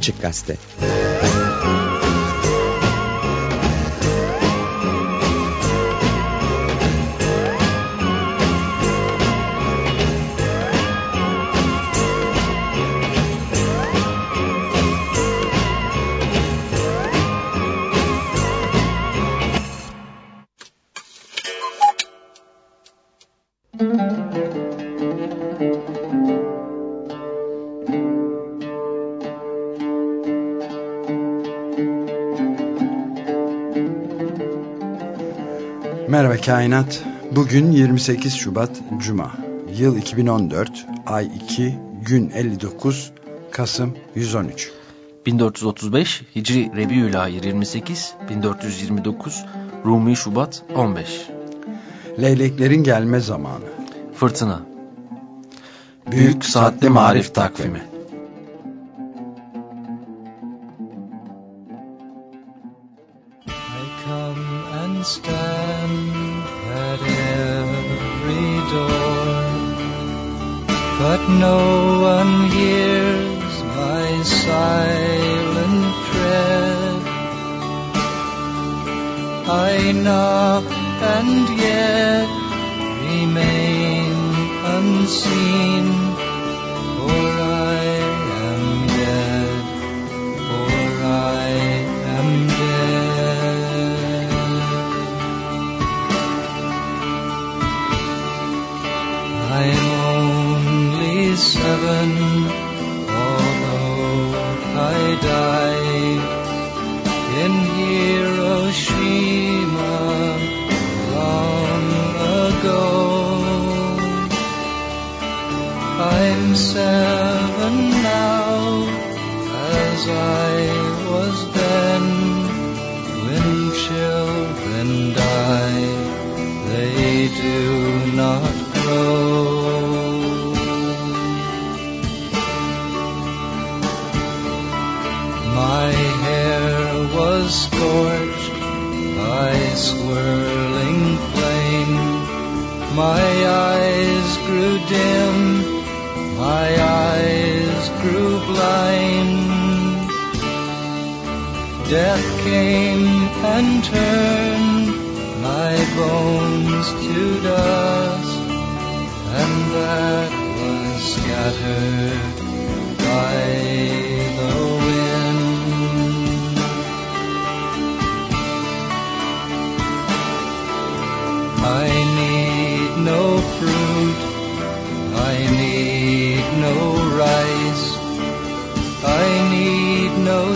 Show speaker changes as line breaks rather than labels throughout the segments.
Açık Gazete
Merhaba Kainat. Bugün 28 Şubat Cuma. Yıl 2014, ay 2, gün 59, Kasım 113.
1435 Hicri Rebiülahir 28, 1429 Rumi Şubat 15.
Leyleklerin gelme zamanı.
Fırtına. Büyük Saatli Marif Takvimi.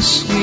News.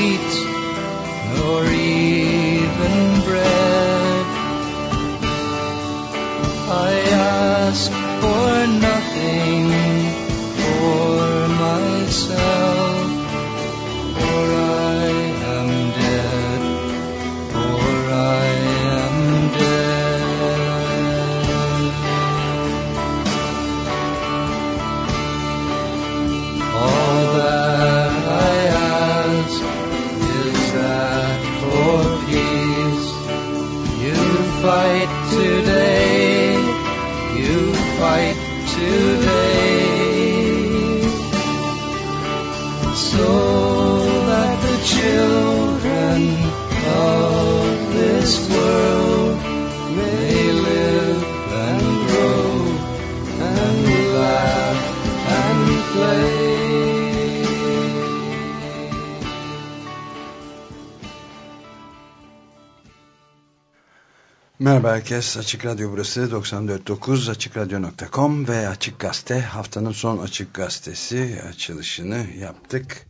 Merhaba herkes. Açık Radyo burası 94.9 AçıkRadyo.com ve Açık Gazete haftanın son Açık Gazetesi açılışını yaptık.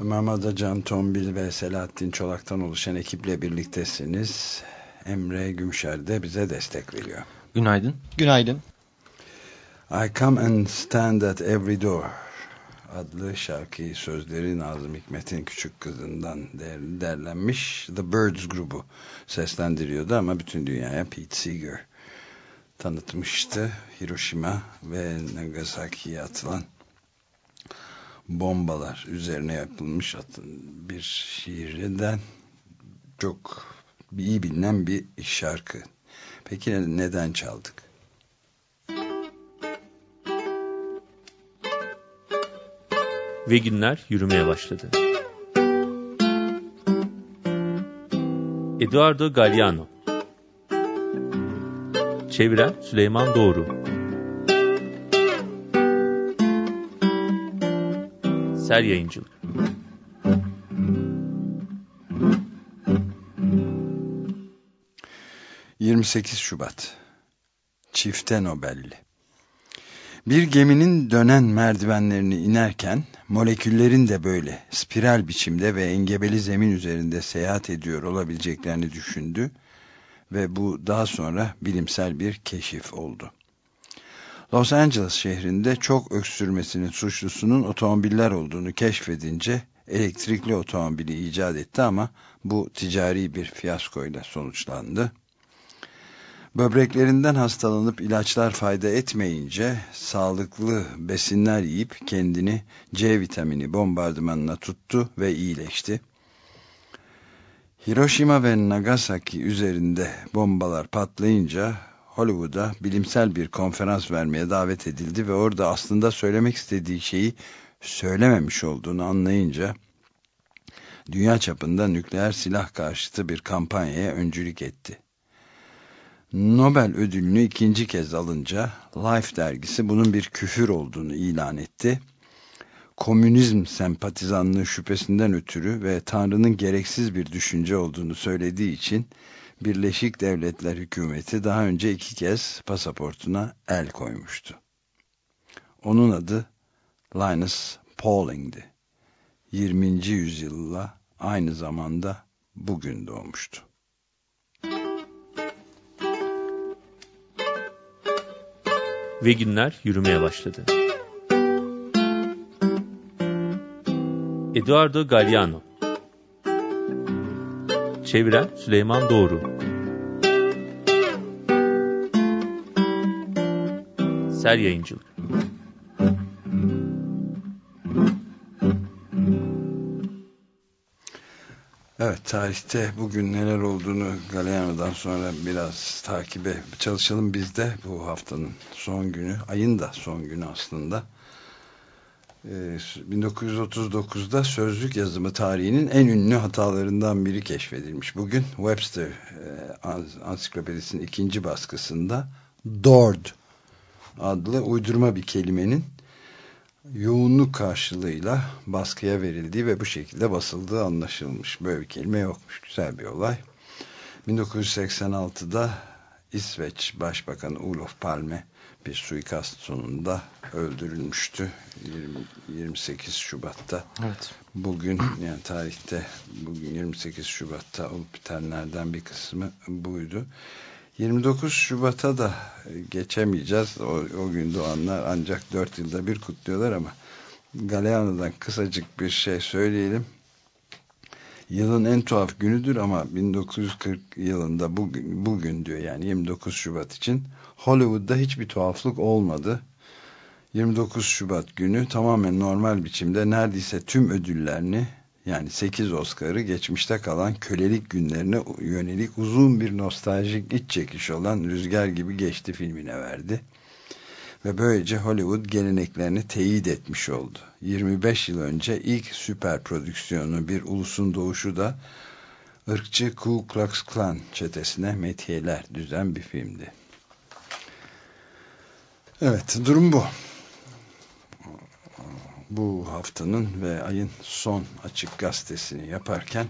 Ömer Madacan, Tombil ve Selahattin Çolak'tan oluşan ekiple birliktesiniz. Emre Gümşer de bize destek veriyor.
Günaydın.
Günaydın.
I come and stand at every door adlı şarkıyı sözleri Nazım Hikmet'in küçük kızından der, derlenmiş The Birds grubu seslendiriyordu ama bütün dünyaya Pete Seeger tanıtmıştı. Hiroşima ve Nagasaki'ye atılan bombalar üzerine yapılmış bir şiirden çok iyi bilinen bir şarkı. Peki neden çaldık?
Ve günler yürümeye başladı. Eduardo Galliano. Çeviren Süleyman Doğru. Ser Yayıncılık
28 Şubat. Çifte Nobelli Bir geminin dönen merdivenlerini inerken moleküllerin de böyle spiral biçimde ve engebeli zemin üzerinde seyahat ediyor olabileceklerini düşündü ve bu daha sonra bilimsel bir keşif oldu. Los Angeles şehrinde çok öksürmesinin suçlusunun otomobiller olduğunu keşfedince elektrikli otomobili icat etti ama bu ticari bir fiyaskoyla sonuçlandı. Böbreklerinden hastalanıp ilaçlar fayda etmeyince sağlıklı besinler yiyip kendini C vitamini bombardımanına tuttu ve iyileşti. Hiroşima ve Nagasaki üzerinde bombalar patlayınca Hollywood'a bilimsel bir konferans vermeye davet edildi ve orada aslında söylemek istediği şeyi söylememiş olduğunu anlayınca dünya çapında nükleer silah karşıtı bir kampanyaya öncülük etti. Nobel ödülünü ikinci kez alınca Life dergisi bunun bir küfür olduğunu ilan etti. Komünizm sempatizanlığı şüphesinden ötürü ve Tanrı'nın gereksiz bir düşünce olduğunu söylediği için Birleşik Devletler hükümeti daha önce iki kez pasaportuna el koymuştu. Onun adı Linus Pauling'di. 20. yüzyılla aynı zamanda bugün doğmuştu.
Ve günler yürümeye başladı. Eduardo Galliano. Çeviren Süleyman Doğru. Ser Yayıncılık
Evet tarihte bugün neler olduğunu Galeano'dan sonra biraz takibe çalışalım biz de bu haftanın son günü ayın da son günü aslında. Ee, 1939'da sözlük yazımı tarihinin en ünlü hatalarından biri keşfedilmiş. Bugün Webster e, ansiklopedisinin ikinci baskısında Dord adlı uydurma bir kelimenin yoğunluk karşılığıyla baskıya verildiği ve bu şekilde basıldığı anlaşılmış. Böyle bir kelime yokmuş. Güzel bir olay. 1986'da İsveç Başbakanı Olof Palme bir suikast sonunda öldürülmüştü. 20, 28 Şubat'ta.
Evet.
Bugün yani tarihte bugün 28 Şubat'ta olup bitenlerden bir kısmı buydu. 29 Şubat'a da geçemeyeceğiz. O, o gün doğanlar ancak 4 yılda bir kutluyorlar ama Galeano'dan kısacık bir şey söyleyelim. Yılın en tuhaf günüdür ama 1940 yılında bugün, bugün diyor yani 29 Şubat için Hollywood'da hiçbir tuhaflık olmadı. 29 Şubat günü tamamen normal biçimde neredeyse tüm ödüllerini yani 8 Oscar'ı geçmişte kalan kölelik günlerine yönelik uzun bir nostaljik iç çekiş olan Rüzgar gibi geçti filmine verdi. Ve böylece Hollywood geleneklerini teyit etmiş oldu. 25 yıl önce ilk süper prodüksiyonu bir ulusun doğuşu da ırkçı Ku Klux Klan çetesine metiyeler düzen bir filmdi. Evet durum bu bu haftanın ve ayın son açık gazetesini yaparken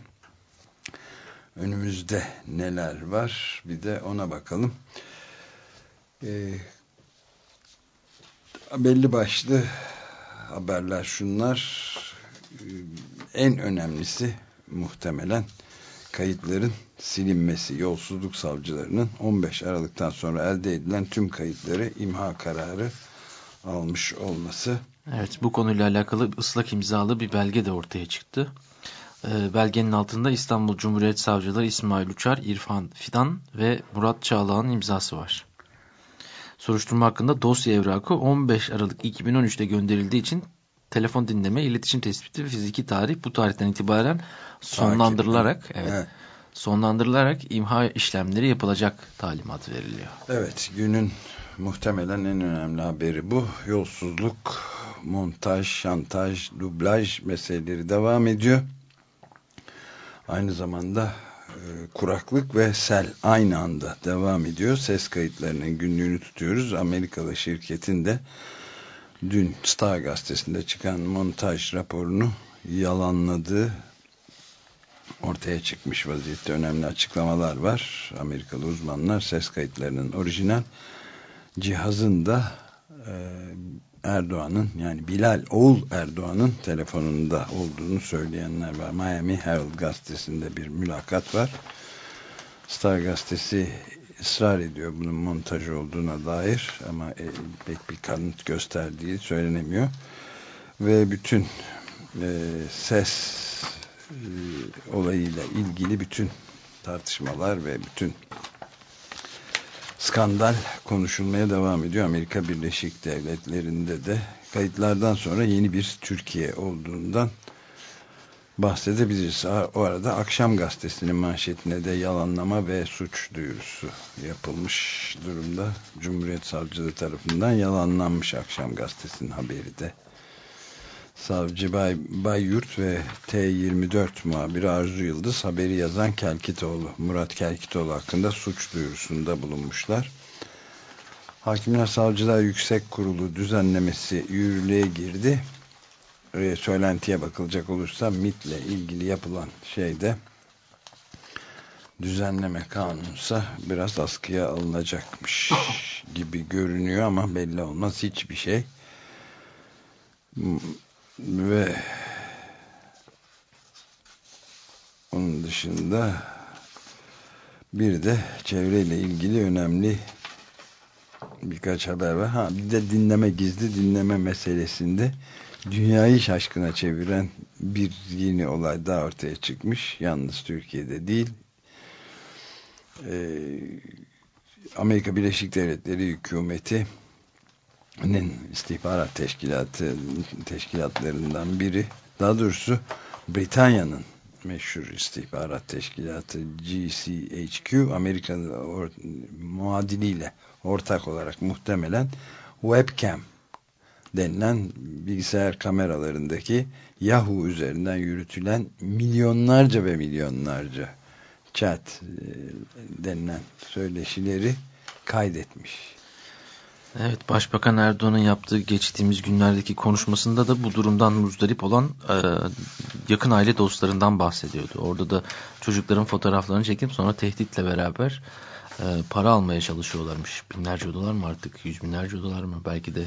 önümüzde neler var bir de ona bakalım. Ee, belli başlı haberler şunlar. Ee, en önemlisi muhtemelen kayıtların silinmesi yolsuzluk savcılarının 15 Aralık'tan sonra elde edilen tüm kayıtları imha kararı almış olması
Evet bu konuyla alakalı ıslak imzalı bir belge de ortaya çıktı. Ee, belgenin altında İstanbul Cumhuriyet Savcıları İsmail Uçar, İrfan Fidan ve Murat Çağlağ'ın imzası var. Soruşturma hakkında dosya evrakı 15 Aralık 2013'te gönderildiği için telefon dinleme, iletişim tespiti ve fiziki tarih bu tarihten itibaren sonlandırılarak evet, evet. sonlandırılarak imha işlemleri yapılacak talimat veriliyor.
Evet günün muhtemelen en önemli haberi bu. Yolsuzluk montaj, şantaj, dublaj meseleleri devam ediyor. Aynı zamanda e, kuraklık ve sel aynı anda devam ediyor. Ses kayıtlarının günlüğünü tutuyoruz. Amerikalı şirketin de dün Star gazetesinde çıkan montaj raporunu yalanladığı ortaya çıkmış vaziyette önemli açıklamalar var. Amerikalı uzmanlar ses kayıtlarının orijinal cihazın da e, Erdoğan'ın yani Bilal Oğul Erdoğan'ın telefonunda olduğunu söyleyenler var. Miami Herald gazetesinde bir mülakat var. Star gazetesi ısrar ediyor bunun montaj olduğuna dair ama e, pek bir kanıt gösterdiği söylenemiyor. Ve bütün e, ses e, olayıyla ilgili bütün tartışmalar ve bütün skandal konuşulmaya devam ediyor. Amerika Birleşik Devletleri'nde de kayıtlardan sonra yeni bir Türkiye olduğundan bahsedebiliriz. O arada Akşam Gazetesi'nin manşetine de yalanlama ve suç duyurusu yapılmış durumda. Cumhuriyet Savcılığı tarafından yalanlanmış Akşam Gazetesi'nin haberi de. Savcı Bay, Bayyurt ve T24 muhabiri Arzu Yıldız haberi yazan Kelkitoğlu, Murat Kelkitoğlu hakkında suç duyurusunda bulunmuşlar. Hakimler Savcılar Yüksek Kurulu düzenlemesi yürürlüğe girdi. E, söylentiye bakılacak olursa MIT'le ilgili yapılan şeyde düzenleme kanunsa biraz askıya alınacakmış gibi görünüyor ama belli olmaz hiçbir şey ve onun dışında bir de çevreyle ilgili önemli birkaç haber var. Ha, bir de dinleme gizli dinleme meselesinde dünyayı şaşkına çeviren bir yeni olay daha ortaya çıkmış. Yalnız Türkiye'de değil. Ee, Amerika Birleşik Devletleri hükümeti istihbarat teşkilatı teşkilatlarından biri daha doğrusu Britanya'nın meşhur istihbarat teşkilatı GCHQ Amerika'nın or muadiliyle ortak olarak muhtemelen webcam denilen bilgisayar kameralarındaki Yahoo üzerinden yürütülen milyonlarca ve milyonlarca chat denilen söyleşileri kaydetmiş.
Evet, Başbakan Erdoğan'ın yaptığı geçtiğimiz günlerdeki konuşmasında da bu durumdan muzdarip olan e, yakın aile dostlarından bahsediyordu. Orada da çocukların fotoğraflarını çekip sonra tehditle beraber e, para almaya çalışıyorlarmış. Binlerce dolar mı artık, yüz binlerce dolar mı? Belki de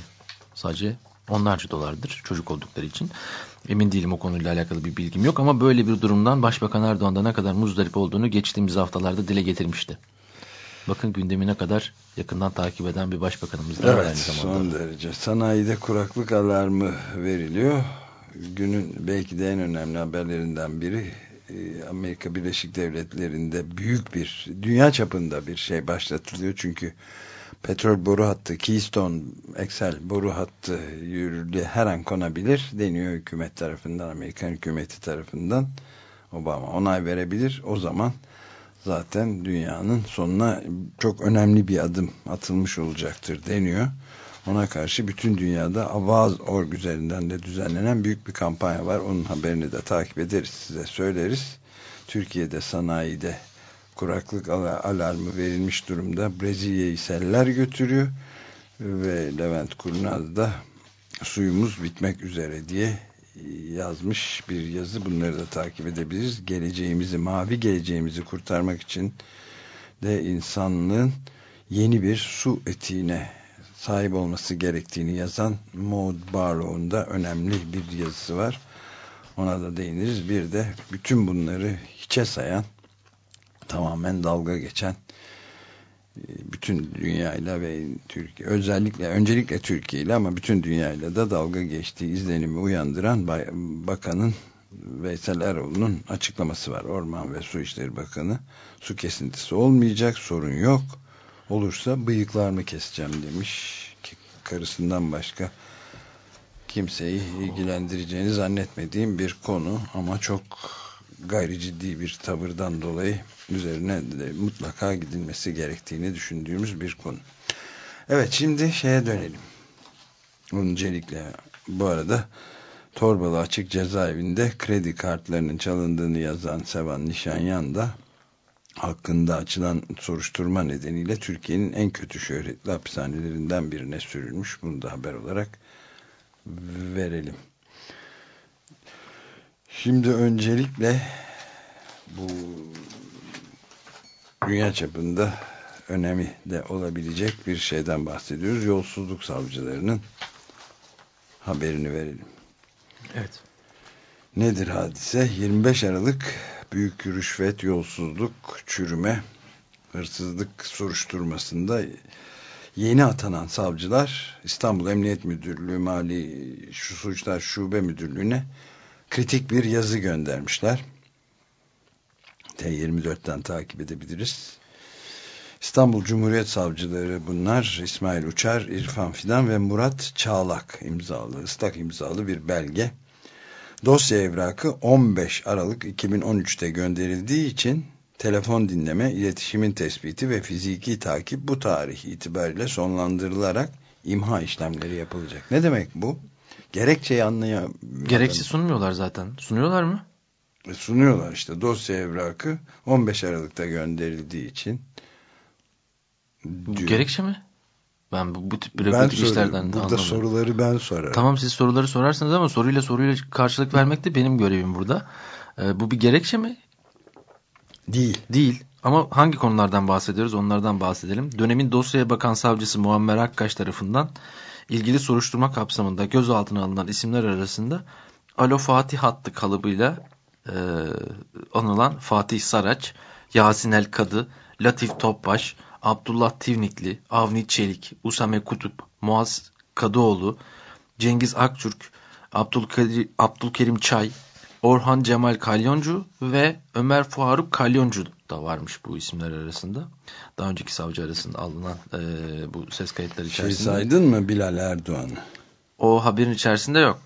sadece onlarca dolardır çocuk oldukları için. Emin değilim o konuyla alakalı bir bilgim yok ama böyle bir durumdan Başbakan Erdoğan'da ne kadar muzdarip olduğunu geçtiğimiz haftalarda dile getirmişti. Bakın gündemine kadar yakından takip eden bir başbakanımız da
evet,
var aynı zamanda.
son derece. Sanayide kuraklık alarmı veriliyor. Günün belki de en önemli haberlerinden biri e, Amerika Birleşik Devletleri'nde büyük bir dünya çapında bir şey başlatılıyor. Çünkü petrol boru hattı Keystone XL boru hattı yürürlüğe her an konabilir deniyor hükümet tarafından Amerikan hükümeti tarafından Obama onay verebilir. O zaman zaten dünyanın sonuna çok önemli bir adım atılmış olacaktır deniyor. Ona karşı bütün dünyada Avaz.org üzerinden de düzenlenen büyük bir kampanya var. Onun haberini de takip ederiz size söyleriz. Türkiye'de sanayide kuraklık alarmı verilmiş durumda. Brezilya'yı seller götürüyor ve Levent Kurnaz da suyumuz bitmek üzere diye yazmış bir yazı. Bunları da takip edebiliriz. Geleceğimizi, mavi geleceğimizi kurtarmak için de insanlığın yeni bir su etiğine sahip olması gerektiğini yazan Maud Barlow'un da önemli bir yazısı var. Ona da değiniriz. Bir de bütün bunları hiçe sayan, tamamen dalga geçen bütün dünyayla ve Türkiye özellikle öncelikle Türkiye ile ama bütün dünyayla da dalga geçtiği izlenimi uyandıran bakanın Veysel Eroğlu'nun açıklaması var. Orman ve Su İşleri Bakanı su kesintisi olmayacak sorun yok. Olursa bıyıklarımı keseceğim demiş. Karısından başka kimseyi ilgilendireceğini zannetmediğim bir konu ama çok gayri ciddi bir tavırdan dolayı üzerine de mutlaka gidilmesi gerektiğini düşündüğümüz bir konu. Evet şimdi şeye dönelim. Öncelikle Bu arada Torbalı Açık Cezaevinde kredi kartlarının çalındığını yazan Sevan Nişanyan da hakkında açılan soruşturma nedeniyle Türkiye'nin en kötü şöhretli hapishanelerinden birine sürülmüş. Bunu da haber olarak verelim. Şimdi öncelikle bu dünya çapında önemi de olabilecek bir şeyden bahsediyoruz. Yolsuzluk savcılarının haberini verelim.
Evet.
Nedir hadise? 25 Aralık büyük rüşvet, yolsuzluk, çürüme, hırsızlık soruşturmasında yeni atanan savcılar İstanbul Emniyet Müdürlüğü Mali şu Suçlar Şube Müdürlüğü'ne kritik bir yazı göndermişler. T24'ten takip edebiliriz. İstanbul Cumhuriyet Savcıları bunlar İsmail Uçar, İrfan Fidan ve Murat Çağlak imzalı, ıslak imzalı bir belge. Dosya evrakı 15 Aralık 2013'te gönderildiği için telefon dinleme, iletişimin tespiti ve fiziki takip bu tarih itibariyle sonlandırılarak imha işlemleri yapılacak. Ne demek bu? Gerekçeyi anlayamadım.
Gerekçe sunmuyorlar zaten. Sunuyorlar mı?
E, Sunuyorlar işte dosya evrakı 15 Aralık'ta gönderildiği için.
Bu
diyor.
gerekçe mi? Ben bu, bu tip bürokratik işlerden
Burada
anlamıyorum.
soruları ben sorarım.
Tamam siz soruları sorarsınız ama soruyla soruyla karşılık vermek de benim görevim burada. Ee, bu bir gerekçe mi?
Değil.
Değil. Ama hangi konulardan bahsediyoruz onlardan bahsedelim. Dönemin dosyaya bakan savcısı Muammer Akkaş tarafından ilgili soruşturma kapsamında gözaltına alınan isimler arasında Alo Fatih hattı kalıbıyla e, anılan Fatih Saraç, Yasin El Kadı, Latif Topbaş, Abdullah Tivnikli, Avni Çelik, Usame Kutup, Muaz Kadıoğlu, Cengiz Aktürk, Abdülkadir, Abdülkerim Çay, Orhan Cemal Kalyoncu ve Ömer Faruk Kalyoncu da varmış bu isimler arasında. Daha önceki savcı arasında alınan e, bu ses kayıtları
Şey
içerisinde.
saydın mı Bilal Erdoğan'ı?
O haberin içerisinde yok.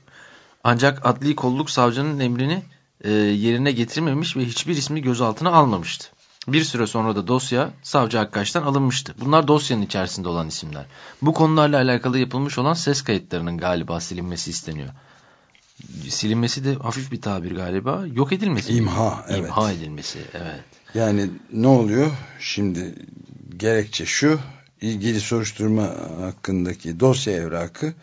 Ancak adli kolluk savcının emrini e, yerine getirmemiş ve hiçbir ismi gözaltına almamıştı. Bir süre sonra da dosya savcı Akkaş'tan alınmıştı. Bunlar dosyanın içerisinde olan isimler. Bu konularla alakalı yapılmış olan ses kayıtlarının galiba silinmesi isteniyor. Silinmesi de hafif bir tabir galiba. Yok edilmesi.
İmha, evet.
İmha edilmesi, evet.
Yani ne oluyor? Şimdi gerekçe şu. ilgili soruşturma hakkındaki dosya evrakı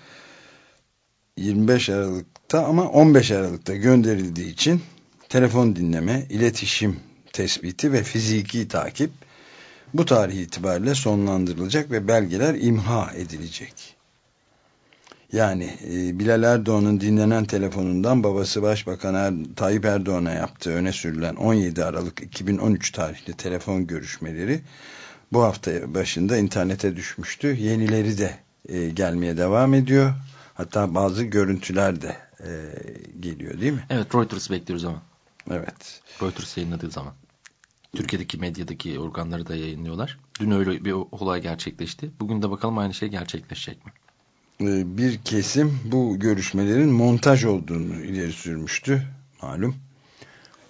25 Aralık'ta ama 15 Aralık'ta gönderildiği için telefon dinleme, iletişim tespiti ve fiziki takip bu tarih itibariyle sonlandırılacak ve belgeler imha edilecek. Yani e, Bilal Erdoğan'ın dinlenen telefonundan babası Başbakan er, Tayyip Erdoğan'a yaptığı öne sürülen 17 Aralık 2013 tarihli telefon görüşmeleri bu hafta başında internete düşmüştü. Yenileri de e, gelmeye devam ediyor. Hatta bazı görüntüler de e, geliyor değil mi?
Evet Reuters bekliyoruz ama.
Evet.
Reuters yayınladığı zaman. Türkiye'deki medyadaki organları da yayınlıyorlar. Dün öyle bir olay gerçekleşti. Bugün de bakalım aynı şey gerçekleşecek mi?
E, bir kesim bu görüşmelerin montaj olduğunu ileri sürmüştü. Malum.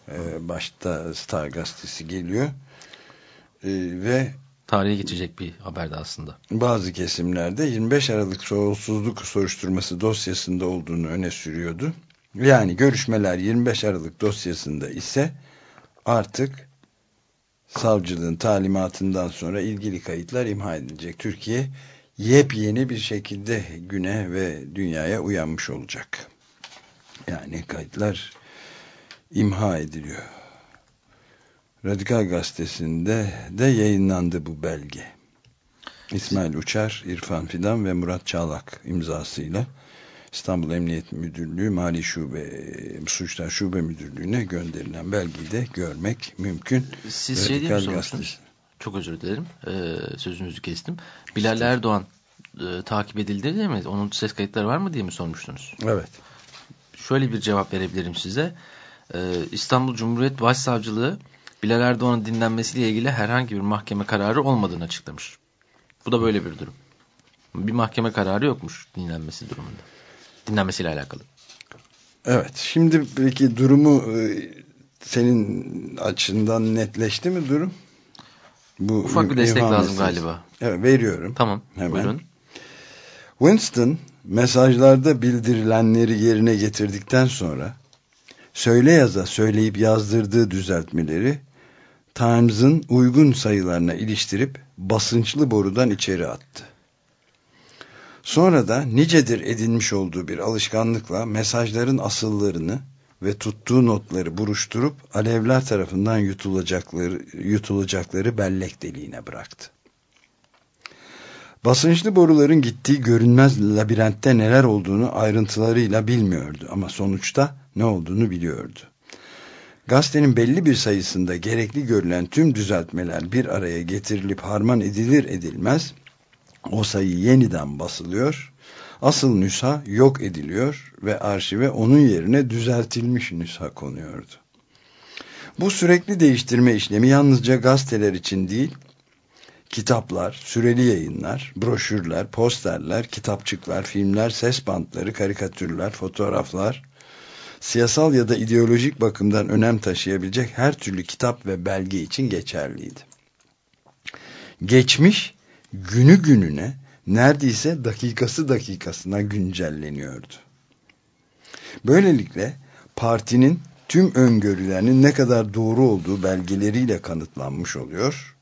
E, başta Star gazetesi geliyor. E, ve
Tarihe geçecek bir haberdi aslında.
bazı kesimlerde 25 Aralık soğulsuzluk soruşturması dosyasında olduğunu öne sürüyordu. Yani görüşmeler 25 Aralık dosyasında ise artık savcılığın talimatından sonra ilgili kayıtlar imha edilecek. Türkiye yepyeni bir şekilde güne ve dünyaya uyanmış olacak. Yani kayıtlar imha ediliyor. Radikal Gazetesi'nde de yayınlandı bu belge. İsmail Uçar, İrfan Fidan ve Murat Çağlak imzasıyla İstanbul Emniyet Müdürlüğü Mali Şube Suçlar Şube Müdürlüğü'ne gönderilen belgeyi de görmek mümkün.
Siz şey diye mi? Çok özür dilerim. Ee, sözünüzü kestim. Bilal Erdoğan e, takip edildi değil mi? Onun ses kayıtları var mı diye mi sormuştunuz?
Evet.
Şöyle bir cevap verebilirim size. Ee, İstanbul Cumhuriyet Başsavcılığı Bilal Erdoğan'ın dinlenmesiyle ilgili herhangi bir mahkeme kararı olmadığını açıklamış. Bu da böyle bir durum. Bir mahkeme kararı yokmuş dinlenmesi durumunda. Dinlenmesiyle alakalı.
Evet. Şimdi peki durumu e, senin açından netleşti mi durum? Bu
Ufak bir destek lazım
meselesi.
galiba.
Evet veriyorum.
Tamam.
Hemen.
Buyurun.
Winston mesajlarda bildirilenleri yerine getirdikten sonra söyle yaza söyleyip yazdırdığı düzeltmeleri Times'ın uygun sayılarına iliştirip basınçlı borudan içeri attı. Sonra da nicedir edinmiş olduğu bir alışkanlıkla mesajların asıllarını ve tuttuğu notları buruşturup alevler tarafından yutulacakları, yutulacakları bellek deliğine bıraktı. Basınçlı boruların gittiği görünmez labirentte neler olduğunu ayrıntılarıyla bilmiyordu ama sonuçta ne olduğunu biliyordu. Gazetenin belli bir sayısında gerekli görülen tüm düzeltmeler bir araya getirilip harman edilir edilmez o sayı yeniden basılıyor, asıl nüsha yok ediliyor ve arşive onun yerine düzeltilmiş nüsha konuyordu. Bu sürekli değiştirme işlemi yalnızca gazeteler için değil, kitaplar, süreli yayınlar, broşürler, posterler, kitapçıklar, filmler, ses bantları, karikatürler, fotoğraflar, siyasal ya da ideolojik bakımdan önem taşıyabilecek her türlü kitap ve belge için geçerliydi. Geçmiş günü gününe neredeyse dakikası dakikasına güncelleniyordu. Böylelikle partinin tüm öngörülerinin ne kadar doğru olduğu belgeleriyle kanıtlanmış oluyor,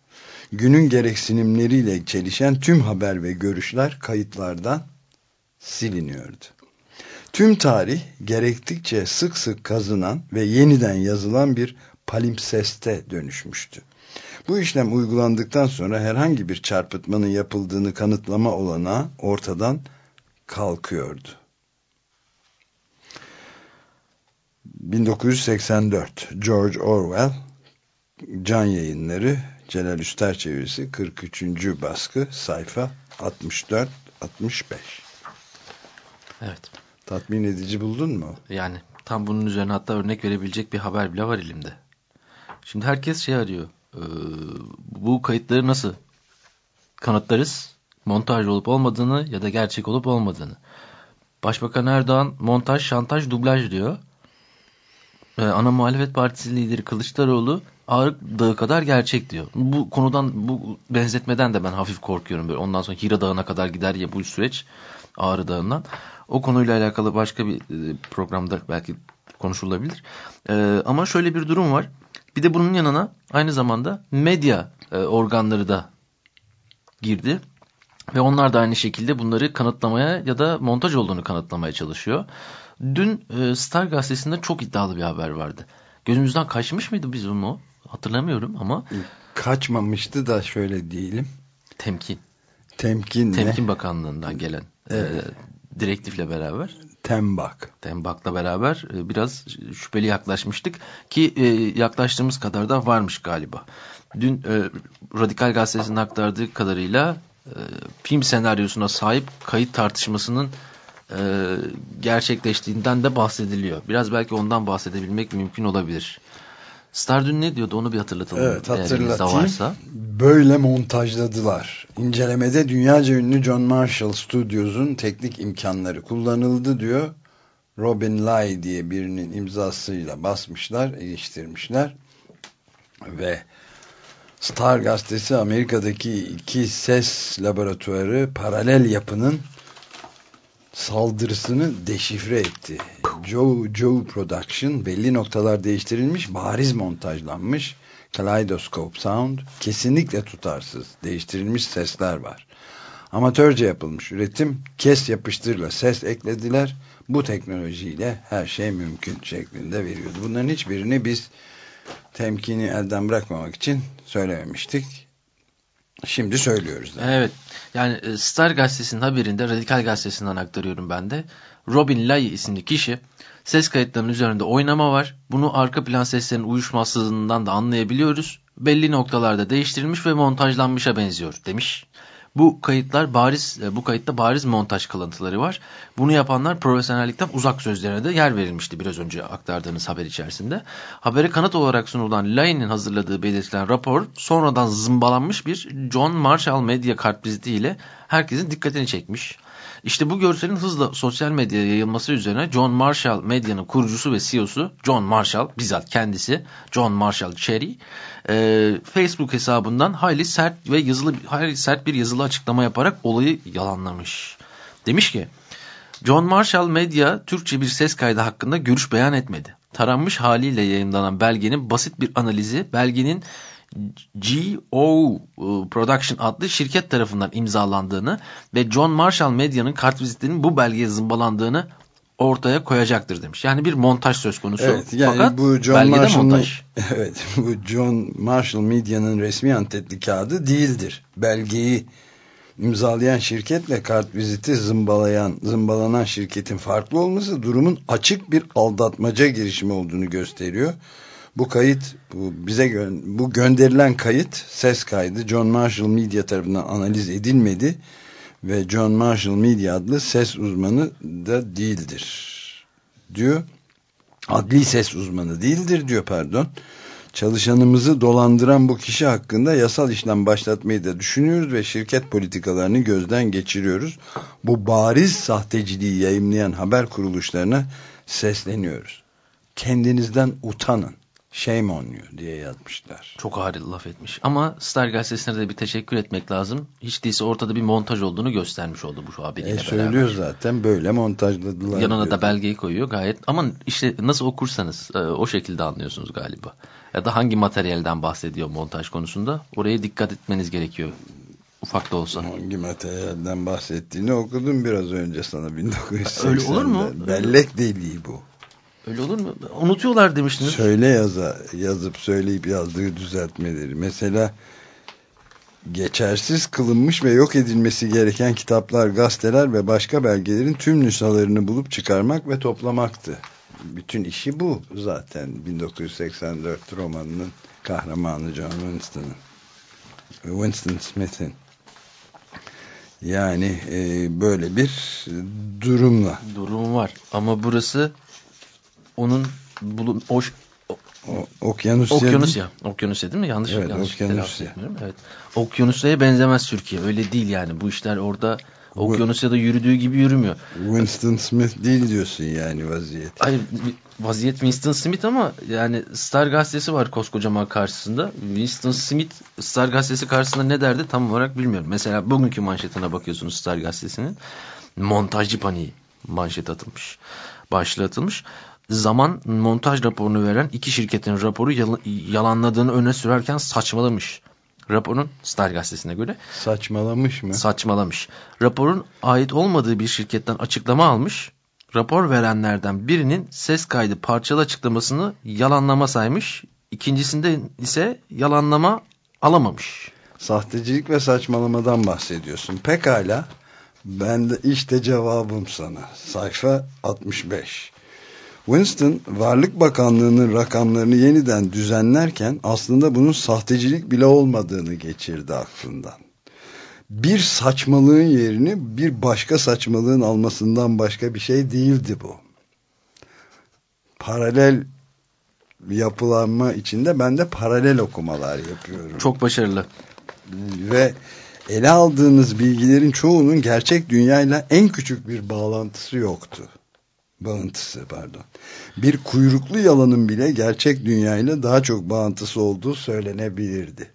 günün gereksinimleriyle çelişen tüm haber ve görüşler kayıtlardan siliniyordu. Tüm tarih gerektikçe sık sık kazınan ve yeniden yazılan bir palimpseste dönüşmüştü. Bu işlem uygulandıktan sonra herhangi bir çarpıtmanın yapıldığını kanıtlama olanağı ortadan kalkıyordu. 1984 George Orwell Can Yayınları Celal Üster çevirisi 43. baskı sayfa 64-65
Evet.
Tatmin edici buldun mu?
Yani tam bunun üzerine hatta örnek verebilecek bir haber bile var elimde. Şimdi herkes şey arıyor. E, bu kayıtları nasıl kanıtlarız? Montaj olup olmadığını ya da gerçek olup olmadığını. Başbakan Erdoğan montaj, şantaj, dublaj diyor. Ee, ana muhalefet partisi lideri Kılıçdaroğlu Ağrı Dağı kadar gerçek diyor. Bu konudan, bu benzetmeden de ben hafif korkuyorum. Böyle. Ondan sonra Hira Dağı'na kadar gider ya bu süreç Ağrı Dağı'ndan. O konuyla alakalı başka bir e, programda belki konuşulabilir. Ee, ama şöyle bir durum var. Bir de bunun yanına aynı zamanda medya e, organları da girdi. Ve onlar da aynı şekilde bunları kanıtlamaya ya da montaj olduğunu kanıtlamaya çalışıyor. Dün e, Star gazetesinde çok iddialı bir haber vardı. Gözümüzden kaçmış mıydı bizim o? Hatırlamıyorum ama.
Kaçmamıştı da şöyle diyelim.
Temkin.
Temkin
Temkin Bakanlığı'ndan gelen e, evet. e, direktifle beraber.
Tembak.
Tembak'la beraber e, biraz şüpheli yaklaşmıştık ki e, yaklaştığımız kadar da varmış galiba. Dün e, Radikal Gazetesi'nin aktardığı kadarıyla film senaryosuna sahip kayıt tartışmasının gerçekleştiğinden de bahsediliyor. Biraz belki ondan bahsedebilmek mümkün olabilir. Star dün ne diyordu onu bir hatırlatalım.
Evet hatırlatayım. Varsa. Böyle montajladılar. İncelemede dünyaca ünlü John Marshall Studios'un teknik imkanları kullanıldı diyor. Robin Lai diye birinin imzasıyla basmışlar, eleştirmişler. Ve Star gazetesi Amerika'daki iki ses laboratuvarı paralel yapının saldırısını deşifre etti. Joe, Joe Production belli noktalar değiştirilmiş, bariz montajlanmış. Kaleidoscope Sound kesinlikle tutarsız, değiştirilmiş sesler var. Amatörce yapılmış üretim, kes yapıştırla ses eklediler. Bu teknolojiyle her şey mümkün şeklinde veriyordu. Bunların hiçbirini biz temkini elden bırakmamak için söylememiştik. Şimdi söylüyoruz.
Evet. Yani e, Star gazetesinin haberinde Radikal gazetesinden aktarıyorum ben de. Robin Lai isimli kişi ses kayıtlarının üzerinde oynama var. Bunu arka plan seslerin uyuşmazlığından da anlayabiliyoruz. Belli noktalarda değiştirilmiş ve montajlanmışa benziyor demiş. Bu kayıtlar bariz, e, bu kayıtta bariz montaj kalıntıları var. Bunu yapanlar profesyonellikten uzak sözlerine de yer verilmişti biraz önce aktardığınız haber içerisinde. Habere kanıt olarak sunulan Lane'in hazırladığı belirtilen rapor sonradan zımbalanmış bir John Marshall medya kartviziti ile herkesin dikkatini çekmiş. İşte bu görselin hızla sosyal medyaya yayılması üzerine John Marshall medyanın kurucusu ve CEO'su John Marshall bizzat kendisi John Marshall Cherry e, Facebook hesabından hayli sert ve yazılı hayli sert bir yazılı açıklama yaparak olayı yalanlamış. Demiş ki John Marshall Medya Türkçe bir ses kaydı hakkında görüş beyan etmedi. Taranmış haliyle yayınlanan belgenin basit bir analizi belgenin GO Production adlı şirket tarafından imzalandığını ve John Marshall Medya'nın kartvizitinin bu belgeye zımbalandığını ortaya koyacaktır demiş. Yani bir montaj söz konusu.
Evet, yani
Fakat
bu John
montaj.
Evet, bu John Marshall Media'nın resmi antetli kağıdı değildir. Belgeyi imzalayan şirketle kartviziti zımbalayan, zımbalanan şirketin farklı olması durumun açık bir aldatmaca girişimi olduğunu gösteriyor. Bu kayıt, bu bize gö bu gönderilen kayıt, ses kaydı John Marshall Media tarafından analiz edilmedi ve John Marshall Media adlı ses uzmanı da değildir diyor. Adli ses uzmanı değildir diyor pardon. Çalışanımızı dolandıran bu kişi hakkında yasal işlem başlatmayı da düşünüyoruz ve şirket politikalarını gözden geçiriyoruz. Bu bariz sahteciliği yayımlayan haber kuruluşlarına sesleniyoruz. Kendinizden utanın. Shame on you diye yazmışlar.
Çok ağır laf etmiş. Ama Star Gazetesi'ne de bir teşekkür etmek lazım. Hiç değilse ortada bir montaj olduğunu göstermiş oldu bu haberiyle
E,
beraber.
söylüyor zaten böyle montajladılar.
Yanına
diyor.
da belgeyi koyuyor gayet. Ama işte nasıl okursanız e, o şekilde anlıyorsunuz galiba. Ya da hangi materyalden bahsediyor montaj konusunda oraya dikkat etmeniz gerekiyor. Ufak da olsa.
Hangi materyalden bahsettiğini okudum biraz önce sana 1980'de.
Öyle olur mu?
Bellek deliği bu.
Öyle olur mu? Unutuyorlar demiştiniz.
Söyle yaza, yazıp söyleyip yazdığı düzeltmeleri. Mesela geçersiz kılınmış ve yok edilmesi gereken kitaplar, gazeteler ve başka belgelerin tüm nüshalarını bulup çıkarmak ve toplamaktı. Bütün işi bu zaten 1984 romanının kahramanı John Winston'ın. Winston Smith'in. Yani e, böyle bir durumla.
Durum var. Ama burası onun bulun, o,
O, Okyanusya,
Okyanusya. Okyanusya değil mi? Yanlış
Evet,
yanlış
Okyanusya.
Evet. Okyanusya'ya benzemez Türkiye. Öyle değil yani. Bu işler orada Okyanusya'da yürüdüğü gibi yürümüyor.
Winston Smith değil diyorsun yani vaziyet.
Hayır vaziyet Winston Smith ama yani Star gazetesi var koskocaman karşısında. Winston Smith Star gazetesi karşısında ne derdi tam olarak bilmiyorum. Mesela bugünkü manşetine bakıyorsunuz Star gazetesinin. Montajcı paniği manşet atılmış. Başlığı atılmış. Zaman montaj raporunu veren iki şirketin raporu yal- yalanladığını öne sürerken saçmalamış. Raporun Star gazetesine göre
Saçmalamış mı?
saçmalamış. Raporun ait olmadığı bir şirketten açıklama almış. Rapor verenlerden birinin ses kaydı parçalı açıklamasını yalanlama saymış. İkincisinde ise yalanlama alamamış.
Sahtecilik ve saçmalamadan bahsediyorsun. Pekala. Ben de işte cevabım sana. Sayfa 65. Winston, Varlık Bakanlığı'nın rakamlarını yeniden düzenlerken aslında bunun sahtecilik bile olmadığını geçirdi aklından. Bir saçmalığın yerini bir başka saçmalığın almasından başka bir şey değildi bu. Paralel yapılanma içinde ben de paralel okumalar yapıyorum
Çok başarılı.
ve ele aldığınız bilgilerin çoğunun gerçek dünyayla en küçük bir bağlantısı yoktu. Bağıntısı pardon. Bir kuyruklu yalanın bile gerçek dünyayla daha çok bağıntısı olduğu söylenebilirdi.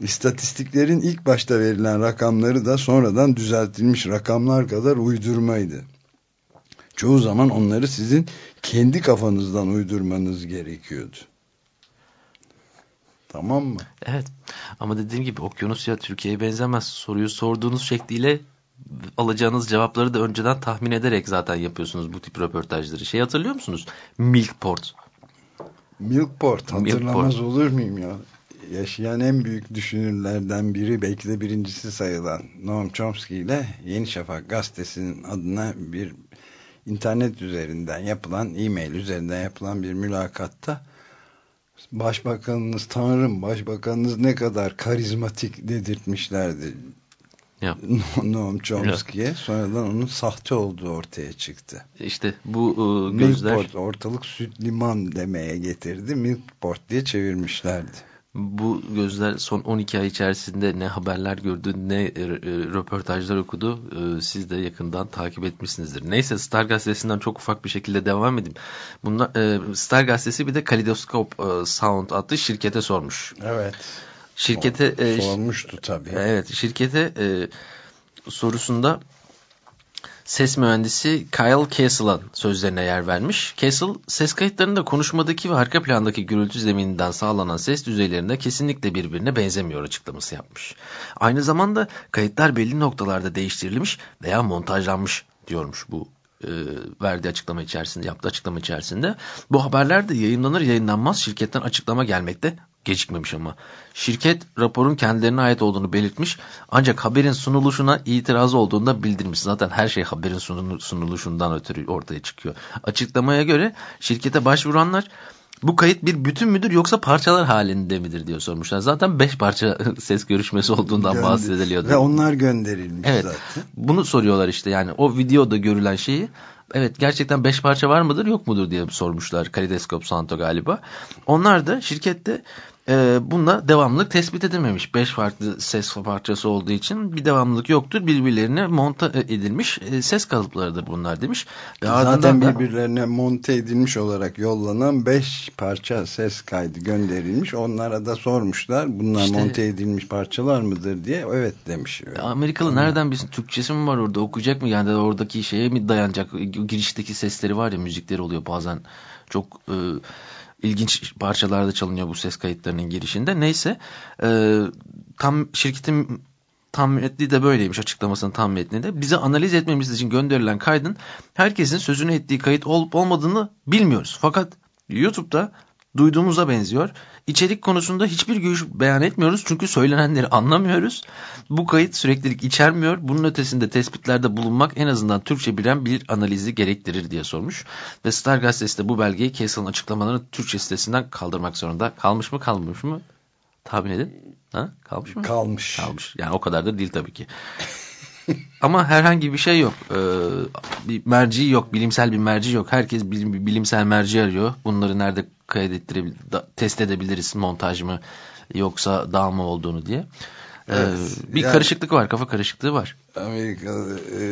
İstatistiklerin ilk başta verilen rakamları da sonradan düzeltilmiş rakamlar kadar uydurmaydı. Çoğu zaman onları sizin kendi kafanızdan uydurmanız gerekiyordu. Tamam mı?
Evet ama dediğim gibi Okyanusya Türkiye'ye benzemez. Soruyu sorduğunuz şekliyle alacağınız cevapları da önceden tahmin ederek zaten yapıyorsunuz bu tip röportajları. Şey hatırlıyor musunuz? Milkport.
Milkport hatırlamaz
Milkport.
olur muyum ya? Yaşayan en büyük düşünürlerden biri belki de birincisi sayılan Noam Chomsky ile Yeni Şafak gazetesinin adına bir internet üzerinden yapılan e-mail üzerinden yapılan bir mülakatta Başbakanınız Tanrım, Başbakanınız ne kadar karizmatik dedirtmişlerdi
Ya.
Noam Chomsky'ye. Sonradan onun sahte olduğu ortaya çıktı.
İşte bu e, gözler
Milkport ortalık süt liman demeye getirdi. Milkport diye çevirmişlerdi.
bu gözler son 12 ay içerisinde ne haberler gördü ne e, e, röportajlar okudu. E, siz de yakından takip etmişsinizdir. Neyse Star Gazetesi'nden çok ufak bir şekilde devam edeyim. Bunlar, e, Star Gazetesi bir de Kaleidoscope e, Sound adlı şirkete sormuş.
Evet.
Şirkete e,
Sormuştu tabii.
Evet şirkete e, sorusunda ses mühendisi Kyle Castle'ın sözlerine yer vermiş. Castle ses kayıtlarında konuşmadaki ve arka plandaki gürültü zemininden sağlanan ses düzeylerinde kesinlikle birbirine benzemiyor açıklaması yapmış. Aynı zamanda kayıtlar belli noktalarda değiştirilmiş veya montajlanmış diyormuş bu e, verdiği açıklama içerisinde, yaptığı açıklama içerisinde. Bu haberler de yayınlanır yayınlanmaz şirketten açıklama gelmekte gecikmemiş ama. Şirket raporun kendilerine ait olduğunu belirtmiş ancak haberin sunuluşuna itiraz olduğunu da bildirmiş. Zaten her şey haberin sunuluşundan ötürü ortaya çıkıyor. Açıklamaya göre şirkete başvuranlar bu kayıt bir bütün müdür yoksa parçalar halinde midir diye sormuşlar. Zaten beş parça ses görüşmesi olduğundan Gönder bahsediliyordu.
Ve onlar gönderilmiş
evet,
zaten.
Bunu soruyorlar işte yani o videoda görülen şeyi evet gerçekten beş parça var mıdır yok mudur diye sormuşlar Kaleidoskop Santo galiba. Onlar da şirkette e, bunda devamlılık tespit edilmemiş. Beş farklı ses parçası olduğu için bir devamlılık yoktur. Birbirlerine monte edilmiş e, ses kalıplarıdır bunlar demiş.
Ve Zaten birbirlerine monte edilmiş olarak yollanan beş parça ses kaydı gönderilmiş. Onlara da sormuşlar bunlar işte, monte edilmiş parçalar mıdır diye. Evet demiş.
Amerikalı Ama... nereden bilsin Türkçesi mi var orada okuyacak mı? Yani oradaki şeye mi dayanacak? Girişteki sesleri var ya müzikleri oluyor bazen çok... E, ilginç parçalarda çalınıyor bu ses kayıtlarının girişinde. Neyse e, tam şirketin tam metni de böyleymiş açıklamasının tam metni de. Bize analiz etmemiz için gönderilen kaydın herkesin sözünü ettiği kayıt olup olmadığını bilmiyoruz. Fakat YouTube'da duyduğumuza benziyor. İçerik konusunda hiçbir görüş beyan etmiyoruz çünkü söylenenleri anlamıyoruz. Bu kayıt süreklilik içermiyor. Bunun ötesinde tespitlerde bulunmak en azından Türkçe bilen bir analizi gerektirir diye sormuş. Ve Star gazetesi de bu belgeyi Castle'ın açıklamalarını Türkçe sitesinden kaldırmak zorunda. Kalmış mı kalmamış mı? Tahmin edin. Ha? Kalmış mı?
Kalmış.
Kalmış. Yani o kadar da değil tabii ki. Ama herhangi bir şey yok. Ee, bir merci yok. Bilimsel bir merci yok. Herkes bilim, bilimsel merci arıyor. Bunları nerede kaydettirebil test edebiliriz montaj mı yoksa dağ mı olduğunu diye. Ee, evet, bir yani, karışıklık var, kafa karışıklığı var.
Amerika e,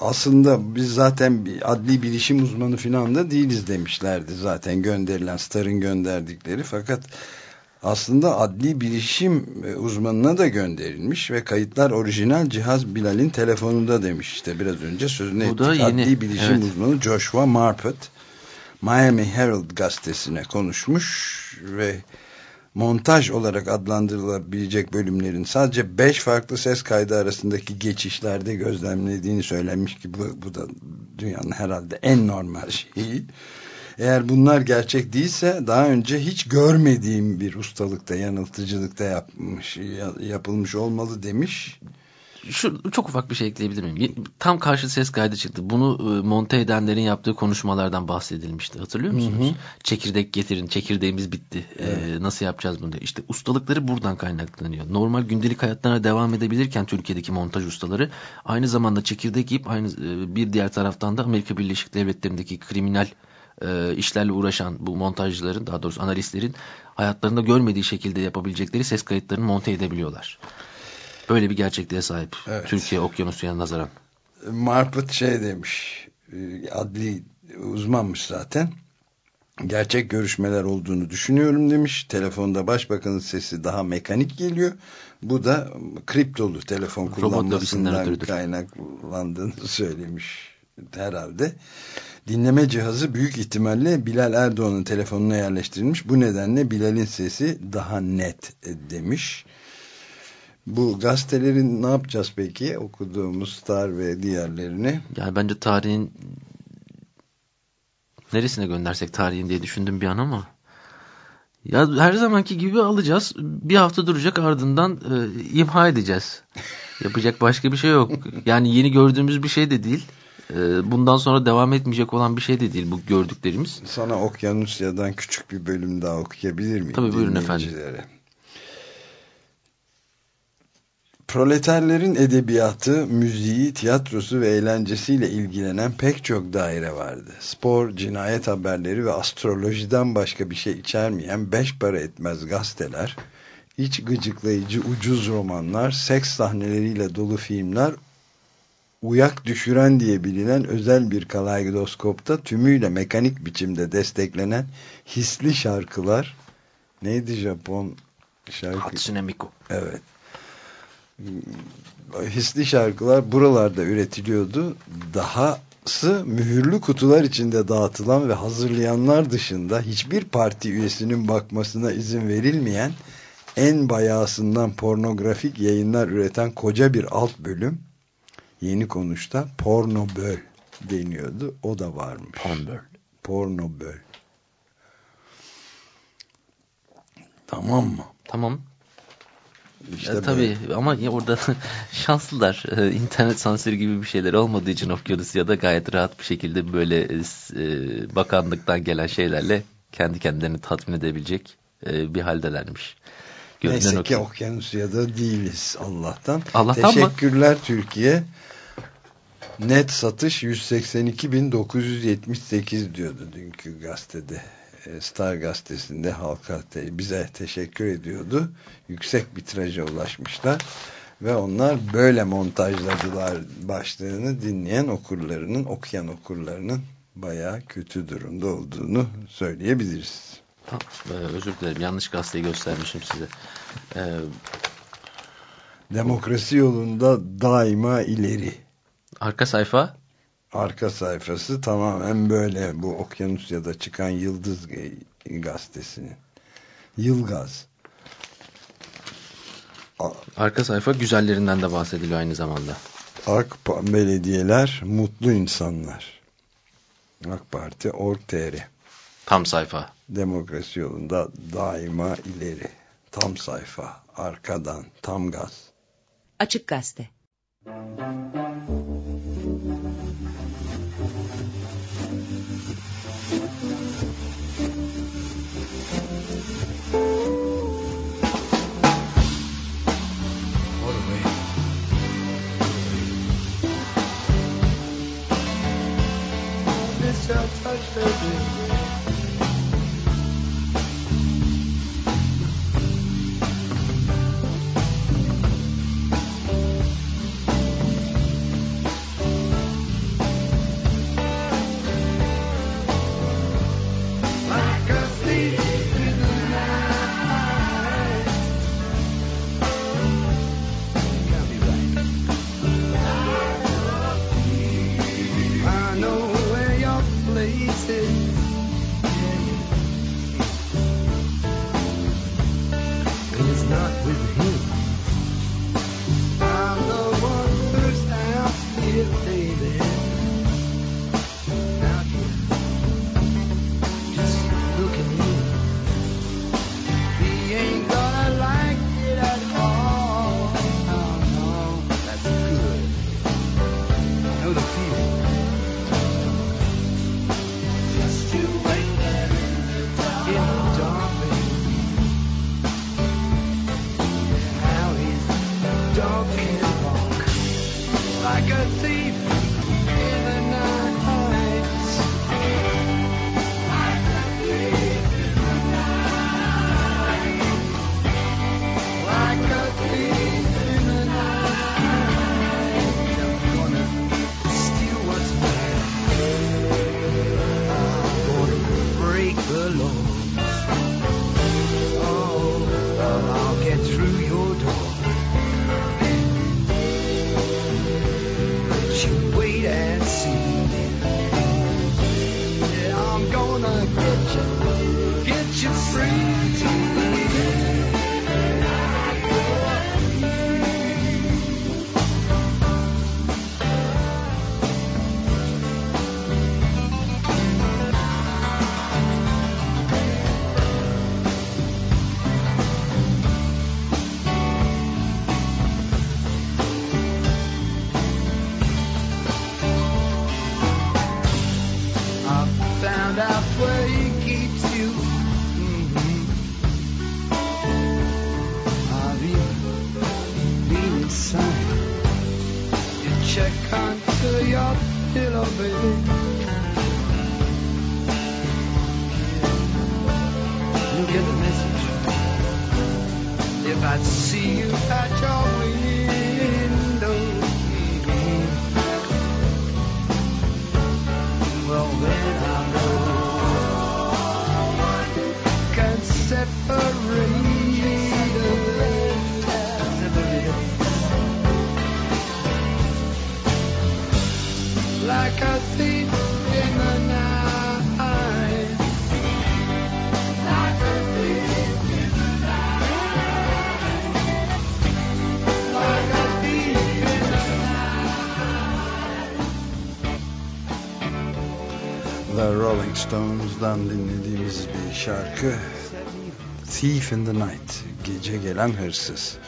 aslında biz zaten bir adli bilişim uzmanı falan da değiliz demişlerdi zaten gönderilen Star'ın gönderdikleri fakat aslında adli bilişim e, uzmanına da gönderilmiş ve kayıtlar orijinal cihaz Bilal'in telefonunda demiş işte biraz önce sözünü ettik. Adli bilişim evet. uzmanı Joshua Marpet Miami Herald gazetesine konuşmuş ve montaj olarak adlandırılabilecek bölümlerin sadece beş farklı ses kaydı arasındaki geçişlerde gözlemlediğini söylemiş ki bu, bu da dünyanın herhalde en normal şeyi. Eğer bunlar gerçek değilse daha önce hiç görmediğim bir ustalıkta, yanıltıcılıkta yapmış, yapılmış olmalı demiş
şu çok ufak bir şey ekleyebilir miyim? Tam karşı ses kaydı çıktı. Bunu e, monte edenlerin yaptığı konuşmalardan bahsedilmişti. Hatırlıyor musunuz? Hı hı. Çekirdek getirin, çekirdeğimiz bitti. E, evet. Ee, nasıl yapacağız bunu diye. İşte ustalıkları buradan kaynaklanıyor. Normal gündelik hayatlarına devam edebilirken Türkiye'deki montaj ustaları aynı zamanda çekirdek yiyip aynı e, bir diğer taraftan da Amerika Birleşik Devletleri'ndeki kriminal e, işlerle uğraşan bu montajcıların daha doğrusu analistlerin hayatlarında görmediği şekilde yapabilecekleri ses kayıtlarını monte edebiliyorlar. Böyle bir gerçekliğe sahip. Evet. Türkiye okyanusuya nazaran.
Marput şey demiş. E, adli uzmanmış zaten. Gerçek görüşmeler olduğunu düşünüyorum demiş. Telefonda başbakanın sesi daha mekanik geliyor. Bu da kriptolu telefon kullanmasından kaynaklandığını söylemiş herhalde. Dinleme cihazı büyük ihtimalle Bilal Erdoğan'ın telefonuna yerleştirilmiş. Bu nedenle Bilal'in sesi daha net demiş. Bu gazetelerin ne yapacağız peki? Okuduğumuz Star ve diğerlerini.
Yani bence tarihin neresine göndersek tarihin diye düşündüm bir an ama ya her zamanki gibi alacağız. Bir hafta duracak ardından e, imha edeceğiz. Yapacak başka bir şey yok. Yani yeni gördüğümüz bir şey de değil. E, bundan sonra devam etmeyecek olan bir şey de değil bu gördüklerimiz.
Sana Okyanusya'dan küçük bir bölüm daha okuyabilir miyim?
Tabii buyurun efendim.
Proleterlerin edebiyatı, müziği, tiyatrosu ve eğlencesiyle ilgilenen pek çok daire vardı. Spor, cinayet haberleri ve astrolojiden başka bir şey içermeyen beş para etmez gazeteler, iç gıcıklayıcı ucuz romanlar, seks sahneleriyle dolu filmler, uyak düşüren diye bilinen özel bir kaleidoskopta tümüyle mekanik biçimde desteklenen hisli şarkılar, neydi Japon şarkı?
Hatsune Miku.
Evet hisli şarkılar buralarda üretiliyordu. Dahası mühürlü kutular içinde dağıtılan ve hazırlayanlar dışında hiçbir parti üyesinin bakmasına izin verilmeyen en bayağısından pornografik yayınlar üreten koca bir alt bölüm yeni konuşta pornoböl deniyordu. O da varmış.
Pornböl.
Pornoböl. Tamam mı?
Tamam.
İşte
E, tabii ama ya orada şanslılar. E, internet sansürü gibi bir şeyler olmadığı için Okyanusya'da gayet rahat bir şekilde böyle e, e, bakanlıktan gelen şeylerle kendi kendilerini tatmin edebilecek e, bir haldelermiş. Görünen
Neyse ki okyanusyada değiliz Allah'tan.
Allah'tan mı?
Teşekkürler Türkiye. Net satış 182.978 diyordu dünkü gazetede. E, Star gazetesinde halka te- bize teşekkür ediyordu. Yüksek bir tiraja ulaşmışlar. Ve onlar böyle montajladılar başlığını dinleyen okurlarının, okuyan okurlarının bayağı kötü durumda olduğunu söyleyebiliriz.
Ha, e, özür dilerim yanlış gazeteyi göstermişim size. E,
Demokrasi yolunda daima ileri.
Arka sayfa
Arka sayfası tamamen böyle bu Okyanusya'da çıkan Yıldız gazetesinin. Yılgaz.
Arka sayfa güzellerinden de bahsediliyor aynı zamanda.
AK belediyeler mutlu insanlar. AK Parti Org.tr
Tam sayfa.
Demokrasi yolunda daima ileri. Tam sayfa. Arkadan. Tam gaz.
Açık Gazete.
Miss
self-frustrated Stones'dan dinlediğimiz bir şarkı Thief in the Night Gece Gelen Hırsız.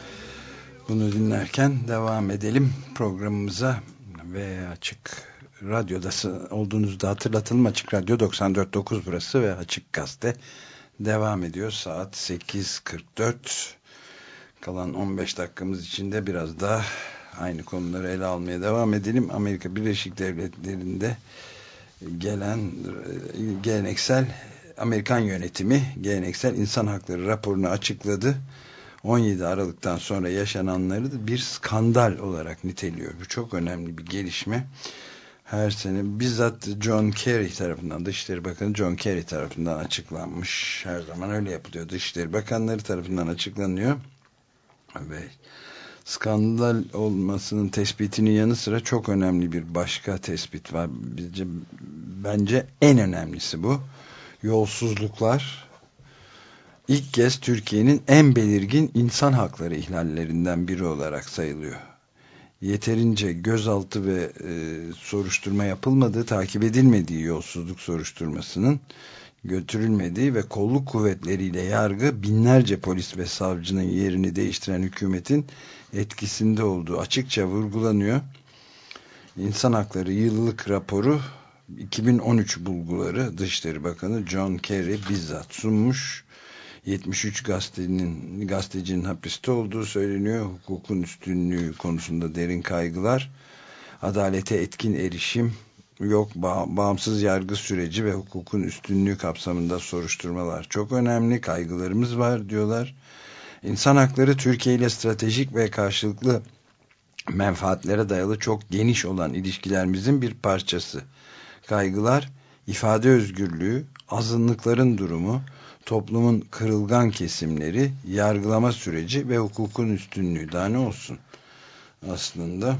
Bunu dinlerken devam edelim programımıza. Ve açık radyoda olduğunuzda hatırlatalım Açık Radyo 94.9 burası ve Açık Gazete devam ediyor saat 8.44 kalan 15 dakikamız içinde biraz daha aynı konuları ele almaya devam edelim. Amerika Birleşik Devletleri'nde gelen geleneksel Amerikan yönetimi geleneksel insan hakları raporunu açıkladı. 17 Aralık'tan sonra yaşananları da bir skandal olarak niteliyor. Bu çok önemli bir gelişme. Her sene bizzat John Kerry tarafından Dışişleri Bakanı John Kerry tarafından açıklanmış. Her zaman öyle yapılıyor. Dışişleri Bakanları tarafından açıklanıyor. Ve skandal olmasının tespitinin yanı sıra çok önemli bir başka tespit var. Bizce, bence en önemlisi bu. Yolsuzluklar ilk kez Türkiye'nin en belirgin insan hakları ihlallerinden biri olarak sayılıyor. Yeterince gözaltı ve e, soruşturma yapılmadığı, takip edilmediği yolsuzluk soruşturmasının götürülmediği ve kolluk kuvvetleriyle yargı binlerce polis ve savcının yerini değiştiren hükümetin etkisinde olduğu açıkça vurgulanıyor. İnsan Hakları Yıllık Raporu 2013 bulguları Dışişleri Bakanı John Kerry bizzat sunmuş. 73 gazetenin, gazetecinin hapiste olduğu söyleniyor. Hukukun üstünlüğü konusunda derin kaygılar. Adalete etkin erişim yok. bağımsız yargı süreci ve hukukun üstünlüğü kapsamında soruşturmalar çok önemli. Kaygılarımız var diyorlar. İnsan hakları Türkiye ile stratejik ve karşılıklı menfaatlere dayalı çok geniş olan ilişkilerimizin bir parçası. Kaygılar, ifade özgürlüğü, azınlıkların durumu, toplumun kırılgan kesimleri, yargılama süreci ve hukukun üstünlüğü daha ne olsun aslında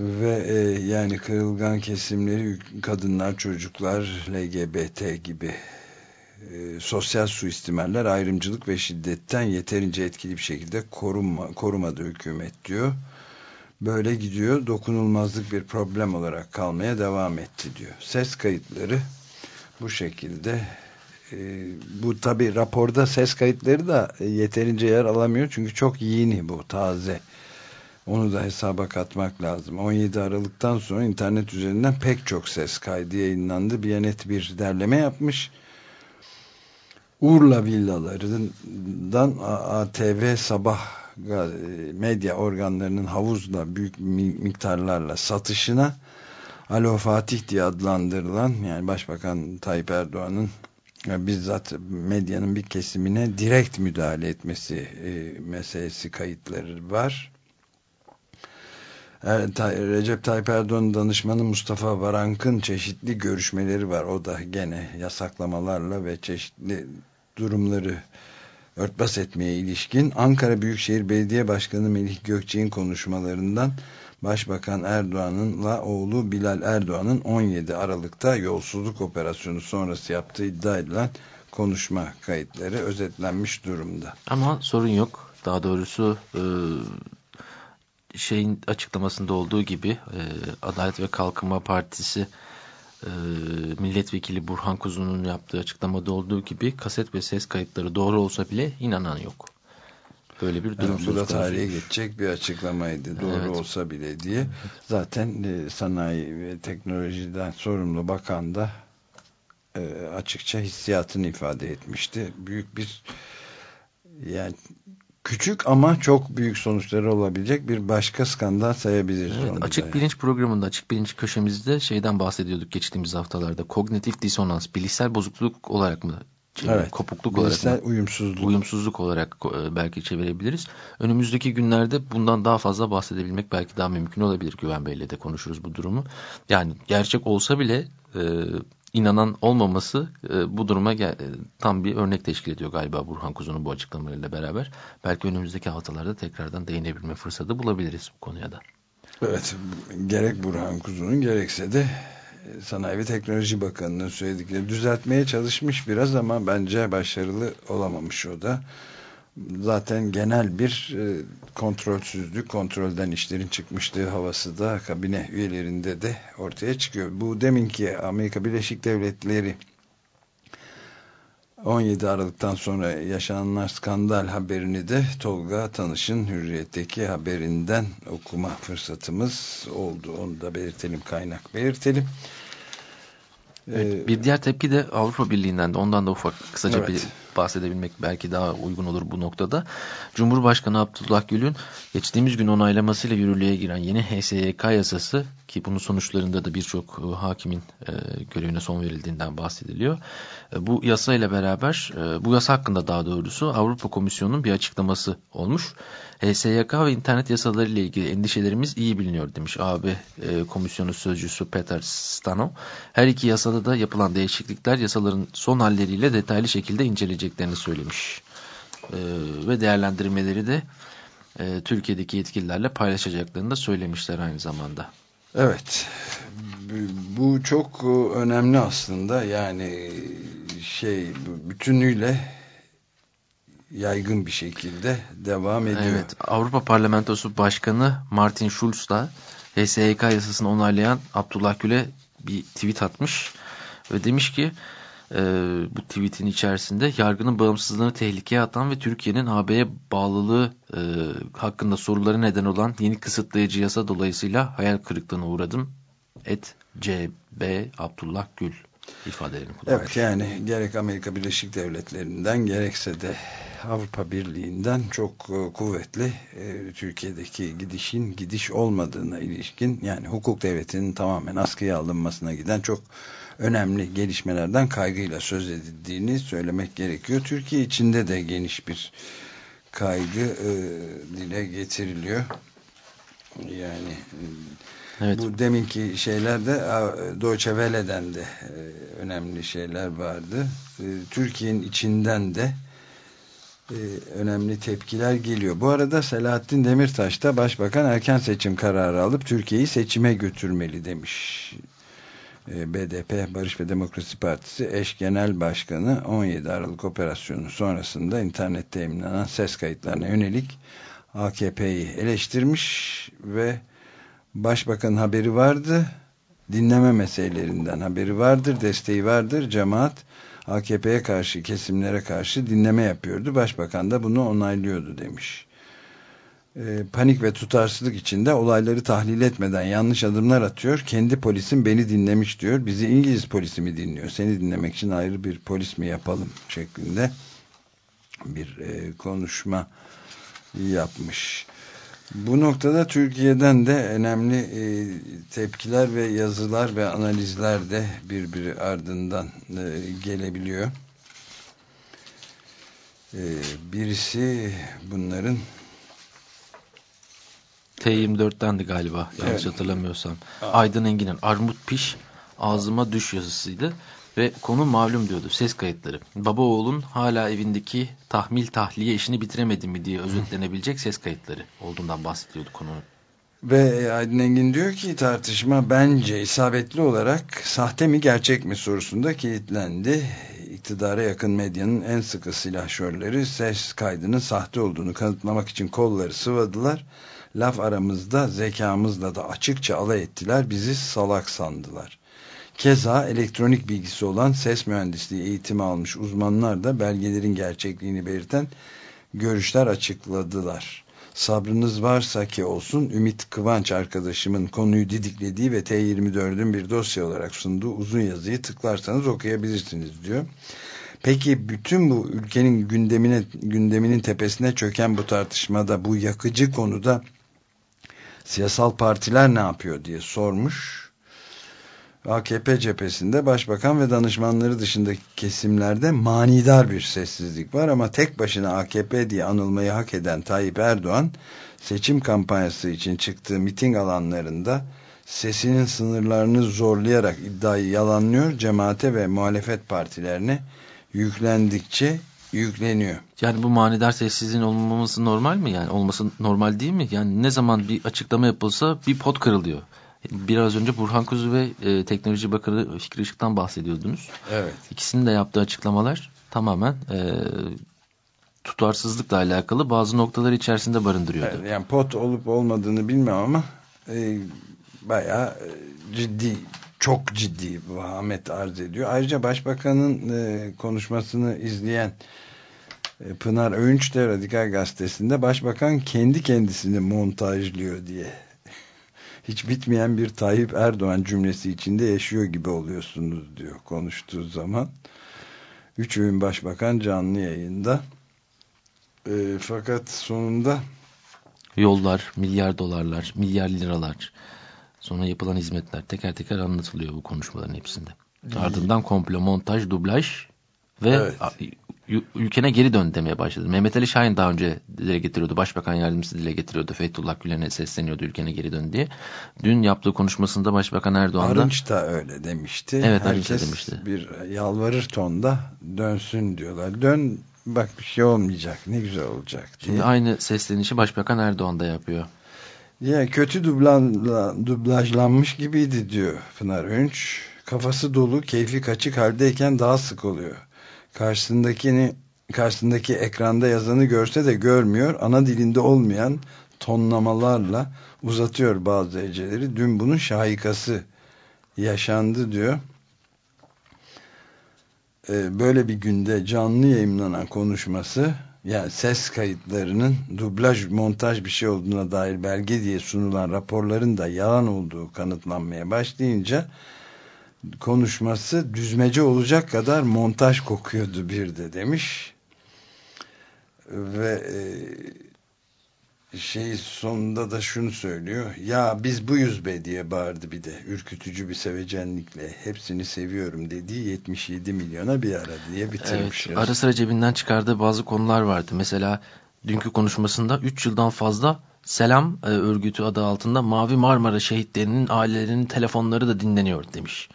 ve e, yani kırılgan kesimleri kadınlar, çocuklar, LGBT gibi e, sosyal suistimaller, ayrımcılık ve şiddetten yeterince etkili bir şekilde korunma, korumadı hükümet diyor. Böyle gidiyor. Dokunulmazlık bir problem olarak kalmaya devam etti diyor. Ses kayıtları bu şekilde e, bu tabi raporda ses kayıtları da yeterince yer alamıyor. Çünkü çok yeni bu taze. Onu da hesaba katmak lazım. 17 Aralık'tan sonra internet üzerinden pek çok ses kaydı yayınlandı. Biyanet bir derleme yapmış. Urla villalarından ATV sabah medya organlarının havuzla büyük miktarlarla satışına Alo Fatih diye adlandırılan yani Başbakan Tayyip Erdoğan'ın bizzat medyanın bir kesimine direkt müdahale etmesi e, meselesi kayıtları var. Recep Tayyip Erdoğan danışmanı Mustafa Varank'ın çeşitli görüşmeleri var. O da gene yasaklamalarla ve çeşitli durumları örtbas etmeye ilişkin Ankara Büyükşehir Belediye Başkanı Melih Gökçe'nin konuşmalarından Başbakan Erdoğan'ınla oğlu Bilal Erdoğan'ın 17 Aralık'ta yolsuzluk operasyonu sonrası yaptığı iddia edilen konuşma kayıtları özetlenmiş durumda.
Ama sorun yok. Daha doğrusu e, şeyin açıklamasında olduğu gibi e, Adalet ve Kalkınma Partisi e, milletvekili Burhan Kuzu'nun yaptığı açıklamada olduğu gibi kaset ve ses kayıtları doğru olsa bile inanan yok. Böyle bir durum.
Yani bu da tarihe geçecek bir açıklamaydı. Doğru evet. olsa bile diye. Zaten e, sanayi ve teknolojiden sorumlu bakan da e, açıkça hissiyatını ifade etmişti. Büyük bir yani küçük ama çok büyük sonuçları olabilecek bir başka skandal sayabiliriz.
Evet, açık yani. bilinç programında, açık bilinç köşemizde şeyden bahsediyorduk geçtiğimiz haftalarda. Kognitif disonans, bilişsel bozukluk olarak mı? Evet. Kopukluk
bilişsel
olarak
mı? uyumsuzluk.
Uyumsuzluk olarak e, belki çevirebiliriz. Önümüzdeki günlerde bundan daha fazla bahsedebilmek belki daha mümkün olabilir. Güven Bey'le de konuşuruz bu durumu. Yani gerçek olsa bile e, inanan olmaması e, bu duruma e, tam bir örnek teşkil ediyor galiba Burhan Kuzu'nun bu açıklamalarıyla beraber. Belki önümüzdeki haftalarda tekrardan değinebilme fırsatı bulabiliriz bu konuya da.
Evet, gerek Burhan Kuzu'nun gerekse de Sanayi ve Teknoloji Bakanı'nın söyledikleri düzeltmeye çalışmış biraz ama bence başarılı olamamış o da. Zaten genel bir e, kontrolsüzlük, kontrolden işlerin çıkmışlığı havası da kabine üyelerinde de ortaya çıkıyor. Bu deminki Amerika Birleşik Devletleri 17 Aralık'tan sonra yaşananlar skandal haberini de Tolga Tanış'ın Hürriyet'teki haberinden okuma fırsatımız oldu. Onu da belirtelim, kaynak belirtelim.
Evet, bir diğer tepki de Avrupa Birliği'nden de ondan da ufak kısaca
Evet.
bir bahsedebilmek belki daha uygun olur bu noktada. Cumhurbaşkanı Abdullah Gül'ün geçtiğimiz gün onaylamasıyla yürürlüğe giren yeni HSYK yasası ki bunun sonuçlarında da birçok e, hakimin e, görevine son verildiğinden bahsediliyor. E, bu yasayla beraber e, bu yasa hakkında daha doğrusu Avrupa Komisyonu'nun bir açıklaması olmuş. HSYK ve internet yasaları ile ilgili endişelerimiz iyi biliniyor demiş AB e, Komisyonu Sözcüsü Peter Stano. Her iki yasada da yapılan değişiklikler yasaların son halleriyle detaylı şekilde inceleyeceklerini söylemiş. E, ve değerlendirmeleri de e, Türkiye'deki yetkililerle paylaşacaklarını da söylemişler aynı zamanda.
Evet. Bu- çok e, önemli aslında. Yani şey bütünüyle yaygın bir şekilde devam ediyor.
Evet, Avrupa Parlamentosu Başkanı Martin Schulz da HSYK yasasını onaylayan Abdullah Gül'e bir tweet atmış ve demiş ki e, bu tweetin içerisinde yargının bağımsızlığını tehlikeye atan ve Türkiye'nin AB'ye bağlılığı e, hakkında soruları neden olan yeni kısıtlayıcı yasa dolayısıyla hayal kırıklığına uğradım. Et CB Abdullah Gül ifadelerini kullanmış.
Evet yani gerek Amerika Birleşik Devletleri'nden gerekse de Avrupa Birliği'nden çok e, kuvvetli e, Türkiye'deki gidişin gidiş olmadığına ilişkin yani hukuk devletinin tamamen askıya alınmasına giden çok önemli gelişmelerden kaygıyla söz edildiğini söylemek gerekiyor. Türkiye içinde de geniş bir kaygı e, dile getiriliyor. Yani
Evet.
bu deminki şeylerde Deutsche Welle'den de önemli şeyler vardı. Türkiye'nin içinden de önemli tepkiler geliyor. Bu arada Selahattin Demirtaş da Başbakan erken seçim kararı alıp Türkiye'yi seçime götürmeli demiş. E, BDP Barış ve Demokrasi Partisi eş genel başkanı 17 Aralık operasyonu sonrasında internette yayınlanan ses kayıtlarına yönelik AKP'yi eleştirmiş ve Başbakanın haberi vardı. Dinleme meselelerinden haberi vardır, desteği vardır. Cemaat AKP'ye karşı, kesimlere karşı dinleme yapıyordu. Başbakan da bunu onaylıyordu demiş. E, panik ve tutarsızlık içinde olayları tahlil etmeden yanlış adımlar atıyor. Kendi polisim beni dinlemiş diyor. Bizi İngiliz polisi mi dinliyor? Seni dinlemek için ayrı bir polis mi yapalım şeklinde bir e, konuşma yapmış. Bu noktada Türkiye'den de önemli e, tepkiler ve yazılar ve analizler de birbiri ardından e, gelebiliyor. E, birisi bunların
T24'tendi galiba yanlış
Evet.
hatırlamıyorsam. Aydın Engin'in Armut Piş ağzıma düş yazısıydı ve konu malum diyordu ses kayıtları. Baba oğlun hala evindeki tahmil tahliye işini bitiremedi mi diye özetlenebilecek ses kayıtları olduğundan bahsediyordu konunun.
Ve Aydın Engin diyor ki tartışma bence isabetli olarak sahte mi gerçek mi sorusunda kilitlendi. İktidara yakın medyanın en sıkı silahşörleri ses kaydının sahte olduğunu kanıtlamak için kolları sıvadılar. Laf aramızda zekamızla da açıkça alay ettiler. Bizi salak sandılar. Keza elektronik bilgisi olan ses mühendisliği eğitimi almış uzmanlar da belgelerin gerçekliğini belirten görüşler açıkladılar. Sabrınız varsa ki olsun Ümit Kıvanç arkadaşımın konuyu didiklediği ve T24'ün bir dosya olarak sunduğu uzun yazıyı tıklarsanız okuyabilirsiniz diyor. Peki bütün bu ülkenin gündemine gündeminin tepesine çöken bu tartışmada bu yakıcı konuda siyasal partiler ne yapıyor diye sormuş. AKP cephesinde başbakan ve danışmanları dışındaki kesimlerde manidar bir sessizlik var ama tek başına AKP diye anılmayı hak eden Tayyip Erdoğan seçim kampanyası için çıktığı miting alanlarında sesinin sınırlarını zorlayarak iddiayı yalanlıyor cemaate ve muhalefet partilerine yüklendikçe yükleniyor.
Yani bu manidar sessizliğin olmaması normal mi? Yani olması normal değil mi? Yani ne zaman bir açıklama yapılsa bir pot kırılıyor. Biraz önce Burhan Kuzu ve e, Teknoloji Bakanı Fikri Işık'tan bahsediyordunuz.
Evet.
İkisinin de yaptığı açıklamalar tamamen e, tutarsızlıkla alakalı bazı noktalar içerisinde barındırıyordu.
Evet, yani pot olup olmadığını bilmem ama e, bayağı e, ciddi çok ciddi vahamet arz ediyor. Ayrıca Başbakan'ın e, konuşmasını izleyen e, Pınar Öğünç de Radikal Gazetesi'nde Başbakan kendi kendisini montajlıyor diye hiç bitmeyen bir Tayyip Erdoğan cümlesi içinde yaşıyor gibi oluyorsunuz diyor konuştuğu zaman. Üç öğün başbakan canlı yayında. E, fakat sonunda
Yollar, milyar dolarlar, milyar liralar, sonra yapılan hizmetler teker teker anlatılıyor bu konuşmaların hepsinde. Ardından komplo, montaj, dublaj ve
Evet.
Ülkene geri dön demeye başladı. Mehmet Ali Şahin daha önce dile getiriyordu. Başbakan yardımcısı dile getiriyordu. Fethullah Gülen'e sesleniyordu ülkene geri dön diye. Dün yaptığı konuşmasında Başbakan Erdoğan da
Arınç da öyle demişti.
Evet, Arınç da
Herkes
demişti.
bir yalvarır tonda dönsün diyorlar. Dön bak bir şey olmayacak ne güzel olacak diye.
şimdi aynı seslenişi Başbakan Erdoğan da yapıyor.
Ya kötü dublan, dublajlanmış gibiydi diyor Pınar Önç. Kafası dolu, keyfi kaçık haldeyken daha sık oluyor. Karşısındakini karşısındaki ekranda yazanı görse de görmüyor. Ana dilinde olmayan tonlamalarla uzatıyor bazı heceleri. Dün bunun şahikası yaşandı diyor. Ee, böyle bir günde canlı yayınlanan konuşması yani ses kayıtlarının dublaj montaj bir şey olduğuna dair belge diye sunulan raporların da yalan olduğu kanıtlanmaya başlayınca konuşması düzmece olacak kadar montaj kokuyordu bir de demiş ve e, şey sonunda da şunu söylüyor ya biz buyuz be diye bağırdı bir de ürkütücü bir sevecenlikle hepsini seviyorum dediği 77 milyona bir ara diye bitirmiş.
Evet, ara sıra cebinden çıkardığı bazı konular vardı. Mesela dünkü konuşmasında 3 yıldan fazla Selam e, örgütü adı altında Mavi Marmara şehitlerinin ailelerinin telefonları da dinleniyor demiş.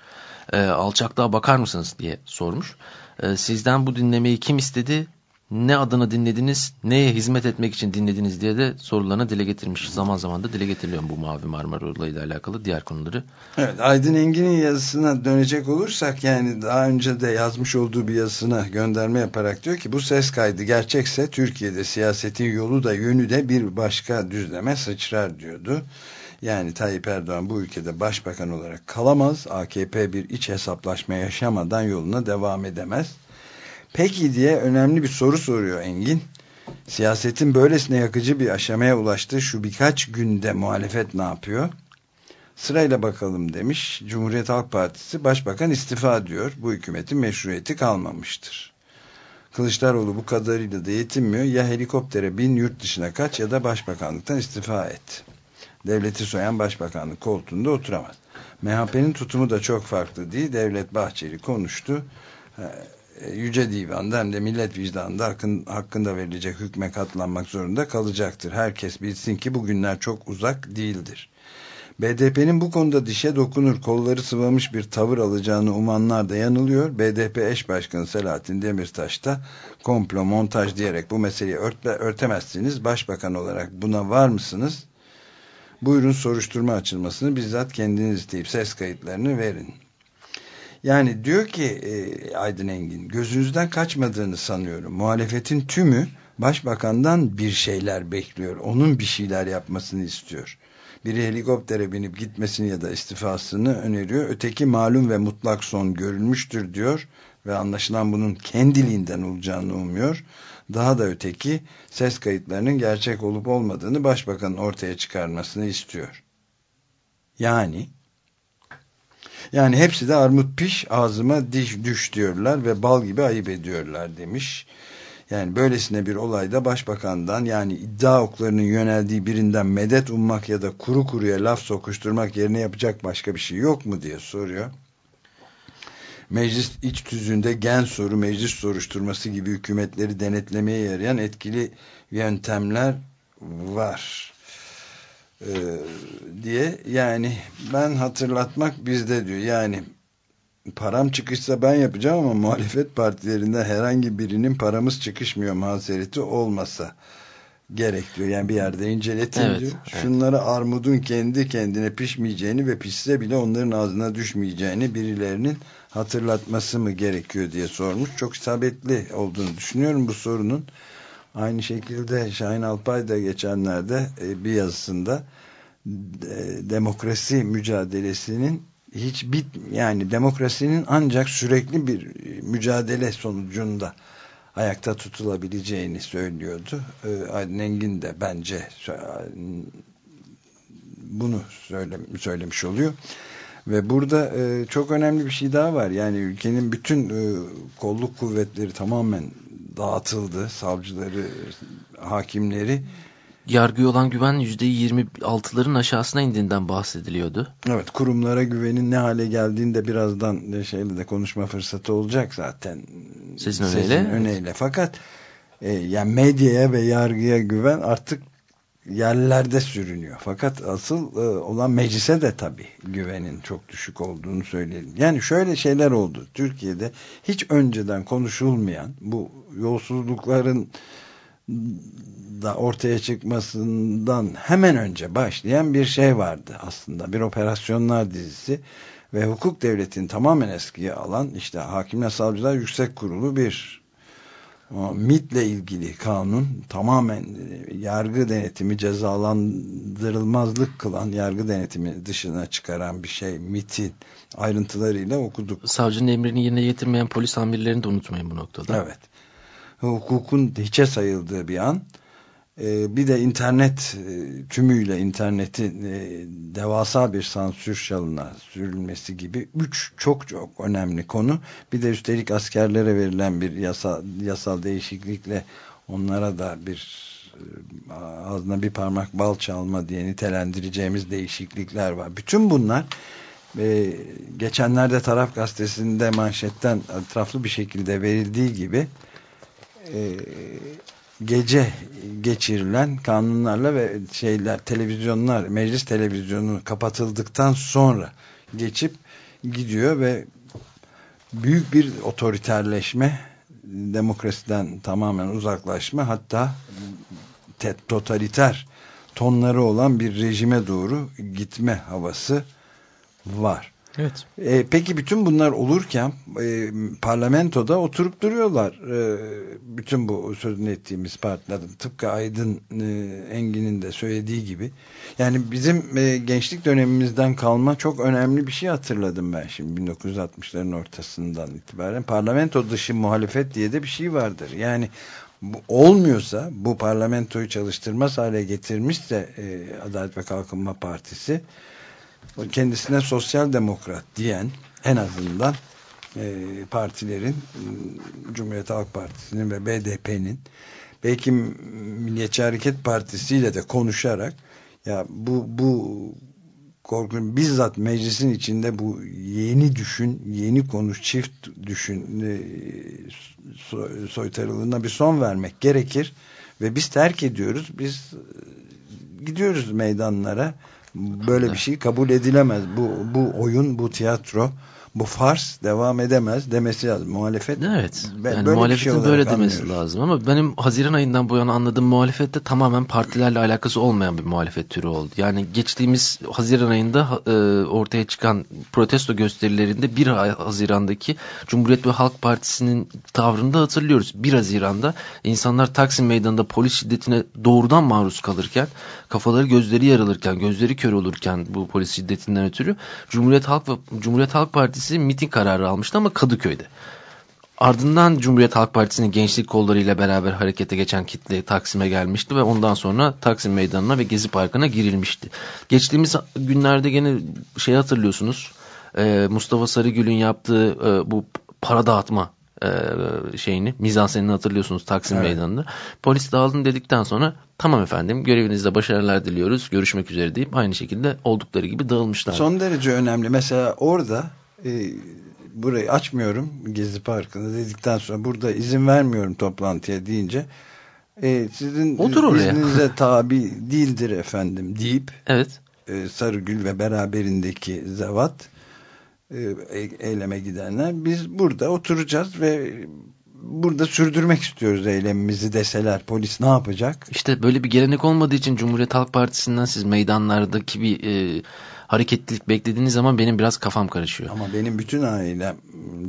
E, alçaklığa bakar mısınız diye sormuş. E, sizden bu dinlemeyi kim istedi? Ne adına dinlediniz? Neye hizmet etmek için dinlediniz diye de sorularına dile getirmiş. Zaman zaman da dile getiriliyor bu Mavi Marmara olayıyla alakalı diğer konuları.
Evet, Aydın Engin'in yazısına dönecek olursak yani daha önce de yazmış olduğu bir yazısına gönderme yaparak diyor ki bu ses kaydı gerçekse Türkiye'de siyasetin yolu da yönü de bir başka düzleme sıçrar diyordu. Yani Tayyip Erdoğan bu ülkede başbakan olarak kalamaz. AKP bir iç hesaplaşma yaşamadan yoluna devam edemez. Peki diye önemli bir soru soruyor Engin. Siyasetin böylesine yakıcı bir aşamaya ulaştığı şu birkaç günde muhalefet ne yapıyor? Sırayla bakalım demiş. Cumhuriyet Halk Partisi Başbakan istifa diyor. Bu hükümetin meşruiyeti kalmamıştır. Kılıçdaroğlu bu kadarıyla da yetinmiyor. Ya helikoptere bin yurt dışına kaç ya da başbakanlıktan istifa et. Devleti soyan başbakanlık koltuğunda oturamaz. MHP'nin tutumu da çok farklı değil. Devlet Bahçeli konuştu. Ee, Yüce Divan'da hem de millet vicdanında hakkın, hakkında verilecek hükme katlanmak zorunda kalacaktır. Herkes bilsin ki bugünler çok uzak değildir. BDP'nin bu konuda dişe dokunur, kolları sıvamış bir tavır alacağını umanlar da yanılıyor. BDP eş başkanı Selahattin Demirtaş da komplo montaj diyerek bu meseleyi örtle, örtemezsiniz. Başbakan olarak buna var mısınız? Buyurun soruşturma açılmasını bizzat kendiniz isteyip ses kayıtlarını verin. Yani diyor ki e, Aydın Engin gözünüzden kaçmadığını sanıyorum. Muhalefetin tümü başbakandan bir şeyler bekliyor. Onun bir şeyler yapmasını istiyor. Biri helikoptere binip gitmesini ya da istifasını öneriyor. Öteki malum ve mutlak son görülmüştür diyor ve anlaşılan bunun kendiliğinden olacağını umuyor. Daha da öteki ses kayıtlarının gerçek olup olmadığını başbakanın ortaya çıkarmasını istiyor. Yani yani hepsi de armut piş ağzıma diş düş diyorlar ve bal gibi ayıp ediyorlar demiş. Yani böylesine bir olayda başbakandan yani iddia oklarının yöneldiği birinden medet ummak ya da kuru kuruya laf sokuşturmak yerine yapacak başka bir şey yok mu diye soruyor. Meclis iç tüzüğünde gen soru, meclis soruşturması gibi hükümetleri denetlemeye yarayan etkili yöntemler var. Ee, diye yani ben hatırlatmak bizde diyor. Yani param çıkışsa ben yapacağım ama muhalefet partilerinden herhangi birinin paramız çıkışmıyor mazereti olmasa gerek diyor. Yani bir yerde inceletin
Evet,
diyor.
evet.
Şunları armudun kendi kendine pişmeyeceğini ve pişse bile onların ağzına düşmeyeceğini birilerinin hatırlatması mı gerekiyor diye sormuş. Çok isabetli olduğunu düşünüyorum bu sorunun. Aynı şekilde Şahin Alpay da geçenlerde e, bir yazısında e, demokrasi mücadelesinin hiç bit yani demokrasinin ancak sürekli bir mücadele sonucunda ayakta tutulabileceğini söylüyordu. Aydın Engin de bence bunu söyle, söylemiş oluyor. Ve burada e, çok önemli bir şey daha var. Yani ülkenin bütün e, kolluk kuvvetleri tamamen dağıtıldı. Savcıları, hakimleri.
Yargıya olan güven %26'ların aşağısına indiğinden bahsediliyordu.
Evet kurumlara güvenin ne hale geldiğini de birazdan şeyle de konuşma fırsatı olacak zaten.
Sesin öneyle. Sesin
öneyle. Fakat e, yani medyaya ve yargıya güven artık yerlerde sürünüyor. Fakat asıl e, olan meclise de tabii güvenin çok düşük olduğunu söyleyelim. Yani şöyle şeyler oldu. Türkiye'de hiç önceden konuşulmayan bu yolsuzlukların da ortaya çıkmasından hemen önce başlayan bir şey vardı aslında. Bir operasyonlar dizisi ve hukuk devletini tamamen eskiye alan işte Hakimler Savcılar Yüksek Kurulu bir MIT'le ilgili kanun tamamen e, yargı denetimi cezalandırılmazlık kılan yargı denetimi dışına çıkaran bir şey MIT'in ayrıntılarıyla okuduk.
Savcının emrini yerine getirmeyen polis amirlerini de unutmayın bu noktada.
Evet. Hukukun hiçe sayıldığı bir an ee, bir de internet e, tümüyle internetin e, devasa bir sansür şalına sürülmesi gibi üç çok çok önemli konu. Bir de üstelik askerlere verilen bir yasa, yasal değişiklikle onlara da bir e, ağzına bir parmak bal çalma diye nitelendireceğimiz değişiklikler var. Bütün bunlar geçenlerde Taraf Gazetesi'nde manşetten etraflı bir şekilde verildiği gibi gece geçirilen kanunlarla ve şeyler televizyonlar meclis televizyonu kapatıldıktan sonra geçip gidiyor ve büyük bir otoriterleşme demokrasiden tamamen uzaklaşma hatta totaliter tonları olan bir rejime doğru gitme havası var.
Evet.
E, peki bütün bunlar olurken e, parlamentoda oturup duruyorlar. E, bütün bu sözünü ettiğimiz partilerin tıpkı Aydın e, Engin'in de söylediği gibi. Yani bizim e, gençlik dönemimizden kalma çok önemli bir şey hatırladım ben şimdi 1960'ların ortasından itibaren. Parlamento dışı muhalefet diye de bir şey vardır. Yani bu olmuyorsa bu parlamentoyu çalıştırmaz hale getirmişse e, Adalet ve Kalkınma Partisi kendisine sosyal demokrat diyen en azından e, partilerin e, Cumhuriyet Halk Partisi'nin ve BDP'nin belki Milliyetçi Hareket Partisi ile de konuşarak ya bu bu korkun bizzat meclisin içinde bu yeni düşün, yeni konuş, çift düşün e, soytarılığına bir son vermek gerekir ve biz terk ediyoruz. Biz e, gidiyoruz meydanlara Böyle bir şey kabul edilemez. Bu, bu oyun, bu tiyatro, bu fars devam edemez demesi lazım. Muhalefet
Evet. Yani böyle muhalefetin şey böyle demesi anlıyoruz. lazım ama benim Haziran ayından bu yana anladığım muhalefette tamamen partilerle alakası olmayan bir muhalefet türü oldu. Yani geçtiğimiz Haziran ayında e, ortaya çıkan protesto gösterilerinde 1 Haziran'daki Cumhuriyet ve Halk Partisi'nin tavrını da hatırlıyoruz. 1 Haziran'da insanlar Taksim Meydanı'nda polis şiddetine doğrudan maruz kalırken, kafaları gözleri yarılırken, gözleri kör olurken bu polis şiddetinden ötürü Cumhuriyet Halk ve Cumhuriyet Halk Partisi Partisi miting kararı almıştı ama Kadıköy'de. Ardından Cumhuriyet Halk Partisi'nin gençlik kollarıyla beraber harekete geçen kitle Taksim'e gelmişti ve ondan sonra Taksim Meydanı'na ve Gezi Parkı'na girilmişti. Geçtiğimiz günlerde gene şey hatırlıyorsunuz Mustafa Sarıgül'ün yaptığı bu para dağıtma şeyini mizansenini hatırlıyorsunuz Taksim evet. Meydanı'nda. Polis dağılın dedikten sonra tamam efendim görevinizde başarılar diliyoruz görüşmek üzere deyip aynı şekilde oldukları gibi dağılmışlar.
Son derece önemli mesela orada e, burayı açmıyorum Gezi Parkı'nda dedikten sonra burada izin vermiyorum toplantıya deyince e, sizin Otur oraya. izninize tabi değildir efendim deyip
evet.
e, Sarıgül ve beraberindeki zevat e, eyleme gidenler biz burada oturacağız ve burada sürdürmek istiyoruz eylemimizi deseler polis ne yapacak?
İşte böyle bir gelenek olmadığı için Cumhuriyet Halk Partisi'nden siz meydanlardaki bir e, hareketlilik beklediğiniz zaman benim biraz kafam karışıyor.
Ama benim bütün ailem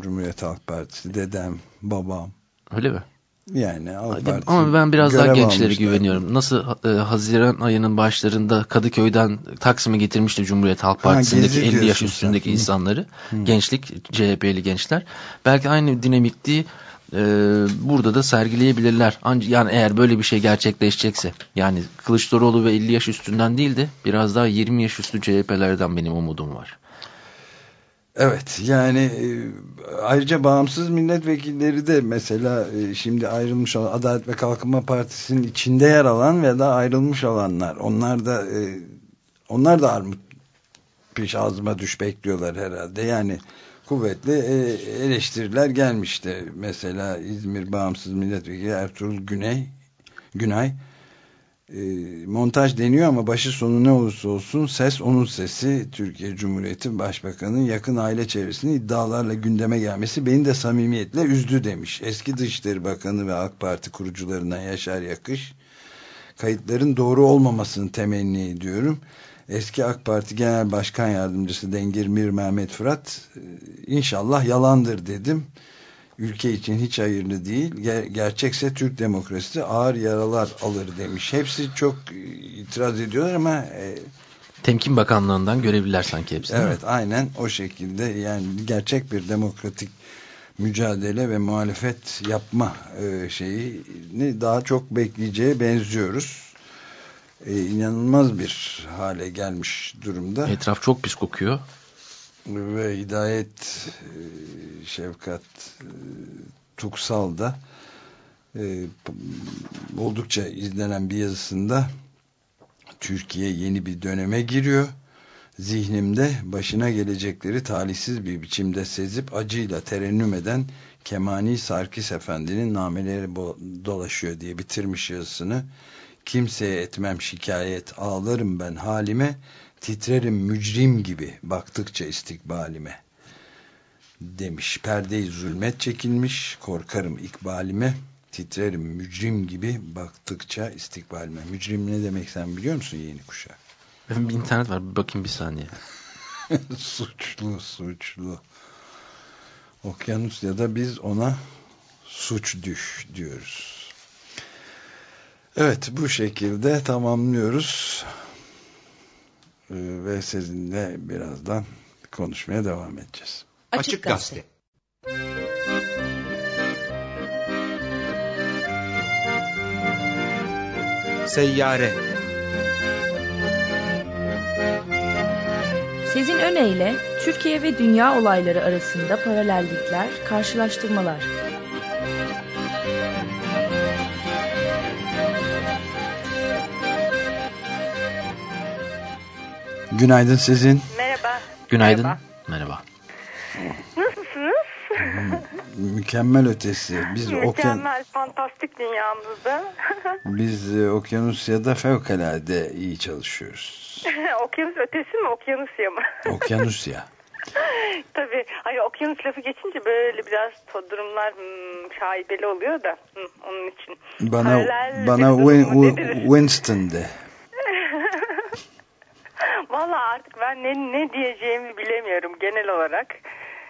Cumhuriyet Halk Partisi, dedem, babam.
Öyle mi?
Yani Parti
Ama ben biraz daha gençlere güveniyorum. Nasıl e, Haziran ayının başlarında Kadıköy'den Taksim'e getirmişti Cumhuriyet Halk
Ha,
Partisi'ndeki
Gezi
50 yaş üstündeki
sen. Hı.
insanları, gençlik, CHP'li gençler. Belki aynı dinamikliği e, burada da sergileyebilirler. Ancak yani eğer böyle bir şey gerçekleşecekse, yani Kılıçdaroğlu ve 50 yaş üstünden değil de biraz daha 20 yaş üstü CHP'lerden benim umudum var.
Evet yani e, ayrıca bağımsız milletvekilleri de mesela e, şimdi ayrılmış olan Adalet ve Kalkınma Partisi'nin içinde yer alan ve da ayrılmış olanlar onlar da e, onlar da armut piş ağzıma düş bekliyorlar herhalde yani kuvvetli e, eleştiriler gelmişti mesela İzmir Bağımsız Milletvekili Ertuğrul Güney Günay e, montaj deniyor ama başı sonu ne olursa olsun ses onun sesi Türkiye Cumhuriyeti Başbakanı'nın yakın aile çevresinin iddialarla gündeme gelmesi beni de samimiyetle üzdü demiş. Eski Dışişleri Bakanı ve AK Parti kurucularından Yaşar Yakış kayıtların doğru olmamasını temenni ediyorum. Eski AK Parti Genel Başkan Yardımcısı Dengir Mir Mehmet Fırat e, inşallah yalandır dedim ülke için hiç hayırlı değil. Ger gerçekse Türk demokrasisi ağır yaralar alır demiş. Hepsi çok e, itiraz ediyorlar ama e,
Temkin Bakanlığı'ndan görevliler sanki hepsi.
evet aynen o şekilde yani gerçek bir demokratik mücadele ve muhalefet yapma e, şeyini daha çok bekleyeceğe benziyoruz. E, inanılmaz bir hale gelmiş durumda.
Etraf çok pis kokuyor.
ve Hidayet e, Şefkat e, Tuksal da e, oldukça izlenen bir yazısında Türkiye yeni bir döneme giriyor. Zihnimde başına gelecekleri talihsiz bir biçimde sezip acıyla terennüm eden Kemani Sarkis Efendi'nin nameleri dolaşıyor diye bitirmiş yazısını. Kimseye etmem şikayet ağlarım ben halime titrerim mücrim gibi baktıkça istikbalime demiş. Perdeyi zulmet çekilmiş korkarım ikbalime titrerim mücrim gibi baktıkça istikbalime. Mücrim ne demek sen biliyor musun yeni kuşak?
Bir internet var bir bakayım bir saniye.
suçlu suçlu. Okyanusya'da biz ona suç düş diyoruz. Evet bu şekilde tamamlıyoruz. Ee, ve sizinle birazdan konuşmaya devam edeceğiz.
Açık Gazete.
Seyyare
Sezin Öne Türkiye ve dünya olayları arasında paralellikler, karşılaştırmalar.
Günaydın sizin.
Merhaba.
Günaydın.
Merhaba.
Merhaba.
Nasılsınız?
Mükemmel ötesi. Biz okyan
Mükemmel, fantastik dünyamızda.
biz e, Okyanusya'da fevkalade iyi çalışıyoruz.
okyanus ötesi mi, okyanusya mı?
Okyanusya.
Tabii. Hayır, okyanus lafı geçince böyle biraz durumlar hmm, şaibeli oluyor da hmm, onun için.
Bana
Paralel
bana Win-? Winston de.
Valla artık ben ne, ne diyeceğimi bilemiyorum genel olarak.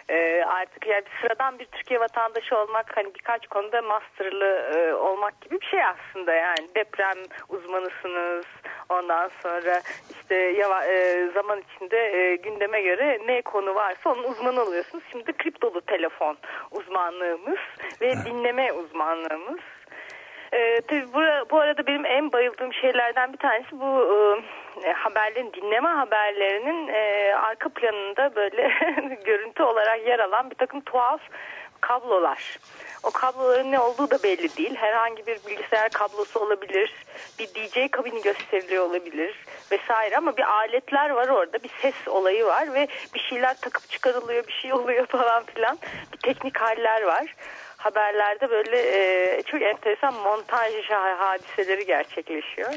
Ee, artık yani sıradan bir Türkiye vatandaşı olmak hani birkaç konuda masterlı e, olmak gibi bir şey aslında yani deprem uzmanısınız ondan sonra işte yava, e, zaman içinde e, gündeme göre ne konu varsa onun uzmanı oluyorsunuz. Şimdi kriptolu telefon uzmanlığımız ve dinleme uzmanlığımız. Ee, tabii bu, bu arada benim en bayıldığım şeylerden bir tanesi bu e, haberlerin dinleme haberlerinin e, arka planında böyle görüntü olarak yer alan bir takım tuhaf kablolar. O kabloların ne olduğu da belli değil. Herhangi bir bilgisayar kablosu olabilir, bir DJ kabini gösteriliyor olabilir vesaire ama bir aletler var orada, bir ses olayı var ve bir şeyler takıp çıkarılıyor, bir şey oluyor falan filan. Bir teknik haller var haberlerde böyle e, çok enteresan montaj hadiseleri gerçekleşiyor.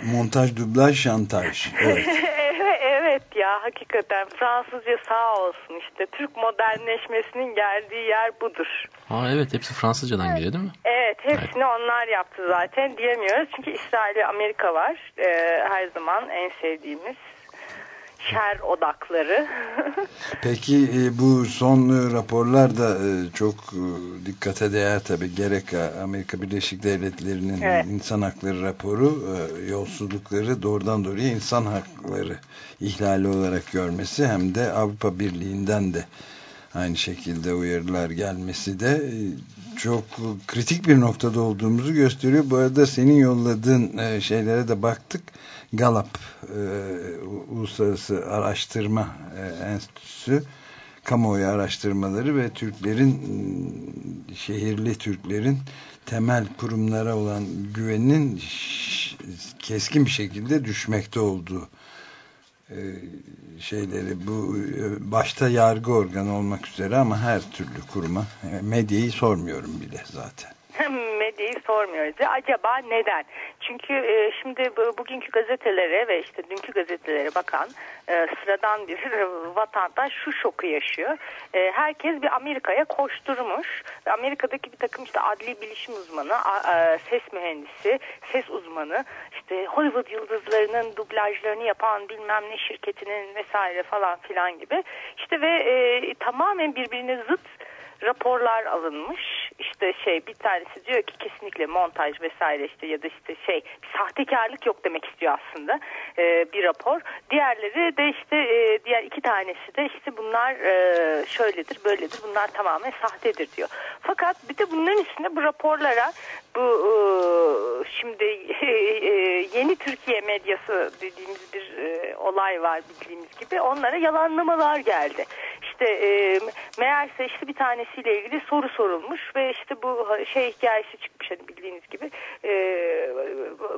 Montaj, dublaj, şantaj. Evet.
evet, evet ya hakikaten Fransızca sağ olsun işte Türk modernleşmesinin geldiği yer budur.
Aa, evet hepsi Fransızcadan geliyor değil mi?
Evet hepsini onlar yaptı zaten diyemiyoruz çünkü İsrail ve Amerika var ee, her zaman en sevdiğimiz. Şer odakları.
Peki e, bu son e, raporlar da e, çok dikkate değer tabi gerek Amerika Birleşik Devletleri'nin
Evet.
insan hakları raporu yolsuzlukları doğrudan doğruya insan hakları ihlali olarak görmesi hem de Avrupa Birliği'nden de aynı şekilde uyarılar gelmesi de e, çok kritik bir noktada olduğumuzu gösteriyor. Bu arada senin yolladığın e, şeylere de baktık. Gallup e, Uluslararası Araştırma Enstitüsü kamuoyu araştırmaları ve Türklerin şehirli Türklerin temel kurumlara olan güveninin ş- keskin bir şekilde düşmekte olduğu şeyleri bu e, başta yargı organı olmak üzere ama her türlü kuruma e, medyayı sormuyorum bile zaten.
Medyayı sormuyoruz. Acaba neden? Çünkü e, şimdi bu, bugünkü gazetelere ve işte dünkü gazetelere bakan e, sıradan bir vatandaş şu şoku yaşıyor. E, herkes bir Amerika'ya koşturmuş Amerika'daki bir takım işte adli bilişim uzmanı, ses mühendisi, ses uzmanı, işte Hollywood yıldızlarının dublajlarını yapan bilmem ne şirketinin vesaire falan filan gibi işte ve tamamen birbirine zıt raporlar alınmış. İşte şey bir tanesi diyor ki kesinlikle montaj vesaire işte ya da işte şey sahtekarlık yok demek istiyor aslında e, bir rapor. Diğerleri de işte e, diğer iki tanesi de işte bunlar e, şöyledir böyledir bunlar tamamen sahtedir diyor. Fakat bir de bunların üstünde bu raporlara bu e, şimdi e, yeni Türkiye medyası dediğimiz bir e, olay var bildiğimiz gibi onlara yalanlamalar geldi. İşte e, meğerse işte bir tanesiyle ilgili soru sorulmuş ve işte bu şey hikayesi çıkmış hani bildiğiniz gibi e,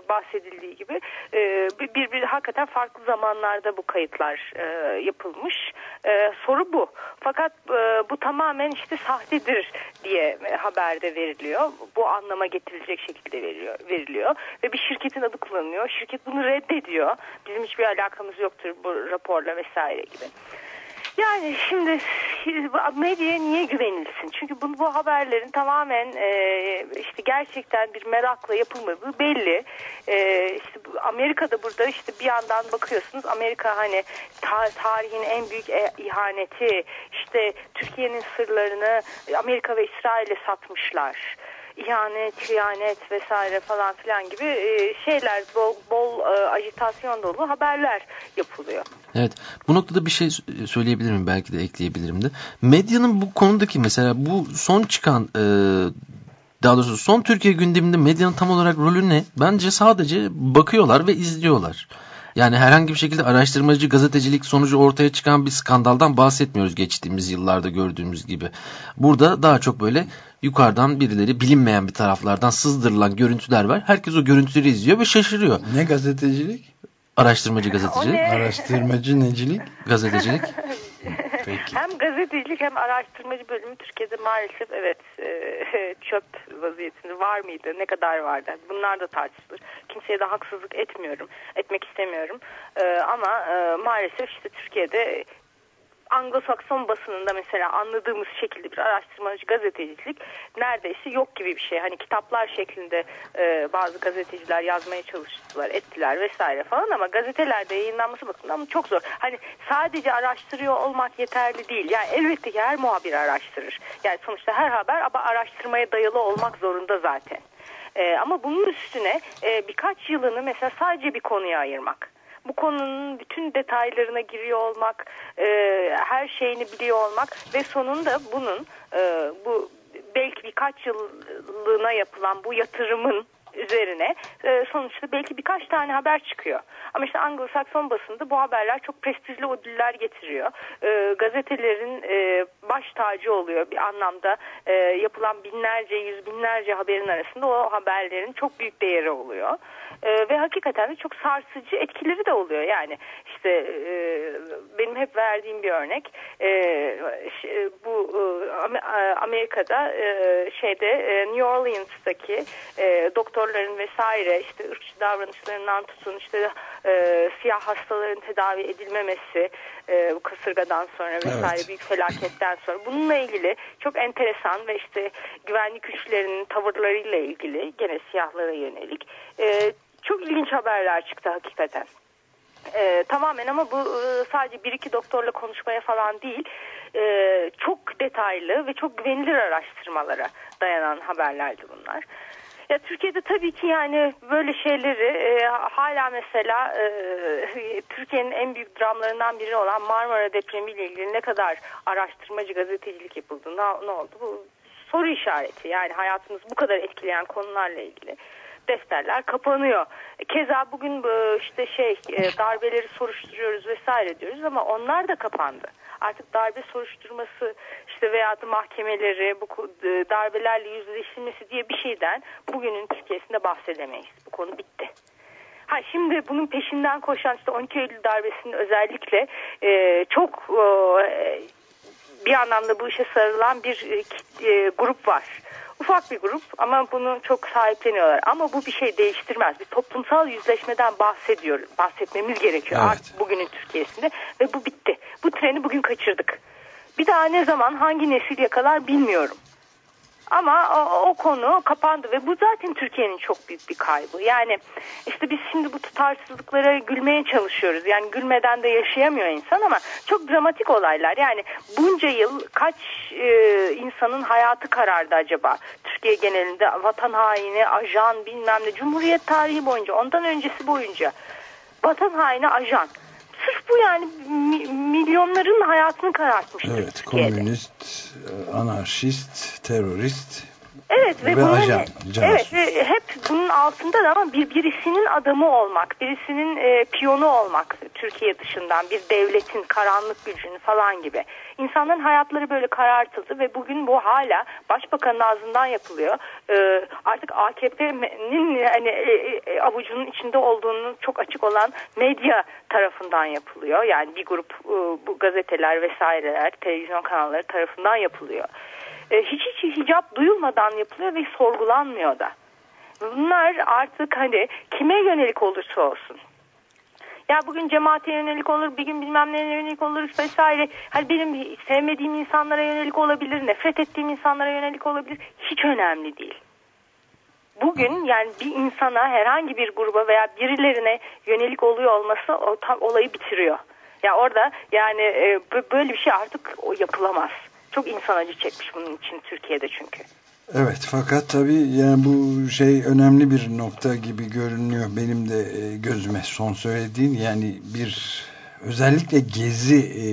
bahsedildiği gibi e, bir, bir, hakikaten farklı zamanlarda bu kayıtlar e, yapılmış. E, soru bu. Fakat e, bu tamamen işte sahtedir diye haberde veriliyor. Bu anlama getirilecek şekilde veriliyor, veriliyor ve bir şirketin adı kullanılıyor. Şirket bunu reddediyor. Bizim hiçbir alakamız yoktur bu raporla vesaire gibi. Yani şimdi medyaya niye güvenilsin? Çünkü bu, bu haberlerin tamamen e, işte gerçekten bir merakla yapılmadığı belli. E, işte Amerika'da burada işte bir yandan bakıyorsunuz Amerika hani ta- tarihin en büyük e, ihaneti işte Türkiye'nin sırlarını Amerika ve İsrail'e satmışlar ihanet, hıyanet vesaire falan filan gibi e, şeyler bol, bol e, ajitasyon dolu haberler yapılıyor.
Evet. Bu noktada bir şey sö- söyleyebilirim belki de ekleyebilirim de. Medyanın bu konudaki mesela bu son çıkan e, daha doğrusu son Türkiye gündeminde medyanın tam olarak rolü ne? Bence sadece bakıyorlar ve izliyorlar. Yani herhangi bir şekilde araştırmacı gazetecilik sonucu ortaya çıkan bir skandaldan bahsetmiyoruz geçtiğimiz yıllarda gördüğümüz gibi. Burada daha çok böyle yukarıdan birileri bilinmeyen bir taraflardan sızdırılan görüntüler var. Herkes o görüntüleri izliyor ve şaşırıyor.
Ne gazetecilik?
Araştırmacı
ne?
Araştırmacı necilik?
gazetecilik.
Peki.
Hem gazetecilik hem araştırmacı bölümü Türkiye'de maalesef evet e, çöp vaziyetinde var mıydı? Ne kadar vardı? Bunlar da tartışılır. Kimseye de haksızlık etmiyorum. Etmek istemiyorum. E, ama e, maalesef işte Türkiye'de Anglo-Sakson basınında mesela anladığımız şekilde bir araştırmacı gazetecilik neredeyse yok gibi bir şey. Hani kitaplar şeklinde e, bazı gazeteciler yazmaya çalıştılar, ettiler vesaire falan ama gazetelerde yayınlanması bakımından çok zor. Hani sadece araştırıyor olmak yeterli değil. Yani elbette ki her muhabir araştırır. Yani sonuçta her haber ama araştırmaya dayalı olmak zorunda zaten. E, ama bunun üstüne e, birkaç yılını mesela sadece bir konuya ayırmak bu konunun bütün detaylarına giriyor olmak, e, her şeyini biliyor olmak ve sonunda bunun e, bu belki birkaç yıllığına yapılan bu yatırımın üzerine e, sonuçta belki birkaç tane haber çıkıyor. Ama işte Anglo-Sakson basında bu haberler çok prestijli ödüller getiriyor. E, gazetelerin e, baş tacı oluyor bir anlamda. E, yapılan binlerce, yüz binlerce haberin arasında o haberlerin çok büyük değeri oluyor. E, ve hakikaten de çok sarsıcı etkileri de oluyor. Yani işte e, benim hep verdiğim bir örnek e, ş- bu e, e, Amerika'da e, şeyde e, New Orleans'taki e, doktorların vesaire işte ırkçı davranışlarından tutun işte e, siyah hastaların tedavi edilmemesi e, bu kasırgadan sonra vesaire
Evet.
büyük felaketten sonra bununla ilgili çok enteresan ve işte güvenlik güçlerinin tavırlarıyla ilgili gene siyahlara yönelik e, çok ilginç haberler çıktı hakikaten. E, tamamen ama bu e, sadece bir iki doktorla konuşmaya falan değil. E, çok detaylı ve çok güvenilir araştırmalara dayanan haberlerdi bunlar. Ya Türkiye'de tabii ki yani böyle şeyleri e, hala mesela e, Türkiye'nin en büyük dramlarından biri olan Marmara depremi ile ilgili ne kadar araştırmacı gazetecilik yapıldı, ne, ne oldu bu soru işareti. Yani hayatımızı bu kadar etkileyen konularla ilgili defterler kapanıyor. Keza bugün e, işte şey e, darbeleri soruşturuyoruz vesaire diyoruz ama onlar da kapandı. Artık darbe soruşturması işte veya da mahkemeleri bu e, darbelerle yüzleşilmesi diye bir şeyden bugünün Türkiye'sinde bahsedemeyiz. Bu konu bitti. Ha şimdi bunun peşinden koşan işte 12 Eylül darbesinin özellikle e, çok e, bir anlamda bu işe sarılan bir e, grup var. Ufak bir grup ama bunu çok sahipleniyorlar. Ama bu bir şey değiştirmez. Bir toplumsal yüzleşmeden bahsediyoruz. Bahsetmemiz gerekiyor
Evet.
artık bugünün Türkiye'sinde ve bu bitti. Bu treni bugün kaçırdık. Bir daha ne zaman hangi nesil yakalar bilmiyorum. Ama o, o konu kapandı ve bu zaten Türkiye'nin çok büyük bir kaybı. Yani işte biz şimdi bu tutarsızlıklara gülmeye çalışıyoruz. Yani gülmeden de yaşayamıyor insan ama çok dramatik olaylar. Yani bunca yıl kaç e, insanın hayatı karardı acaba? Türkiye genelinde vatan haini, ajan bilmem ne. Cumhuriyet tarihi boyunca ondan öncesi boyunca vatan haini ajan. Sırf bu yani mi- milyonların hayatını karartmıştır
Evet, komünist, anarşist, terörist
Evet ve,
Ve
bunun
ajan, casus.
evet ve hep bunun altında da ama bir birisinin adamı olmak, birisinin e, piyonu olmak Türkiye dışından bir devletin karanlık gücünün falan gibi. İnsanların hayatları böyle karartıldı ve bugün bu hala başbakanın ağzından yapılıyor. E, artık AKP'nin hani e, e, avucunun içinde olduğunu çok açık olan medya tarafından yapılıyor. Yani bir grup e, bu gazeteler vesaireler, televizyon kanalları tarafından yapılıyor e, hiç hiç hicap duyulmadan yapılıyor ve sorgulanmıyor da. Bunlar artık hani kime yönelik olursa olsun. Ya bugün cemaate yönelik olur, bir gün bilmem neye yönelik olur vesaire. Hani benim sevmediğim insanlara yönelik olabilir, nefret ettiğim insanlara yönelik olabilir. Hiç önemli değil. Bugün yani bir insana herhangi bir gruba veya birilerine yönelik oluyor olması o tam olayı bitiriyor. Ya orada yani e, bö- böyle bir şey artık yapılamaz. Çok insan acı çekmiş bunun için Türkiye'de çünkü.
Evet fakat tabii yani bu şey önemli bir nokta gibi görünüyor benim de e, gözüme. Son söylediğin yani bir özellikle gezi e,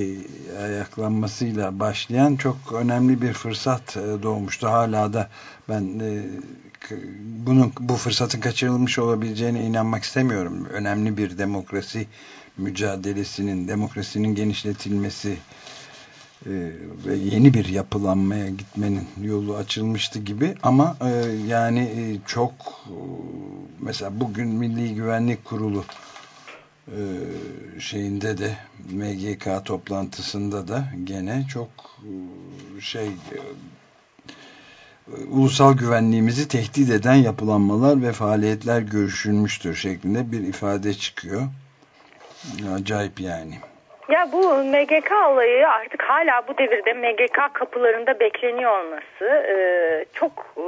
ayaklanmasıyla başlayan çok önemli bir fırsat e, doğmuştu. Hala da ben bunun bu fırsatın kaçırılmış olabileceğine inanmak istemiyorum. Önemli bir demokrasi mücadelesinin demokrasinin genişletilmesi ve yeni bir yapılanmaya gitmenin yolu açılmıştı gibi ama e, yani e, çok e, mesela bugün Milli Güvenlik Kurulu e, şeyinde de MGK toplantısında da gene çok e, şey e, ulusal güvenliğimizi tehdit eden yapılanmalar ve faaliyetler görüşülmüştür şeklinde bir ifade çıkıyor. Acayip yani.
Ya bu MGK olayı artık hala bu devirde MGK kapılarında bekleniyor olması e, çok e,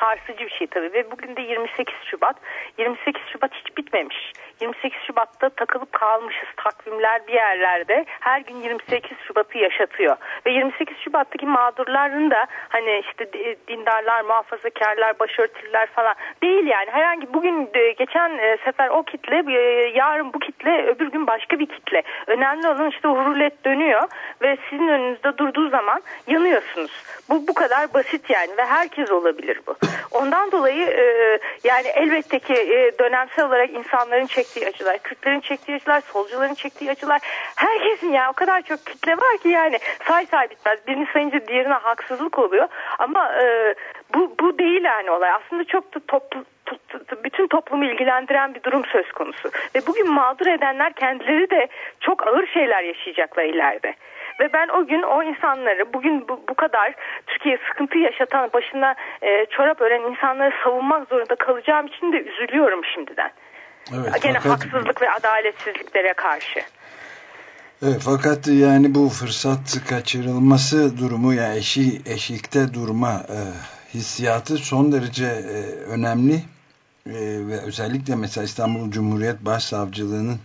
sarsıcı bir şey tabii. Ve bugün de 28 Şubat. 28 Şubat hiç bitmemiş 28 Şubat'ta takılıp kalmışız. Takvimler bir yerlerde her gün 28 Şubat'ı yaşatıyor. Ve 28 Şubat'taki mağdurların da hani işte di- dindarlar muhafazakarlar başörtüler falan değil yani. Herhangi bugün de geçen e, sefer o kitle e, yarın bu kitle öbür gün başka bir kitle. Önemli olan işte rulet dönüyor ve sizin önünüzde durduğu zaman yanıyorsunuz. Bu bu kadar basit yani ve herkes olabilir bu. Ondan dolayı e, yani elbette ki e, dönemsel olarak insanların çektiği acılar Kürtlerin çektiği acılar solcuların çektiği acılar herkesin yani o kadar çok kitle var ki yani say say bitmez birini sayınca diğerine haksızlık oluyor ama e, bu, bu değil yani olay aslında çok da toplu to- bütün toplumu ilgilendiren bir durum söz konusu. Ve bugün mağdur edenler kendileri de çok ağır şeyler yaşayacaklar ileride. Ve ben o gün o insanları bugün bu, bu kadar Türkiye sıkıntı yaşatan başına e, çorap ören insanları savunmak zorunda kalacağım için de üzülüyorum şimdiden.
Evet,
Gene
fakat-
haksızlık ve adaletsizliklere karşı.
Evet, fakat yani bu fırsat kaçırılması durumu ya yani eşi eşikte durma e, hissiyatı son derece e, önemli E, ve özellikle mesela İstanbul Cumhuriyet Başsavcılığı'nın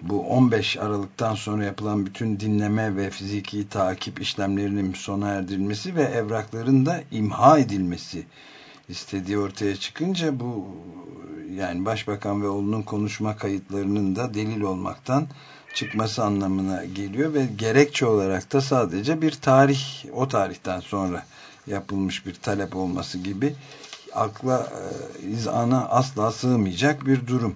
bu 15 Aralık'tan sonra yapılan bütün dinleme ve fiziki takip işlemlerinin sona erdirilmesi ve evrakların da imha edilmesi istediği ortaya çıkınca bu yani başbakan ve oğlunun konuşma kayıtlarının da delil olmaktan çıkması anlamına geliyor ve gerekçe olarak da sadece bir tarih o tarihten sonra yapılmış bir talep olması gibi akla e, izana asla sığmayacak bir durum.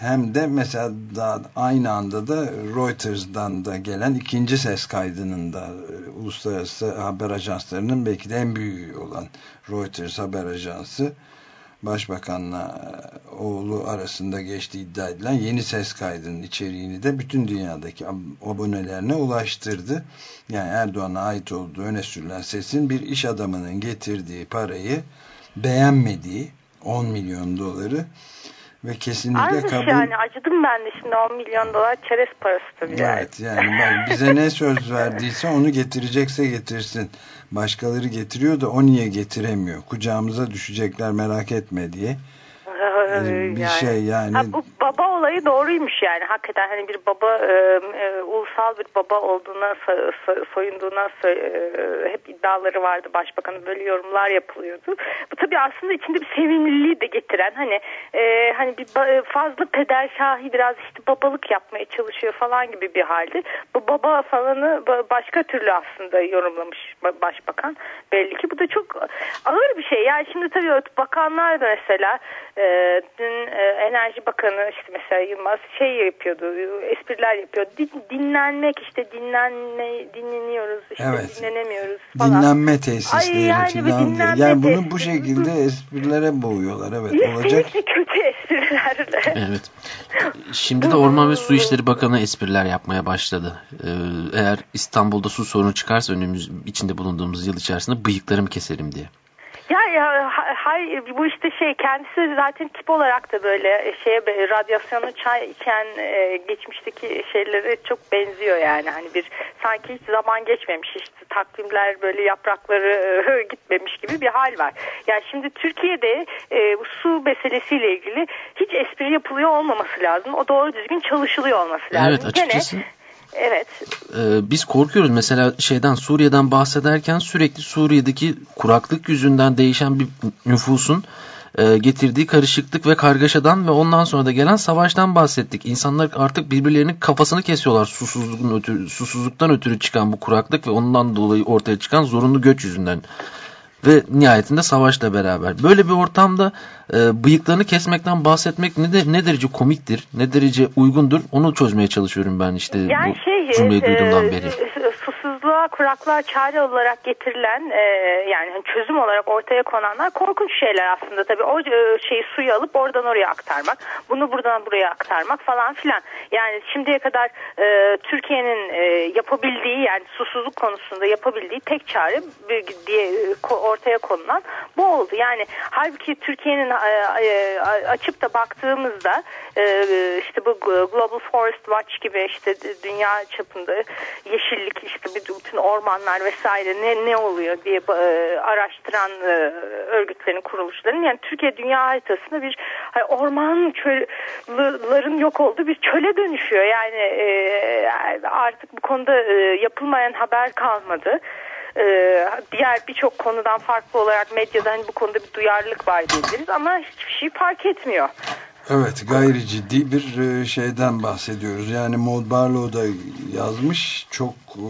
Hem de mesela daha aynı anda da Reuters'dan da gelen ikinci ses kaydının da e, uluslararası haber ajanslarının belki de en büyüğü olan Reuters haber ajansı Başbakanla e, oğlu arasında geçtiği iddia edilen yeni ses kaydının içeriğini de bütün dünyadaki abonelerine ulaştırdı. Yani Erdoğan'a ait olduğu öne sürülen sesin bir iş adamının getirdiği parayı beğenmediği 10 milyon doları ve kesinlikle
Azmış
kabul...
yani acıdım ben de şimdi 10 milyon dolar çerez parası tabii yani.
Evet yani ben bize ne söz verdiyse onu getirecekse getirsin. Başkaları getiriyor da o niye getiremiyor? Kucağımıza düşecekler merak etme diye. Ee, bir şey yani.
Ha, bu baba olayı doğruymuş yani. Hakikaten hani bir baba e, e, ulusal bir baba olduğuna so, so, soyunduğuna so, e, hep iddiaları vardı başbakanın böyle yorumlar yapılıyordu. Bu tabii aslında içinde bir sevimliliği de getiren hani e, hani bir ba, fazla pederşahi biraz işte babalık yapmaya çalışıyor falan gibi bir halde. Bu baba falanı başka türlü aslında yorumlamış başbakan belli ki. Bu da çok ağır bir şey. Yani şimdi tabii bakanlar da mesela e, dün e, Enerji Bakanı işte mesela Yılmaz şey yapıyordu, espriler yapıyordu. Din, dinlenmek işte dinlenme, dinleniyoruz işte
evet.
dinlenemiyoruz falan.
Dinlenme tesisleri
Ay yani,
falan
dinlenme
diye. Yani bunu bu şekilde esprilere boğuyorlar. Evet olacak.
Üstelik de kötü esprilerle.
Evet. Şimdi de Orman ve Su İşleri Bakanı espriler yapmaya başladı. Ee, eğer İstanbul'da su sorunu çıkarsa önümüz içinde bulunduğumuz yıl içerisinde bıyıklarımı keserim diye.
Ya ya hayır bu işte şey kendisi zaten tip olarak da böyle şeye radyasyonu çay içen e, geçmişteki şeylere çok benziyor yani hani bir sanki hiç zaman geçmemiş işte takvimler böyle yaprakları e, gitmemiş gibi bir hal var. Yani şimdi Türkiye'de e, bu su meselesiyle ilgili hiç espri yapılıyor olmaması lazım. O doğru düzgün çalışılıyor olması lazım.
Evet açıkçası.
Gene, Evet.
Ee, biz korkuyoruz mesela şeyden Suriye'den bahsederken sürekli Suriye'deki kuraklık yüzünden değişen bir nüfusun e, getirdiği karışıklık ve kargaşadan ve ondan sonra da gelen savaştan bahsettik. İnsanlar artık birbirlerinin kafasını kesiyorlar susuzluktan ötürü, susuzluktan ötürü çıkan bu kuraklık ve ondan dolayı ortaya çıkan zorunlu göç yüzünden ve nihayetinde savaşla beraber. Böyle bir ortamda e, bıyıklarını kesmekten bahsetmek ne, de, ne derece komiktir, ne derece uygundur onu çözmeye çalışıyorum ben işte
yani
bu
şey,
cümleyi
e,
duyduğumdan beri.
Susuzluğa, kuraklığa çare olarak getirilen e, yani çözüm olarak ortaya konanlar korkunç şeyler aslında tabii. O e, şeyi suyu alıp oradan oraya aktarmak, bunu buradan buraya aktarmak falan filan. Yani şimdiye kadar e, Türkiye'nin e, yapabildiği yani susuzluk konusunda yapabildiği tek çare diye e, ortaya konulan bu oldu. Yani halbuki Türkiye'nin e, e, açıp da baktığımızda e, işte bu Global Forest Watch gibi işte dünya çapında yeşillik işte bütün ormanlar vesaire ne ne oluyor diye e, araştıran e, örgütlerin kuruluşların yani Türkiye dünya haritasında bir hani orman çöllerin yok olduğu bir çöle dönüşüyor yani e, artık bu konuda e, yapılmayan haber kalmadı ee, diğer birçok konudan farklı olarak medyada hani bu konuda bir duyarlılık var diyebiliriz ama hiçbir şey fark etmiyor.
Evet gayri ciddi bir e, şeyden bahsediyoruz. Yani Maud Barlow da yazmış çok e,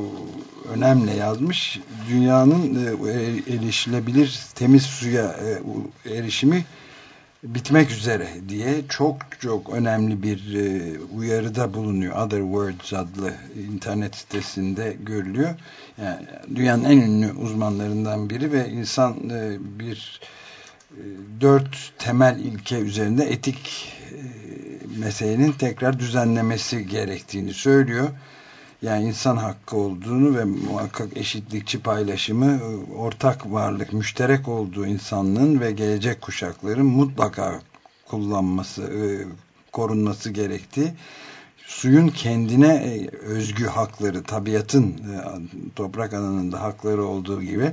önemli yazmış. Dünyanın e, erişilebilir temiz suya erişimi bitmek üzere diye çok çok önemli bir uyarıda bulunuyor. Other Words adlı internet sitesinde görülüyor. Yani dünyanın en ünlü uzmanlarından biri ve insan bir dört temel ilke üzerinde etik meselenin tekrar düzenlemesi gerektiğini söylüyor. Yani insan hakkı olduğunu ve muhakkak eşitlikçi paylaşımı, ortak varlık, müşterek olduğu insanlığın ve gelecek kuşakların mutlaka kullanması, korunması gerektiği, suyun kendine özgü hakları, tabiatın, toprak ananın da hakları olduğu gibi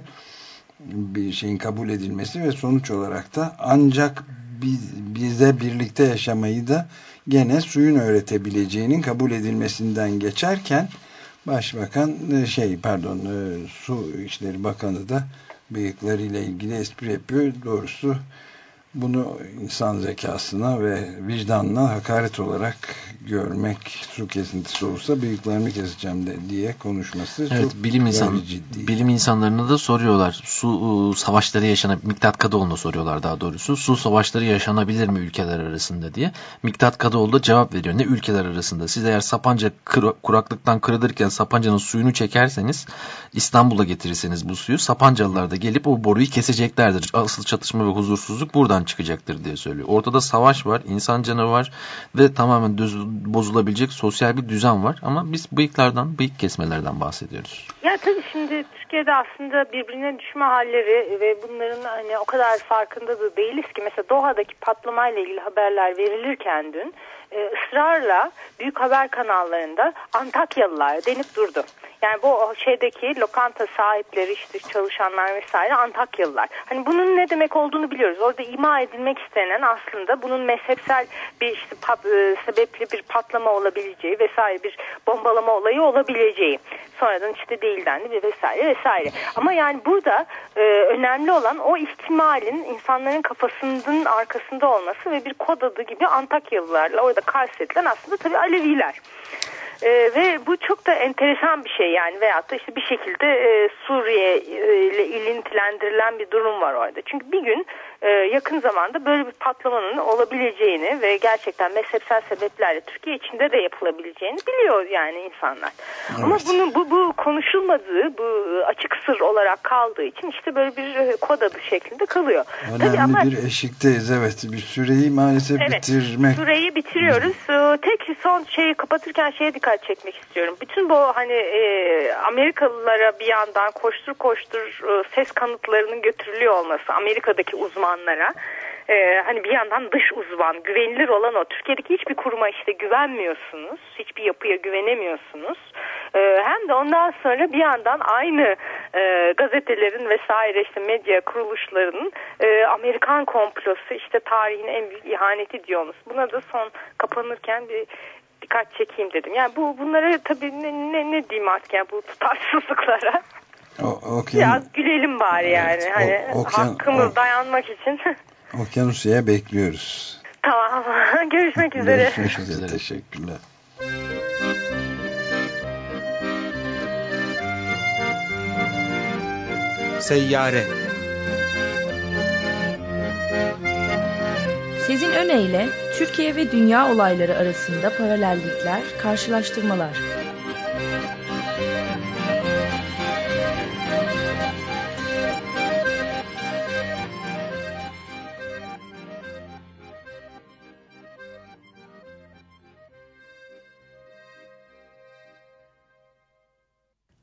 bir şeyin kabul edilmesi ve sonuç olarak da ancak biz, bize birlikte yaşamayı da gene suyun öğretebileceğinin kabul edilmesinden geçerken Başbakan e, şey pardon e, Su İşleri Bakanı da bıyıklarıyla ilgili espri yapıyor. Doğrusu bunu insan zekasına ve vicdanına hakaret olarak görmek su kesintisi olursa bıyıklarını keseceğim de diye konuşması
Evet,
çok
bilim insan
ciddi.
bilim insanlarına da soruyorlar. Su e, savaşları yaşanabilir Miktat Kadıoğlu'na soruyorlar daha doğrusu. Su savaşları yaşanabilir mi ülkeler arasında diye. Miktat Kadıoğlu da cevap veriyor. Ne ülkeler arasında? Siz eğer Sapanca kuraklıktan kırılırken Sapanca'nın suyunu çekerseniz İstanbul'a getirirseniz bu suyu Sapancalılar da gelip o boruyu keseceklerdir. Asıl çatışma ve huzursuzluk buradan çıkacaktır diye söylüyor. Ortada savaş var, insan canı var ve tamamen düz, bozulabilecek sosyal bir düzen var. Ama biz bıyıklardan, bıyık kesmelerden bahsediyoruz.
Ya tabii şimdi Türkiye'de aslında birbirine düşme halleri ve bunların hani o kadar farkında da değiliz ki mesela Doha'daki patlamayla ilgili haberler verilirken dün e, ısrarla büyük haber kanallarında Antakyalılar denip durdu. Yani bu şeydeki lokanta sahipleri işte çalışanlar vesaire Antakyalılar. Hani bunun ne demek olduğunu biliyoruz. Orada ima edilmek istenen aslında bunun mezhepsel bir işte pat, e, sebepli bir patlama olabileceği vesaire bir bombalama olayı olabileceği. Sonradan işte değil dendi ve vesaire vesaire. Ama yani burada e, önemli olan o ihtimalin insanların kafasının arkasında olması ve bir kod adı gibi Antakyalılarla orada kastedilen aslında tabii Aleviler. Ee, ve bu çok da enteresan bir şey yani veyahut da işte bir şekilde e, Suriye e, ile ilintilendirilen bir durum var orada. Çünkü bir gün e, yakın zamanda böyle bir patlamanın olabileceğini ve gerçekten mezhepsel sebeplerle Türkiye içinde de yapılabileceğini biliyor yani insanlar. Ama bunu bu, bu konuşulmadığı, bu açık sır olarak kaldığı için işte böyle bir e, kod adı şeklinde kalıyor.
Önemli
ama-
bir eşikteyiz evet bir süreyi maalesef
Evet,
bitirmek
Süreyi bitiriyoruz. Tek son şeyi kapatırken şeye dikkat çekmek istiyorum. Bütün bu hani e, Amerikalılara bir yandan koştur koştur e, ses kanıtlarının götürülüyor olması Amerika'daki uzmanlara. e, hani bir yandan dış uzman güvenilir olan o Türkiye'deki hiçbir kuruma işte güvenmiyorsunuz hiçbir yapıya güvenemiyorsunuz E, hem de ondan sonra bir yandan aynı e, gazetelerin vesaire işte medya kuruluşlarının e, Amerikan komplosu işte tarihin en büyük ihaneti diyorsunuz. Buna da son kapanırken bir dikkat çekeyim dedim. Yani bu bunlara tabii ne, ne, ne diyeyim artık yani bu tutarsızlıklara
o, okyan,
biraz gülelim bari yani.
Evet,
hani
o- okyan-
hakkımız
o-
dayanmak için.
Okyanusya'ya bekliyoruz.
tamam. Görüşmek üzere.
Görüşmek üzere. Teşekkürler.
Seyyare
Sezin Öne Türkiye ve dünya olayları arasında paralellikler, karşılaştırmalar.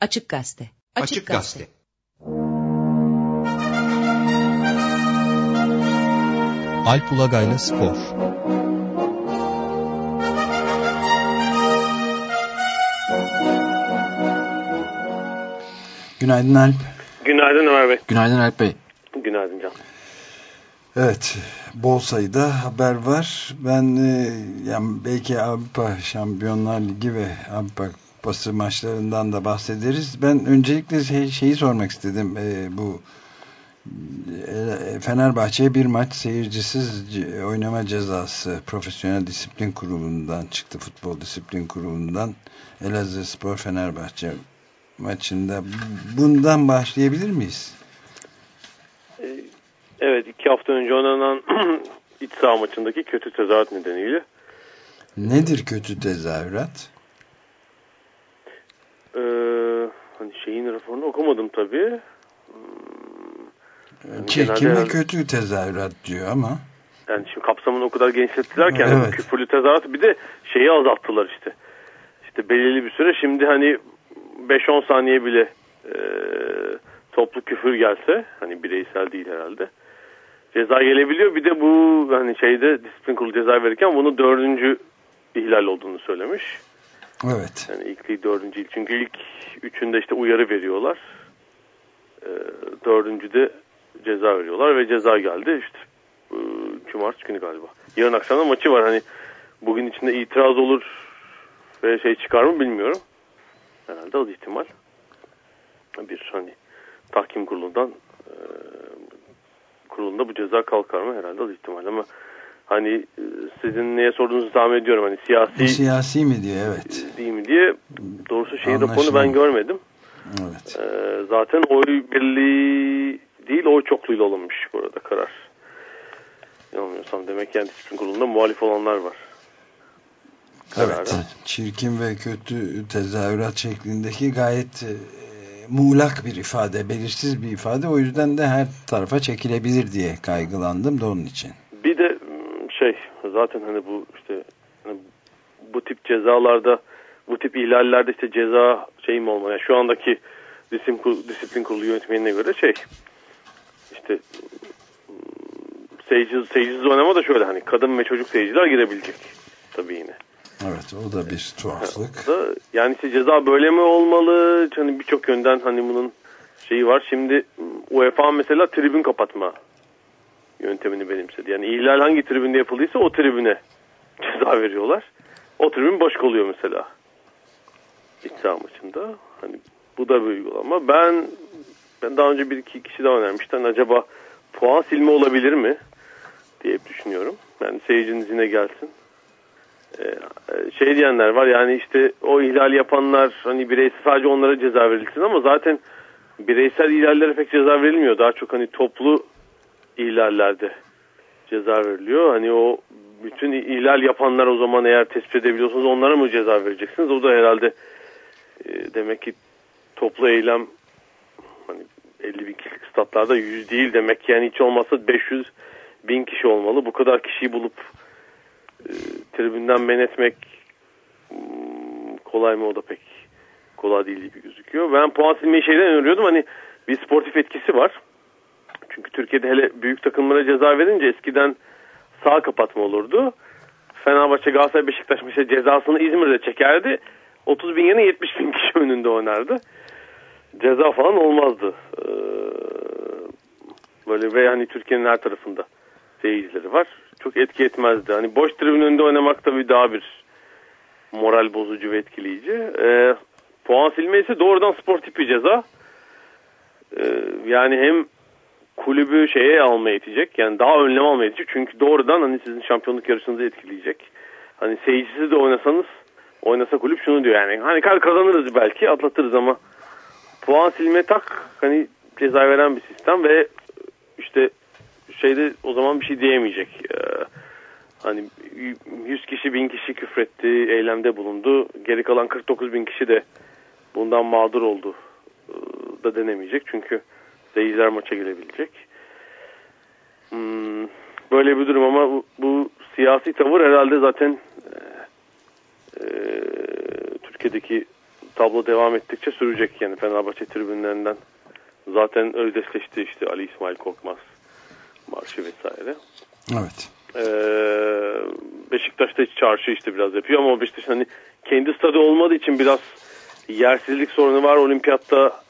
Açık Gazete.
Açık Gazete
Alp Ulagay'la Spor
Günaydın Alp.
Günaydın Ömer Bey.
Günaydın Alp Bey.
Günaydın Can.
Evet, bol sayıda haber var. Ben e, yani belki Avrupa Şampiyonlar Ligi ve Avrupa Kupası maçlarından da bahsederiz. Ben öncelikle şey, şeyi sormak istedim. E, bu e, Fenerbahçe'ye bir maç seyircisiz oynama cezası Profesyonel Disiplin Kurulu'ndan çıktı. Futbol Disiplin Kurulu'ndan Elazığ Spor Fenerbahçe maçında. Bundan başlayabilir miyiz?
Evet iki hafta önce oynanan iç saha maçındaki kötü tezahürat nedeniyle
Nedir kötü tezahürat?
E, hani şeyin raporunu okumadım tabii. Yani
Çirkin
genelde
ve
herhalde-
kötü tezahürat diyor ama.
Yani şimdi kapsamını o kadar genişlettiler ki hani
Evet.
küfürlü tezahürat bir de şeyi azalttılar işte. İşte belirli bir süre şimdi hani 5-10 saniye bile e, toplu küfür gelse hani bireysel değil herhalde. Ceza gelebiliyor. Bir de bu hani şeyde disiplin kurulu ceza verirken bunu dördüncü ihlal olduğunu söylemiş.
Evet.
Yani ilk değil dördüncü il. Çünkü ilk üçünde işte uyarı veriyorlar. Ee, dördüncüde ceza veriyorlar ve ceza geldi. İşte e, Cumartesi günü galiba. Yarın akşam da maçı var. Hani bugün içinde itiraz olur ve şey çıkar mı bilmiyorum. Herhalde az ihtimal. Bir hani tahkim kurulundan e, kurulunda bu ceza kalkar mı herhalde az ihtimal ama hani e, sizin neye sorduğunuzu tahmin ediyorum hani siyasi
Bu siyasi mi diye evet.
değil mi diye doğrusu şeyin raporunu ben görmedim.
Evet.
Ee, zaten oy birliği değil oy çokluğuyla alınmış bu arada karar. Yanılmıyorsam demek yani disiplin kurulunda muhalif olanlar var.
Evet. Çirkin ve kötü tezahürat şeklindeki gayet e, muğlak bir ifade, belirsiz bir ifade. O yüzden de her tarafa çekilebilir diye kaygılandım da onun için.
Bir de şey zaten hani bu işte hani bu tip cezalarda bu tip ihlallerde işte ceza şey mi olmalı? Yani şu andaki disiplin, kur- disiplin kurulu yönetmenine göre şey işte seyirci, seyircisiz oynama da şöyle hani kadın ve çocuk seyirciler girebilecek tabii yine.
Evet o da bir tuhaflık.
da yani işte ceza böyle mi olmalı? Hani birçok yönden hani bunun şeyi var. Şimdi UEFA mesela tribün kapatma yöntemini benimsedi. Yani ihlal hangi tribünde yapıldıysa o tribüne ceza veriyorlar. O tribün boş kalıyor mesela. İç saha maçında. Hani bu da bir uygulama. Ben ben daha önce bir iki kişi daha önermişti. Hani acaba puan silme olabilir mi? diye düşünüyorum. Yani seyircinin izine gelsin. Ee, şey diyenler var yani işte o ihlal yapanlar hani bireysel sadece onlara ceza verilsin ama zaten bireysel ihlallere pek ceza verilmiyor. Daha çok hani toplu ihlallerde ceza veriliyor. Hani o bütün ihlal yapanlar o zaman eğer tespit edebiliyorsanız onlara mı ceza vereceksiniz? O da herhalde e, demek ki toplu eylem hani 50 bin kişilik statlarda 100 değil demek yani hiç olmazsa 500 bin kişi olmalı. Bu kadar kişiyi bulup e, tribünden men etmek hmm, kolay mı o da pek kolay değil gibi gözüküyor. Ben puan silmeyi şeyden öneriyordum hani bir sportif etkisi var. Çünkü Türkiye'de hele büyük takımlara ceza verince eskiden sağ kapatma olurdu. Fenerbahçe, Galatasaray, Beşiktaş mesela cezasını İzmir'de çekerdi. 30 bin yerine 70 bin kişi önünde oynardı. Ceza falan olmazdı. Ee, böyle ve hani Türkiye'nin her tarafında seyircileri var. Çok etki etmezdi. Hani boş tribün önünde oynamak tabii daha bir moral bozucu ve etkileyici. Ee, puan silme ise doğrudan sportif bir ceza. Ee, yani hem kulübü şeye almaya itecek. Yani daha önlem almaya itecek. Çünkü doğrudan hani sizin şampiyonluk yarışınızı etkileyecek. Hani seyircisiz de oynasanız oynasa kulüp şunu diyor yani. Hani kazanırız belki atlatırız ama puan silme tak hani ceza veren bir sistem ve işte şeyde o zaman bir şey diyemeyecek. Ee, hani 100 kişi 1000 kişi küfretti, eylemde bulundu. Geri kalan 49 bin kişi de bundan mağdur oldu ee, da denemeyecek. Çünkü seyirciler maça gelebilecek. Hmm, böyle bir durum ama bu, bu siyasi tavır herhalde zaten e, e, Türkiye'deki tablo devam ettikçe sürecek. Yani Fenerbahçe tribünlerinden zaten özdeşleşti işte Ali İsmail Korkmaz marşı vesaire.
Evet.
Ee, Beşiktaş'ta çarşı işte biraz yapıyor ama Beşiktaş hani kendi stadı olmadığı için biraz yersizlik sorunu var. Olimpiyatta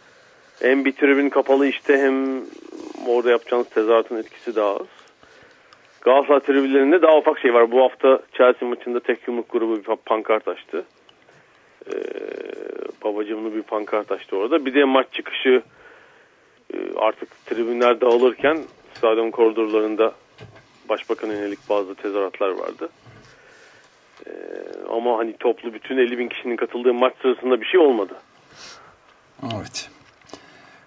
hem bir tribün kapalı işte hem orada yapacağınız tezahüratın etkisi daha az. Galatasaray tribünlerinde daha ufak şey var. Bu hafta Chelsea maçında tek yumruk grubu bir pankart açtı. Ee, babacımlı bir pankart açtı orada. Bir de maç çıkışı e, artık tribünler dağılırken stadyum koridorlarında başbakan yönelik bazı tezahüratlar vardı. Ee, ama hani toplu bütün 50 bin kişinin katıldığı maç sırasında bir şey olmadı.
Evet.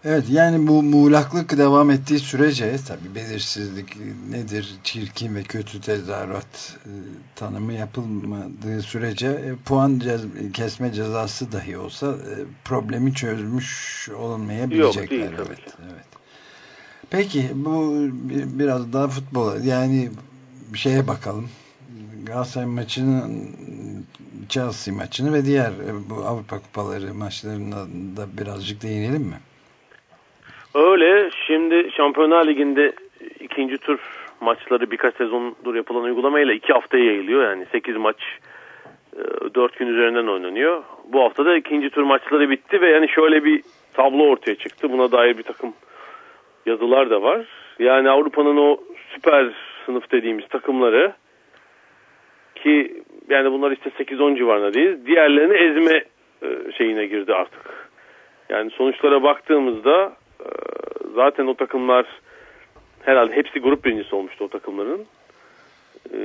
Evet yani bu muğlaklık devam ettiği sürece tabi belirsizlik nedir çirkin ve kötü tezahürat e, tanımı yapılmadığı sürece e, puan cez kesme cezası dahi olsa e, problemi çözmüş olunmayabilecekler.
Yok değil
evet,
tabii ki.
evet. Peki bu bir- biraz daha futbola yani şeye bakalım. Galatasaray maçının Chelsea maçını ve diğer e, bu Avrupa Kupaları maçlarına da birazcık değinelim mi?
Öyle. Şimdi Şampiyonlar Ligi'nde ikinci tur maçları birkaç sezondur yapılan uygulamayla iki haftaya yayılıyor. Yani 8 maç 4 gün üzerinden oynanıyor. Bu hafta da ikinci tur maçları bitti ve yani şöyle bir tablo ortaya çıktı. Buna dair bir takım yazılar da var. Yani Avrupa'nın o süper sınıf dediğimiz takımları ki yani bunlar işte 8-10 civarında değil diğerlerini ezme e, şeyine girdi artık. Yani sonuçlara baktığımızda e, zaten o takımlar herhalde hepsi grup birincisi olmuştu o takımların. E,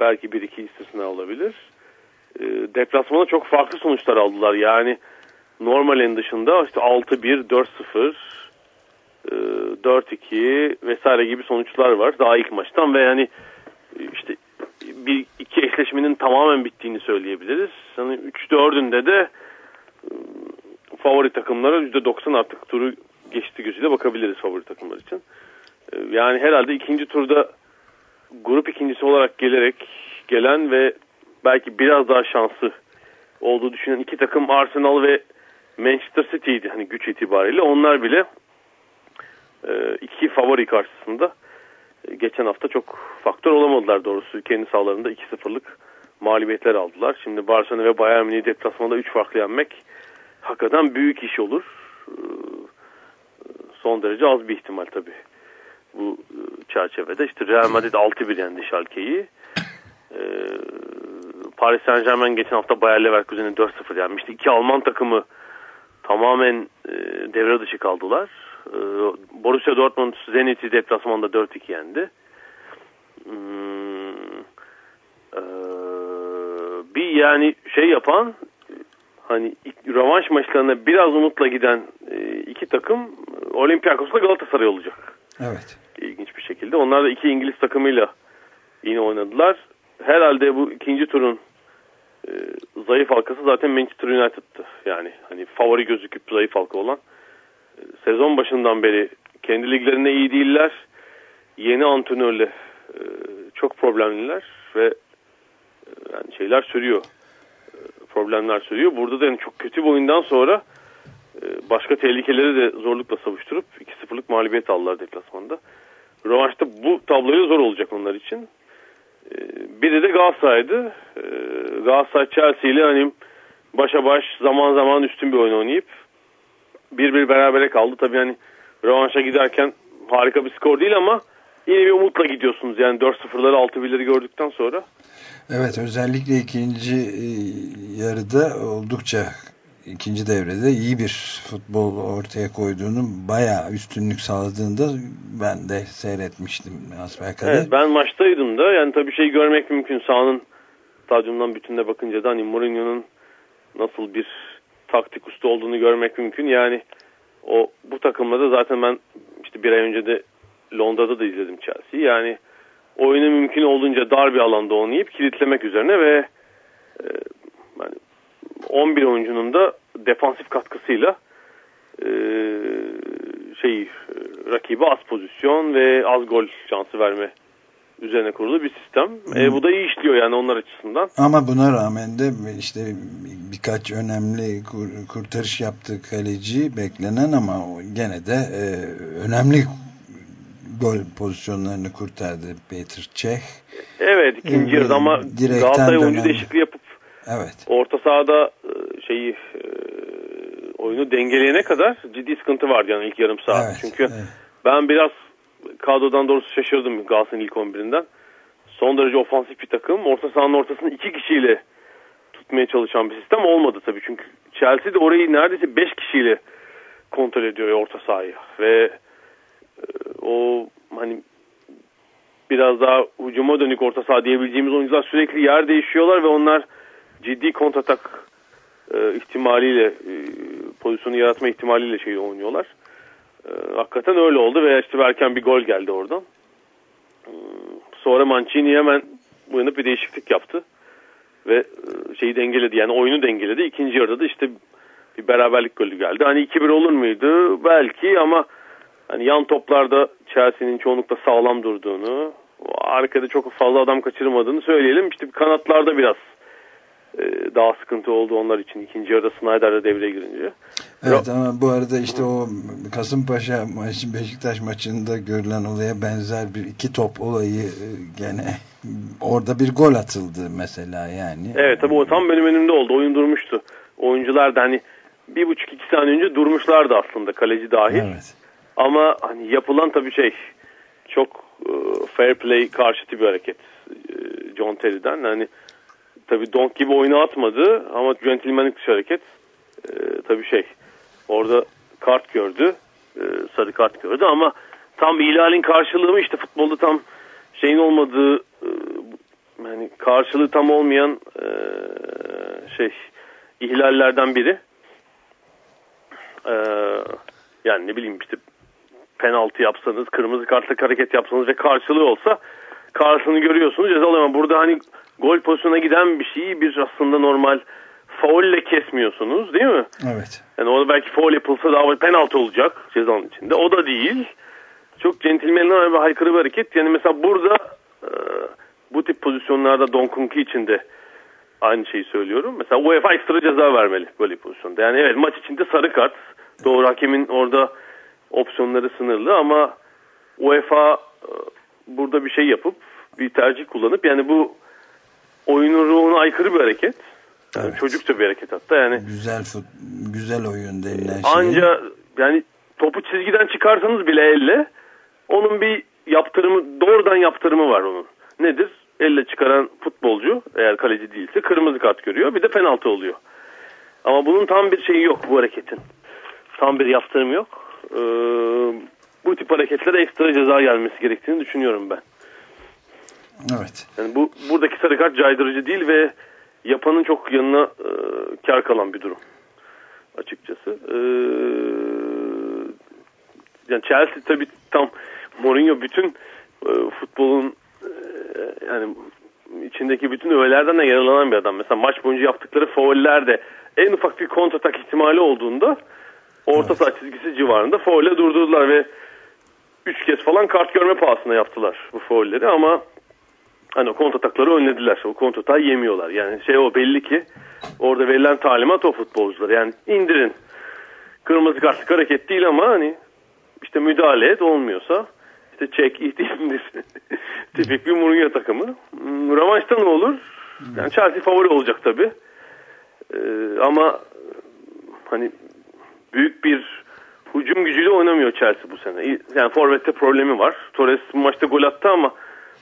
belki bir iki istisna olabilir. E, deplasmana çok farklı sonuçlar aldılar. Yani normalin dışında işte 6-1, 4-0, e, 4-2 vesaire gibi sonuçlar var daha ilk maçtan ve yani işte bir iki eşleşmenin tamamen bittiğini söyleyebiliriz. Yani 3-4'ünde de e, favori takımlara %90 artık turu geçti gözüyle bakabiliriz favori takımlar için. E, Yani herhalde ikinci turda grup ikincisi olarak gelerek gelen ve belki biraz daha şanslı olduğu düşünen iki takım Arsenal ve Manchester City'ydi hani güç itibariyle. Onlar bile e, iki favori karşısında e, geçen hafta çok faktör olamadılar doğrusu. Kendi sahalarında 2-0'lık mağlubiyetler aldılar. Şimdi Barcelona ve Bayern Münih deplasmanda 3 farklı yenmek hakikaten büyük iş olur. E, Son derece az bir ihtimal tabii. Bu e, çerçevede işte Real Madrid 6-1 yendi Schalke'yi. E, Paris Saint Germain geçen hafta Bayer Leverkusen'i 4-0 yenmişti. İki Alman takımı tamamen e, devre dışı kaldılar. E, Borussia Dortmund Zenit'i deplasmanda 4-2 yendi. Hmm, e, bir yani şey yapan hani ilk- rövanş maçlarına biraz umutla giden e, iki takım e, Olympiakos'la Galatasaray olacak.
Evet.
İlginç bir şekilde. Onlar da iki İngiliz takımıyla yine oynadılar. Herhalde bu ikinci turun e, zayıf halkası zaten Manchester United'tı. Yani hani favori gözüküp zayıf halka olan. E, sezon başından beri kendi liglerinde iyi değiller. Yeni antrenörle e, çok problemliler ve yani şeyler sürüyor. Problemler sürüyor. Burada da yani çok kötü bir oyundan sonra e, başka tehlikeleri de zorlukla savuşturup 2-0'lık mağlubiyet aldılar deplasmanda. Rövanşta bu tabloyu zor olacak onlar için. E, Biri de Galatasaray'dı. E, Galatasaray Chelsea ile hani başa baş zaman zaman üstün bir oyun oynayıp bir bir berabere kaldı. Tabii hani rövanşa giderken harika bir skor değil ama yine bir umutla gidiyorsunuz. Yani 4-0'ları 6-1'leri gördükten sonra.
Evet özellikle ikinci e, yarıda oldukça ikinci devrede iyi bir futbol ortaya koyduğunu bayağı üstünlük sağladığını da ben de seyretmiştim.
Evet, ben maçtaydım da yani tabii şey görmek mümkün sahanın stadyumdan bütününe bakınca da hani Mourinho'nun nasıl bir taktik usta olduğunu görmek mümkün. Yani o bu takımla da zaten ben işte bir ay önce de Londra'da da izledim Chelsea'yi. Yani oyunu mümkün olduğunca dar bir alanda oynayıp kilitlemek üzerine ve e, yani 11 oyuncunun da defansif katkısıyla e, şey rakibe az pozisyon ve az gol şansı verme üzerine kurulu bir sistem. E, bu da iyi işliyor yani onlar açısından.
Ama buna rağmen de işte birkaç önemli kur- kurtarış yaptı kaleci beklenen ama gene de e, önemli gol pozisyonlarını kurtardı Peter Cech.
Evet ikinci
Ee,
yarıda ama Galatasaray oyuncu değişikliği yapıp
Evet.
orta sahada e, şeyi e, oyunu dengeleyene kadar ciddi sıkıntı vardı yani ilk yarım saat.
Evet,
Çünkü
evet.
ben biraz kadrodan doğrusu şaşırdım Galatasaray'ın ilk 11'inden. Son derece ofansif bir takım. Orta sahanın ortasını iki kişiyle tutmaya çalışan bir sistem olmadı tabii. Çünkü Chelsea de orayı neredeyse 5 kişiyle kontrol ediyor orta sahayı. Ve e, o hani biraz daha hücuma dönük orta saha diyebileceğimiz oyuncular sürekli yer değişiyorlar ve onlar ciddi kontratak e, ihtimaliyle e, pozisyonu yaratma ihtimaliyle şey oynuyorlar. E, hakikaten öyle oldu ve işte erken bir gol geldi oradan. E, sonra Mancini hemen uyanıp bir değişiklik yaptı ve e, şeyi dengeledi yani oyunu dengeledi. İkinci yarıda da işte bir beraberlik golü geldi. Hani 2-1 olur muydu? Belki ama hani yan toplarda Chelsea'nin çoğunlukla sağlam durduğunu, arkada çok fazla adam kaçırmadığını söyleyelim. İşte kanatlarda biraz e, daha sıkıntı oldu onlar için. ikinci yarıda Snyder de devreye girince.
Evet ama bu arada işte o Kasımpaşa maçı Beşiktaş maçında görülen olaya benzer bir iki top olayı e, gene orada bir gol atıldı mesela yani.
Evet tabii o tam benim önümde oldu. Oyun durmuştu. Oyuncular da hani bir buçuk iki saniye önce durmuşlardı aslında kaleci dahil.
Evet.
Ama hani yapılan tabii şey çok e, fair play karşıtı bir hareket e, John Terry'den. Yani tabii donk gibi oyunu atmadı ama centilmenlik dışı hareket. E, tabii şey orada kart gördü. E, sarı kart gördü ama tam ihlalin karşılığı mı işte futbolda tam şeyin olmadığı e, yani karşılığı tam olmayan e, şey ihlallerden biri. E, yani ne bileyim işte penaltı yapsanız, kırmızı kartlık hareket yapsanız ve karşılığı olsa karşılığını görüyorsunuz ceza oluyor. Burada hani gol pozisyona giden bir şeyi bir aslında normal faulle kesmiyorsunuz değil mi?
Evet.
Yani orada belki faul yapılsa daha penaltı olacak cezanın içinde. O da değil. Çok centilmenler ve haykırı bir hareket. Yani mesela burada e, bu tip pozisyonlarda Don Kunki için de aynı şeyi söylüyorum. Mesela UEFA ekstra ceza vermeli böyle pozisyonda. Yani evet maç içinde sarı kart. Doğru hakemin orada opsiyonları sınırlı ama UEFA e, burada bir şey yapıp bir tercih kullanıp yani bu oyunun ruhuna aykırı bir hareket.
Evet.
çocukça bir hareket hatta yani.
Güzel fut, güzel oyun denilen şey.
Anca yani topu çizgiden çıkarsanız bile elle onun bir yaptırımı doğrudan yaptırımı var onun. Nedir? Elle çıkaran futbolcu eğer kaleci değilse kırmızı kart görüyor bir de penaltı oluyor. Ama bunun tam bir şeyi yok bu hareketin. Tam bir yaptırımı yok. Ee, bu tip hareketlere ekstra ceza gelmesi gerektiğini düşünüyorum ben.
Evet.
Yani bu buradaki sarı kart caydırıcı değil ve yapanın çok yanına e, kar kalan bir durum açıkçası. E, yani Chelsea tabii tam Mourinho bütün e, futbolun e, yani içindeki bütün öğelerden de yararlanan bir adam. Mesela maç boyunca yaptıkları faullerde en ufak bir kontratak ihtimali olduğunda orta saha çizgisi civarında faulle durdurdular ve üç kez falan kart görme pahasına yaptılar bu faulleri ama hani o kontratakları önlediler. O kontratağı yemiyorlar. Yani şey o belli ki orada verilen talimat o futbolculara. Yani indirin. Kırmızı kartlık hareket değil ama hani işte müdahale et olmuyorsa işte çek indir. Tipik bir Mourinho takımı. Hmm, Rövanşta ne olur? Yani Chelsea favori olacak tabi. Ee, ama hani büyük bir hücum gücüyle oynamıyor Chelsea bu sene. Yani forvette problemi var. Torres bu maçta gol attı ama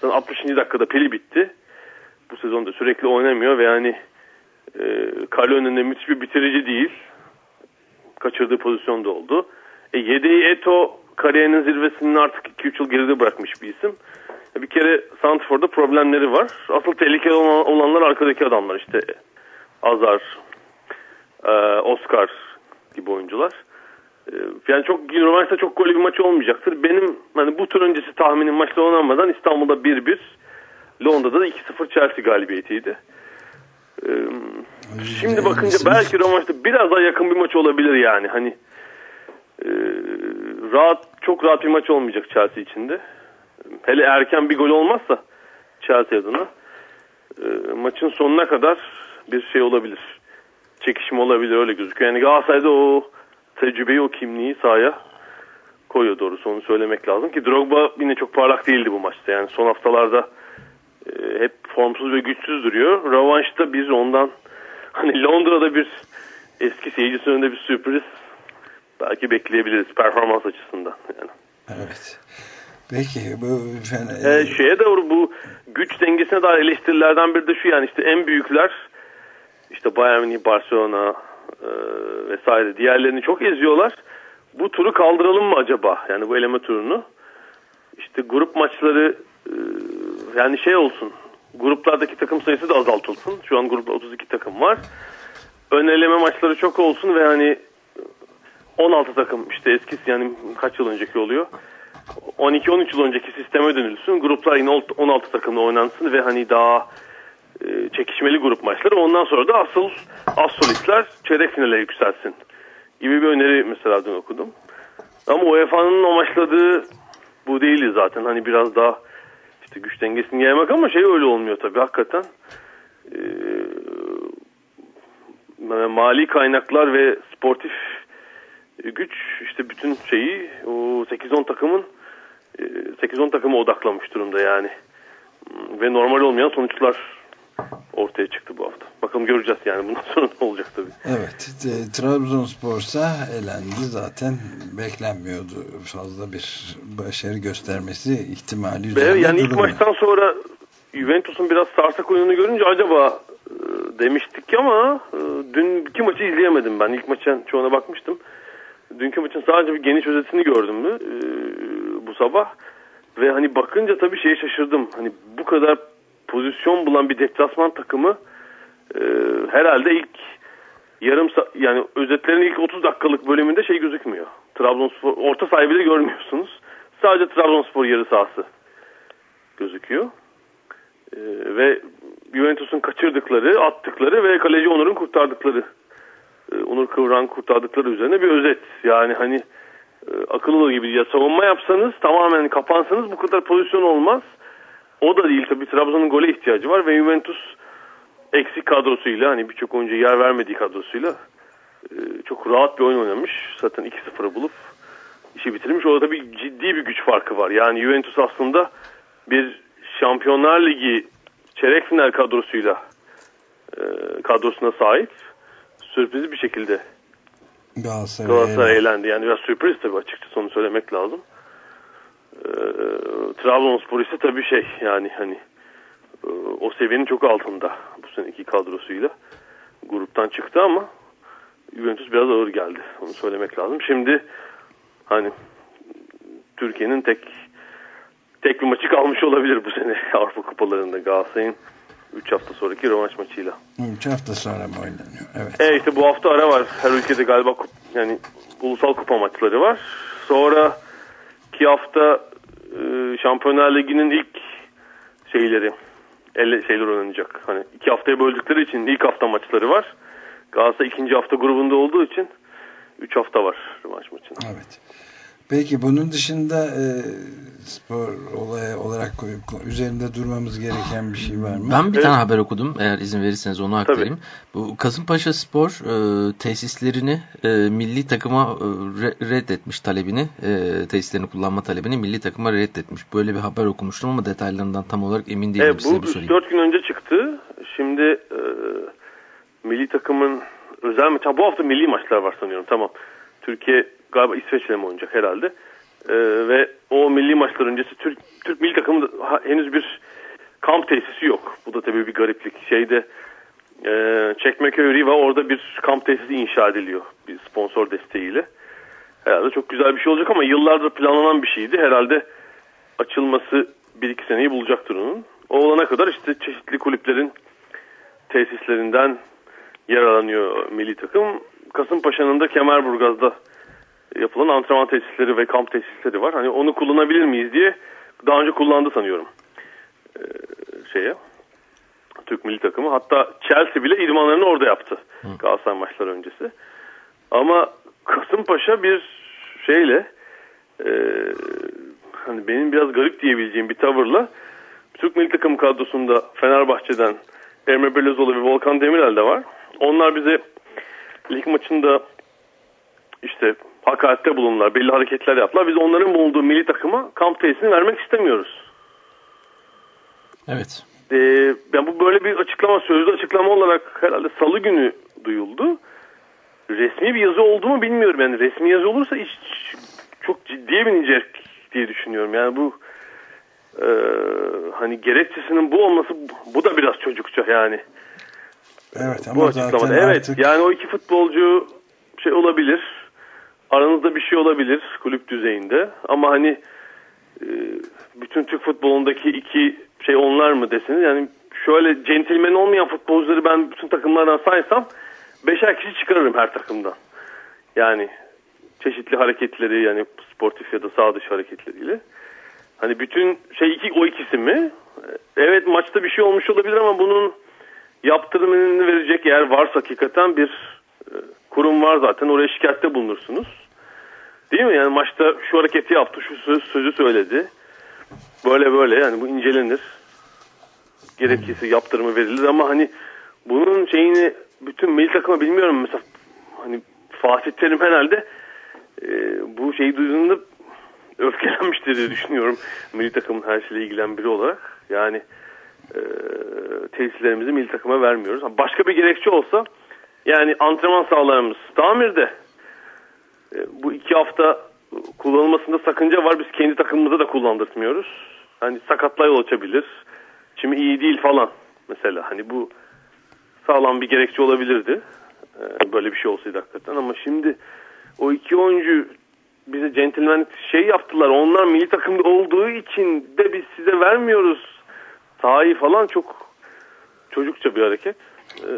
60. dakikada pili bitti. Bu sezonda sürekli oynamıyor ve yani e, kale önünde müthiş bir bitirici değil. Kaçırdığı pozisyon da oldu. E, yedeği Eto kariyerinin zirvesinin artık 2-3 yıl geride bırakmış bir isim. E, bir kere Santifor'da problemleri var. Asıl tehlikeli olan, olanlar arkadaki adamlar işte. Azar, e, Oscar gibi oyuncular. E, yani çok üniversite çok golü bir maç olmayacaktır. Benim hani bu tur öncesi tahminim maçta oynanmadan İstanbul'da 1-1, Londra'da da 2-0 Chelsea galibiyetiydi. E, şimdi bakınca belki rövanşta biraz daha yakın bir maç olabilir yani. Hani e, rahat çok rahat bir maç olmayacak Chelsea içinde. Hele erken bir gol olmazsa Chelsea adına e, maçın sonuna kadar bir şey olabilir. Çekişme olabilir öyle gözüküyor. Yani Galatasaray'da o tecrübeyi, o kimliği sahaya koyuyor doğrusu onu söylemek lazım ki Drogba yine çok parlak değildi bu maçta. Yani son haftalarda e, hep formsuz ve güçsüz duruyor. Rövanşta biz ondan hani Londra'da bir eski seyircisi önünde bir sürpriz belki bekleyebiliriz performans açısından. Yani.
Evet. Peki bu
ee, şeye doğru bu güç dengesine dair eleştirilerden biri de şu yani işte en büyükler işte Bayern Münih, Barcelona e, vesaire diğerlerini çok eziyorlar. Bu turu kaldıralım mı acaba? Yani bu eleme turunu. İşte grup maçları e, yani şey olsun. Gruplardaki takım sayısı da azaltılsın. Şu an grupta 32 takım var. Ön eleme maçları çok olsun ve hani 16 takım işte eskisi yani kaç yıl önceki oluyor. 12-13 yıl önceki sisteme dönülsün. Gruplar yine 16 takımla oynansın ve hani daha e, çekişmeli grup maçları. Ondan sonra da asıl az solistler çeyrek finale yükselsin gibi bir öneri mesela dün okudum. Ama UEFA'nın amaçladığı bu değildi zaten. Hani biraz daha işte güç dengesini yaymak ama şey öyle olmuyor tabii hakikaten. Ee, mali kaynaklar ve sportif güç işte bütün şeyi o 8-10 takımın 8-10 takımı odaklamış durumda yani. Ve normal olmayan sonuçlar ortaya çıktı bu hafta. Bakalım göreceğiz yani bundan sonra ne olacak tabii.
Evet. e, Trabzonspor'sa elendi zaten beklenmiyordu fazla bir başarı göstermesi ihtimali üzerinde
yani ilk maçtan sonra Juventus'un biraz sarsak oyununu görünce acaba e, demiştik ama e, dünkü maçı izleyemedim ben. İlk maçın çoğuna bakmıştım. Dünkü maçın sadece bir geniş özetini gördüm mü e, bu sabah. Ve hani bakınca tabii şeye şaşırdım. Hani bu kadar pozisyon bulan bir deplasman takımı e, herhalde ilk yarım yani özetlerin ilk 30 dakikalık bölümünde şey gözükmüyor. Trabzonspor orta sahibi de görmüyorsunuz. Sadece Trabzonspor yarı sahası gözüküyor. Ee, ve Juventus'un kaçırdıkları, attıkları ve kaleci Onur'un kurtardıkları e, Onur Kıvran kurtardıkları üzerine bir özet. Yani hani e, akıl olur gibi ya savunma yapsanız tamamen kapansanız bu kadar pozisyon olmaz. O da değil tabii Trabzon'un gole ihtiyacı var ve Juventus eksik kadrosuyla hani birçok oyuncu yer vermediği kadrosuyla e, çok rahat bir oyun oynamış. Zaten 2-0'ı bulup işi bitirmiş. Orada bir ciddi bir güç farkı var. Yani Juventus aslında bir Şampiyonlar Ligi çeyrek final kadrosuyla e, kadrosuna sahip. Sürpriz bir şekilde
Galatasaray,
Galatasaray eğlendi. Yani biraz sürpriz tabii açıkçası onu söylemek lazım. Trabzonspor ise tabii şey yani hani e, o seviyenin çok altında bu seneki kadrosuyla gruptan çıktı ama Juventus biraz ağır geldi. Onu söylemek lazım. Şimdi hani Türkiye'nin tek tek bir maçı kalmış olabilir bu sene Avrupa Kupalarında Galatasaray'ın 3 hafta sonraki rövanş maçıyla.
3 hafta sonra mı oynanıyor? Evet.
E işte bu hafta ara var. Her ülkede galiba yani ulusal kupa maçları var. Sonra iki hafta e, Şampiyonlar Ligi'nin ilk şeyleri elle şeyler oynanacak. Hani iki haftaya böldükleri için ilk hafta maçları var. Galatasaray ikinci hafta grubunda olduğu için üç hafta var rövanş maçına.
Evet. Peki bunun dışında e, spor olay olarak ko- üzerinde durmamız gereken bir şey var mı?
Ben bir
Evet.
tane haber okudum. Eğer izin verirseniz onu aktarayım. Bu Kasımpaşa Spor e, tesislerini e, milli takıma e, re- reddetmiş talebini, e, tesislerini kullanma talebini milli takıma reddetmiş. Böyle bir haber okumuştum ama detaylarından tam olarak emin değilim.
Evet, bu
bir sorayım.
3-4 gün önce çıktı. Şimdi e, milli takımın özel maç. ha, Bu hafta milli maçlar var sanıyorum. Tamam. Türkiye galiba İsveç'le mi oynayacak herhalde. E, ve o milli maçlar öncesi Türk, Türk milli takımı henüz bir kamp tesisi yok. Bu da tabii bir gariplik. Şeyde e, Çekmeköy Riva orada bir kamp tesisi inşa ediliyor. Bir sponsor desteğiyle. Herhalde çok güzel bir şey olacak ama yıllardır planlanan bir şeydi. Herhalde açılması bir iki seneyi bulacaktır onun. O olana kadar işte çeşitli kulüplerin tesislerinden yararlanıyor milli takım. Kasımpaşa'nın da Kemerburgaz'da yapılan antrenman tesisleri ve kamp tesisleri var. Hani onu kullanabilir miyiz diye daha önce kullandı sanıyorum. Ee, şeye Türk milli takımı. Hatta Chelsea bile idmanlarını orada yaptı. Galatasaray maçları öncesi. Ama Kasımpaşa bir şeyle e, hani benim biraz garip diyebileceğim bir tavırla Türk milli takım kadrosunda Fenerbahçe'den Emre Belözoğlu ve Volkan Demirel de var. Onlar bize lig maçında işte hakarette bulundular, belli hareketler yaptılar. Biz onların bulunduğu milli takıma kamp tesisini vermek istemiyoruz.
Evet.
Ee, yani bu böyle bir açıklama, sözlü açıklama olarak herhalde salı günü duyuldu. Resmi bir yazı oldu mu bilmiyorum. Yani resmi yazı olursa iş çok ciddiye binecek diye düşünüyorum. Yani bu e, hani gerekçesinin bu olması bu da biraz çocukça yani.
Evet
bu
ama
açıklamada.
zaten
Evet
artık
yani o iki futbolcu şey olabilir. Aranızda bir şey olabilir kulüp düzeyinde. Ama hani e, bütün Türk futbolundaki iki şey onlar mı desiniz? Yani şöyle centilmen olmayan futbolcuları ben bütün takımlardan saysam beşer kişi çıkarırım her takımdan. Yani çeşitli hareketleri yani sportif ya da sağ dışı hareketleriyle. Hani bütün şey iki o ikisi mi? Evet maçta bir şey olmuş olabilir ama bunun yaptırımını verecek eğer varsa hakikaten bir e, kurum var zaten oraya şikayette bulunursunuz. Değil mi? Yani maçta şu hareketi yaptı, şu söz, sözü söyledi. Böyle böyle yani bu incelenir. Gerekirse yaptırımı verilir ama hani bunun şeyini bütün milli takıma bilmiyorum mesela hani Fatih Terim herhalde e, bu şeyi duyduğunda öfkelenmiştir diye düşünüyorum. Milli takımın her şeyle ilgilen biri olarak. Yani e, tesislerimizi milli takıma vermiyoruz. Başka bir gerekçe olsa yani antrenman sahalarımız tamirde. E, bu iki hafta kullanılmasında sakınca var. Biz kendi takımımıza da kullandırtmıyoruz. Hani sakatlığa yol açabilir. Şimdi iyi değil falan mesela. Hani bu sağlam bir gerekçe olabilirdi. E, böyle bir şey olsaydı hakikaten ama şimdi o iki oyuncu bize centilmen şey yaptılar. Onlar milli takımda olduğu için de biz size vermiyoruz. Sahayı falan çok çocukça bir hareket.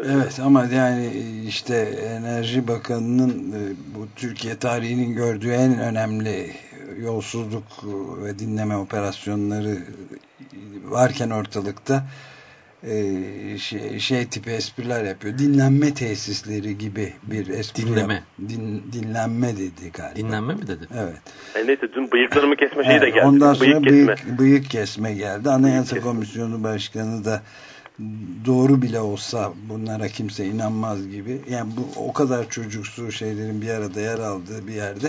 Evet ama yani işte Enerji Bakanı'nın e, bu Türkiye tarihinin gördüğü en önemli yolsuzluk ve dinleme operasyonları varken ortalıkta e, şey, şey tipi espriler yapıyor. Dinlenme tesisleri gibi bir espri.
Dinleme.
Yap. Din, dinlenme dedi galiba.
Dinlenme mi dedi?
Evet.
E neyse dün bıyıklarımı kesme şeyi de
Evet,
geldi.
Ondan sonra
bıyık
bıyık,
kesme.
bıyık kesme geldi. Anayasa
kesme.
Komisyonu Başkanı da doğru bile olsa bunlara kimse inanmaz gibi. Yani bu o kadar çocuksu şeylerin bir arada yer aldığı bir yerde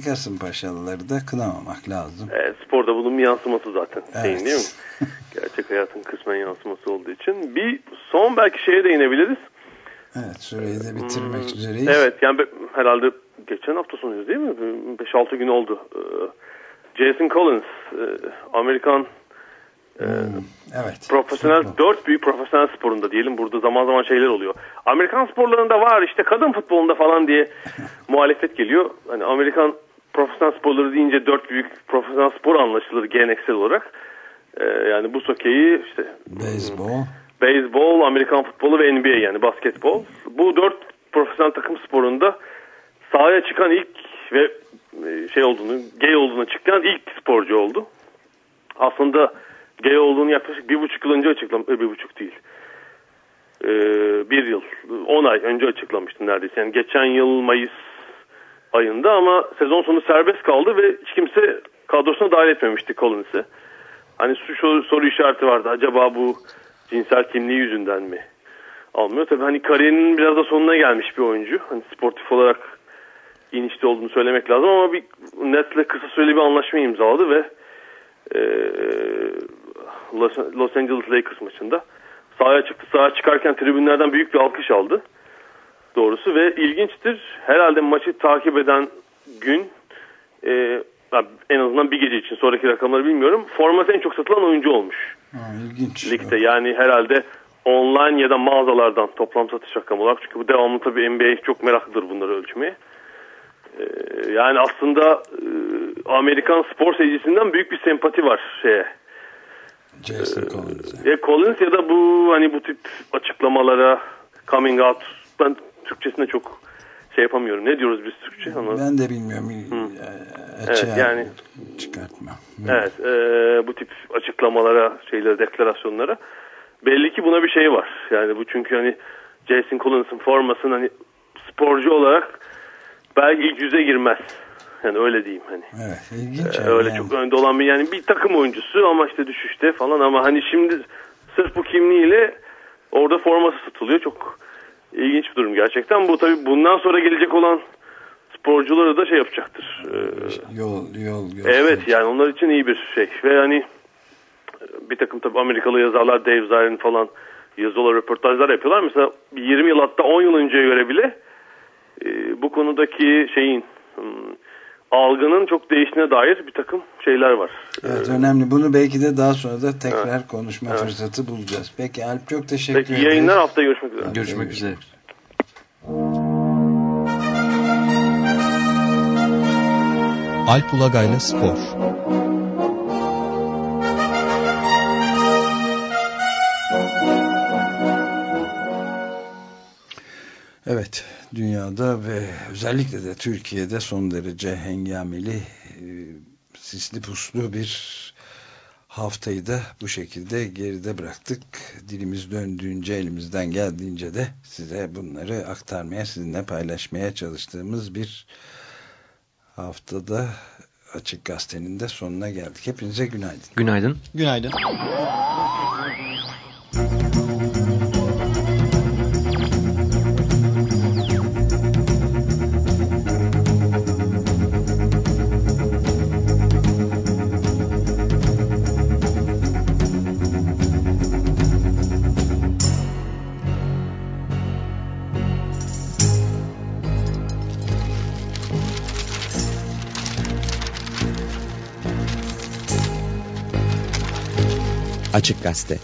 Kasımpaşalıları da kınamamak lazım.
E, sporda bunun bir yansıması zaten.
Evet.
Şeyin değil mi? Gerçek hayatın kısmen yansıması olduğu için. Bir son belki şeye değinebiliriz.
Evet süreyi de bitirmek
Hmm,
üzereyiz.
Evet yani herhalde geçen hafta sonuydu değil mi? 5-6 gün oldu. Ee, Jason Collins, e, Amerikan e,
Hmm, evet.
profesyonel,
Futbol.
dört büyük profesyonel sporunda diyelim. Burada zaman zaman şeyler oluyor. Amerikan sporlarında var işte kadın futbolunda falan diye muhalefet geliyor. Hani Amerikan profesyonel sporları deyince dört büyük profesyonel spor anlaşılır geleneksel olarak. Ee, yani bu sokeyi işte
Beyzbol.
beyzbol, Amerikan futbolu ve NBA yani basketbol. Bu dört profesyonel takım sporunda sahaya çıkan ilk ve e, şey olduğunu, gay olduğunu çıkan ilk sporcu oldu. Aslında gay olduğunu yaklaşık bir buçuk yıl önce açıklamış, bir buçuk değil. Ee, bir yıl, on ay önce açıklamıştı neredeyse. Yani geçen yıl Mayıs ayında ama sezon sonu serbest kaldı ve hiç kimse kadrosuna dahil etmemişti Collins'i. Hani şu soru işareti vardı. Acaba bu cinsel kimliği yüzünden mi almıyor? Tabii hani kariyerinin biraz da sonuna gelmiş bir oyuncu. Hani sportif olarak inişte olduğunu söylemek lazım ama bir Nets'le kısa süreli bir anlaşma imzaladı ve e, Los, Los Angeles Lakers maçında sahaya çıktı. Sahaya çıkarken tribünlerden büyük bir alkış aldı. Doğrusu ve ilginçtir. Herhalde maçı takip eden gün e, en azından bir gece için sonraki rakamları bilmiyorum. Forması en çok satılan oyuncu olmuş.
Ha, ilginç.
Ligde yani herhalde online ya da mağazalardan toplam satış rakamı olarak. Çünkü bu devamlı tabii NBA çok meraklıdır bunları ölçmeye. Ee, yani aslında e, Amerikan spor seyircisinden büyük bir sempati var şeye.
Jason Collins'e.
Ya Collins ya da bu hani bu tip açıklamalara coming out ben Türkçesinde çok şey yapamıyorum. Ne diyoruz biz Türkçe? Anladın?
Ben de bilmiyorum.
Hı.
Ee,
Evet, yani-
çıkartma.
Evet, e, bu tip açıklamalara, şeylere, deklarasyonlara belli ki buna bir şey var. Yani bu çünkü hani Jason Collins'ın formasının hani sporcu olarak belki ilk yüze girmez. Yani öyle diyeyim hani.
Evet, ilginç.
Ee,
yani.
öyle çok önde olan bir yani bir takım oyuncusu ama işte düşüşte falan ama hani şimdi sırf bu kimliğiyle orada forması satılıyor. Çok ilginç bir durum gerçekten. Bu tabii bundan sonra gelecek olan sporcuları da şey yapacaktır. Ee,
Yol, yol
Evet yani onlar için iyi bir şey ve hani bir takım tabii Amerikalı yazarlar Dave Zirin falan yazılar röportajlar yapıyorlar. Mesela 20 yıl hatta 10 yıl önceye göre bile e, bu konudaki şeyin hmm, algının çok değiştiğine dair bir takım şeyler var.
Evet önemli. Bunu belki de daha sonra da tekrar konuşma
Evet.
fırsatı bulacağız. Peki Alp çok teşekkür
Peki
ederiz.
yayınlar haftaya görüşmek üzere.
Görüşmek üzere.
Alp Ulagay'la Spor.
Evet, dünyada ve özellikle de Türkiye'de son derece hengameli, e, sisli puslu bir haftayı da bu şekilde geride bıraktık. Dilimiz döndüğünce, elimizden geldiğince de size bunları aktarmaya, sizinle paylaşmaya çalıştığımız bir haftada Açık Gazete'nin de sonuna geldik. Hepinize günaydın.
Günaydın.
Günaydın.
Açık Gazete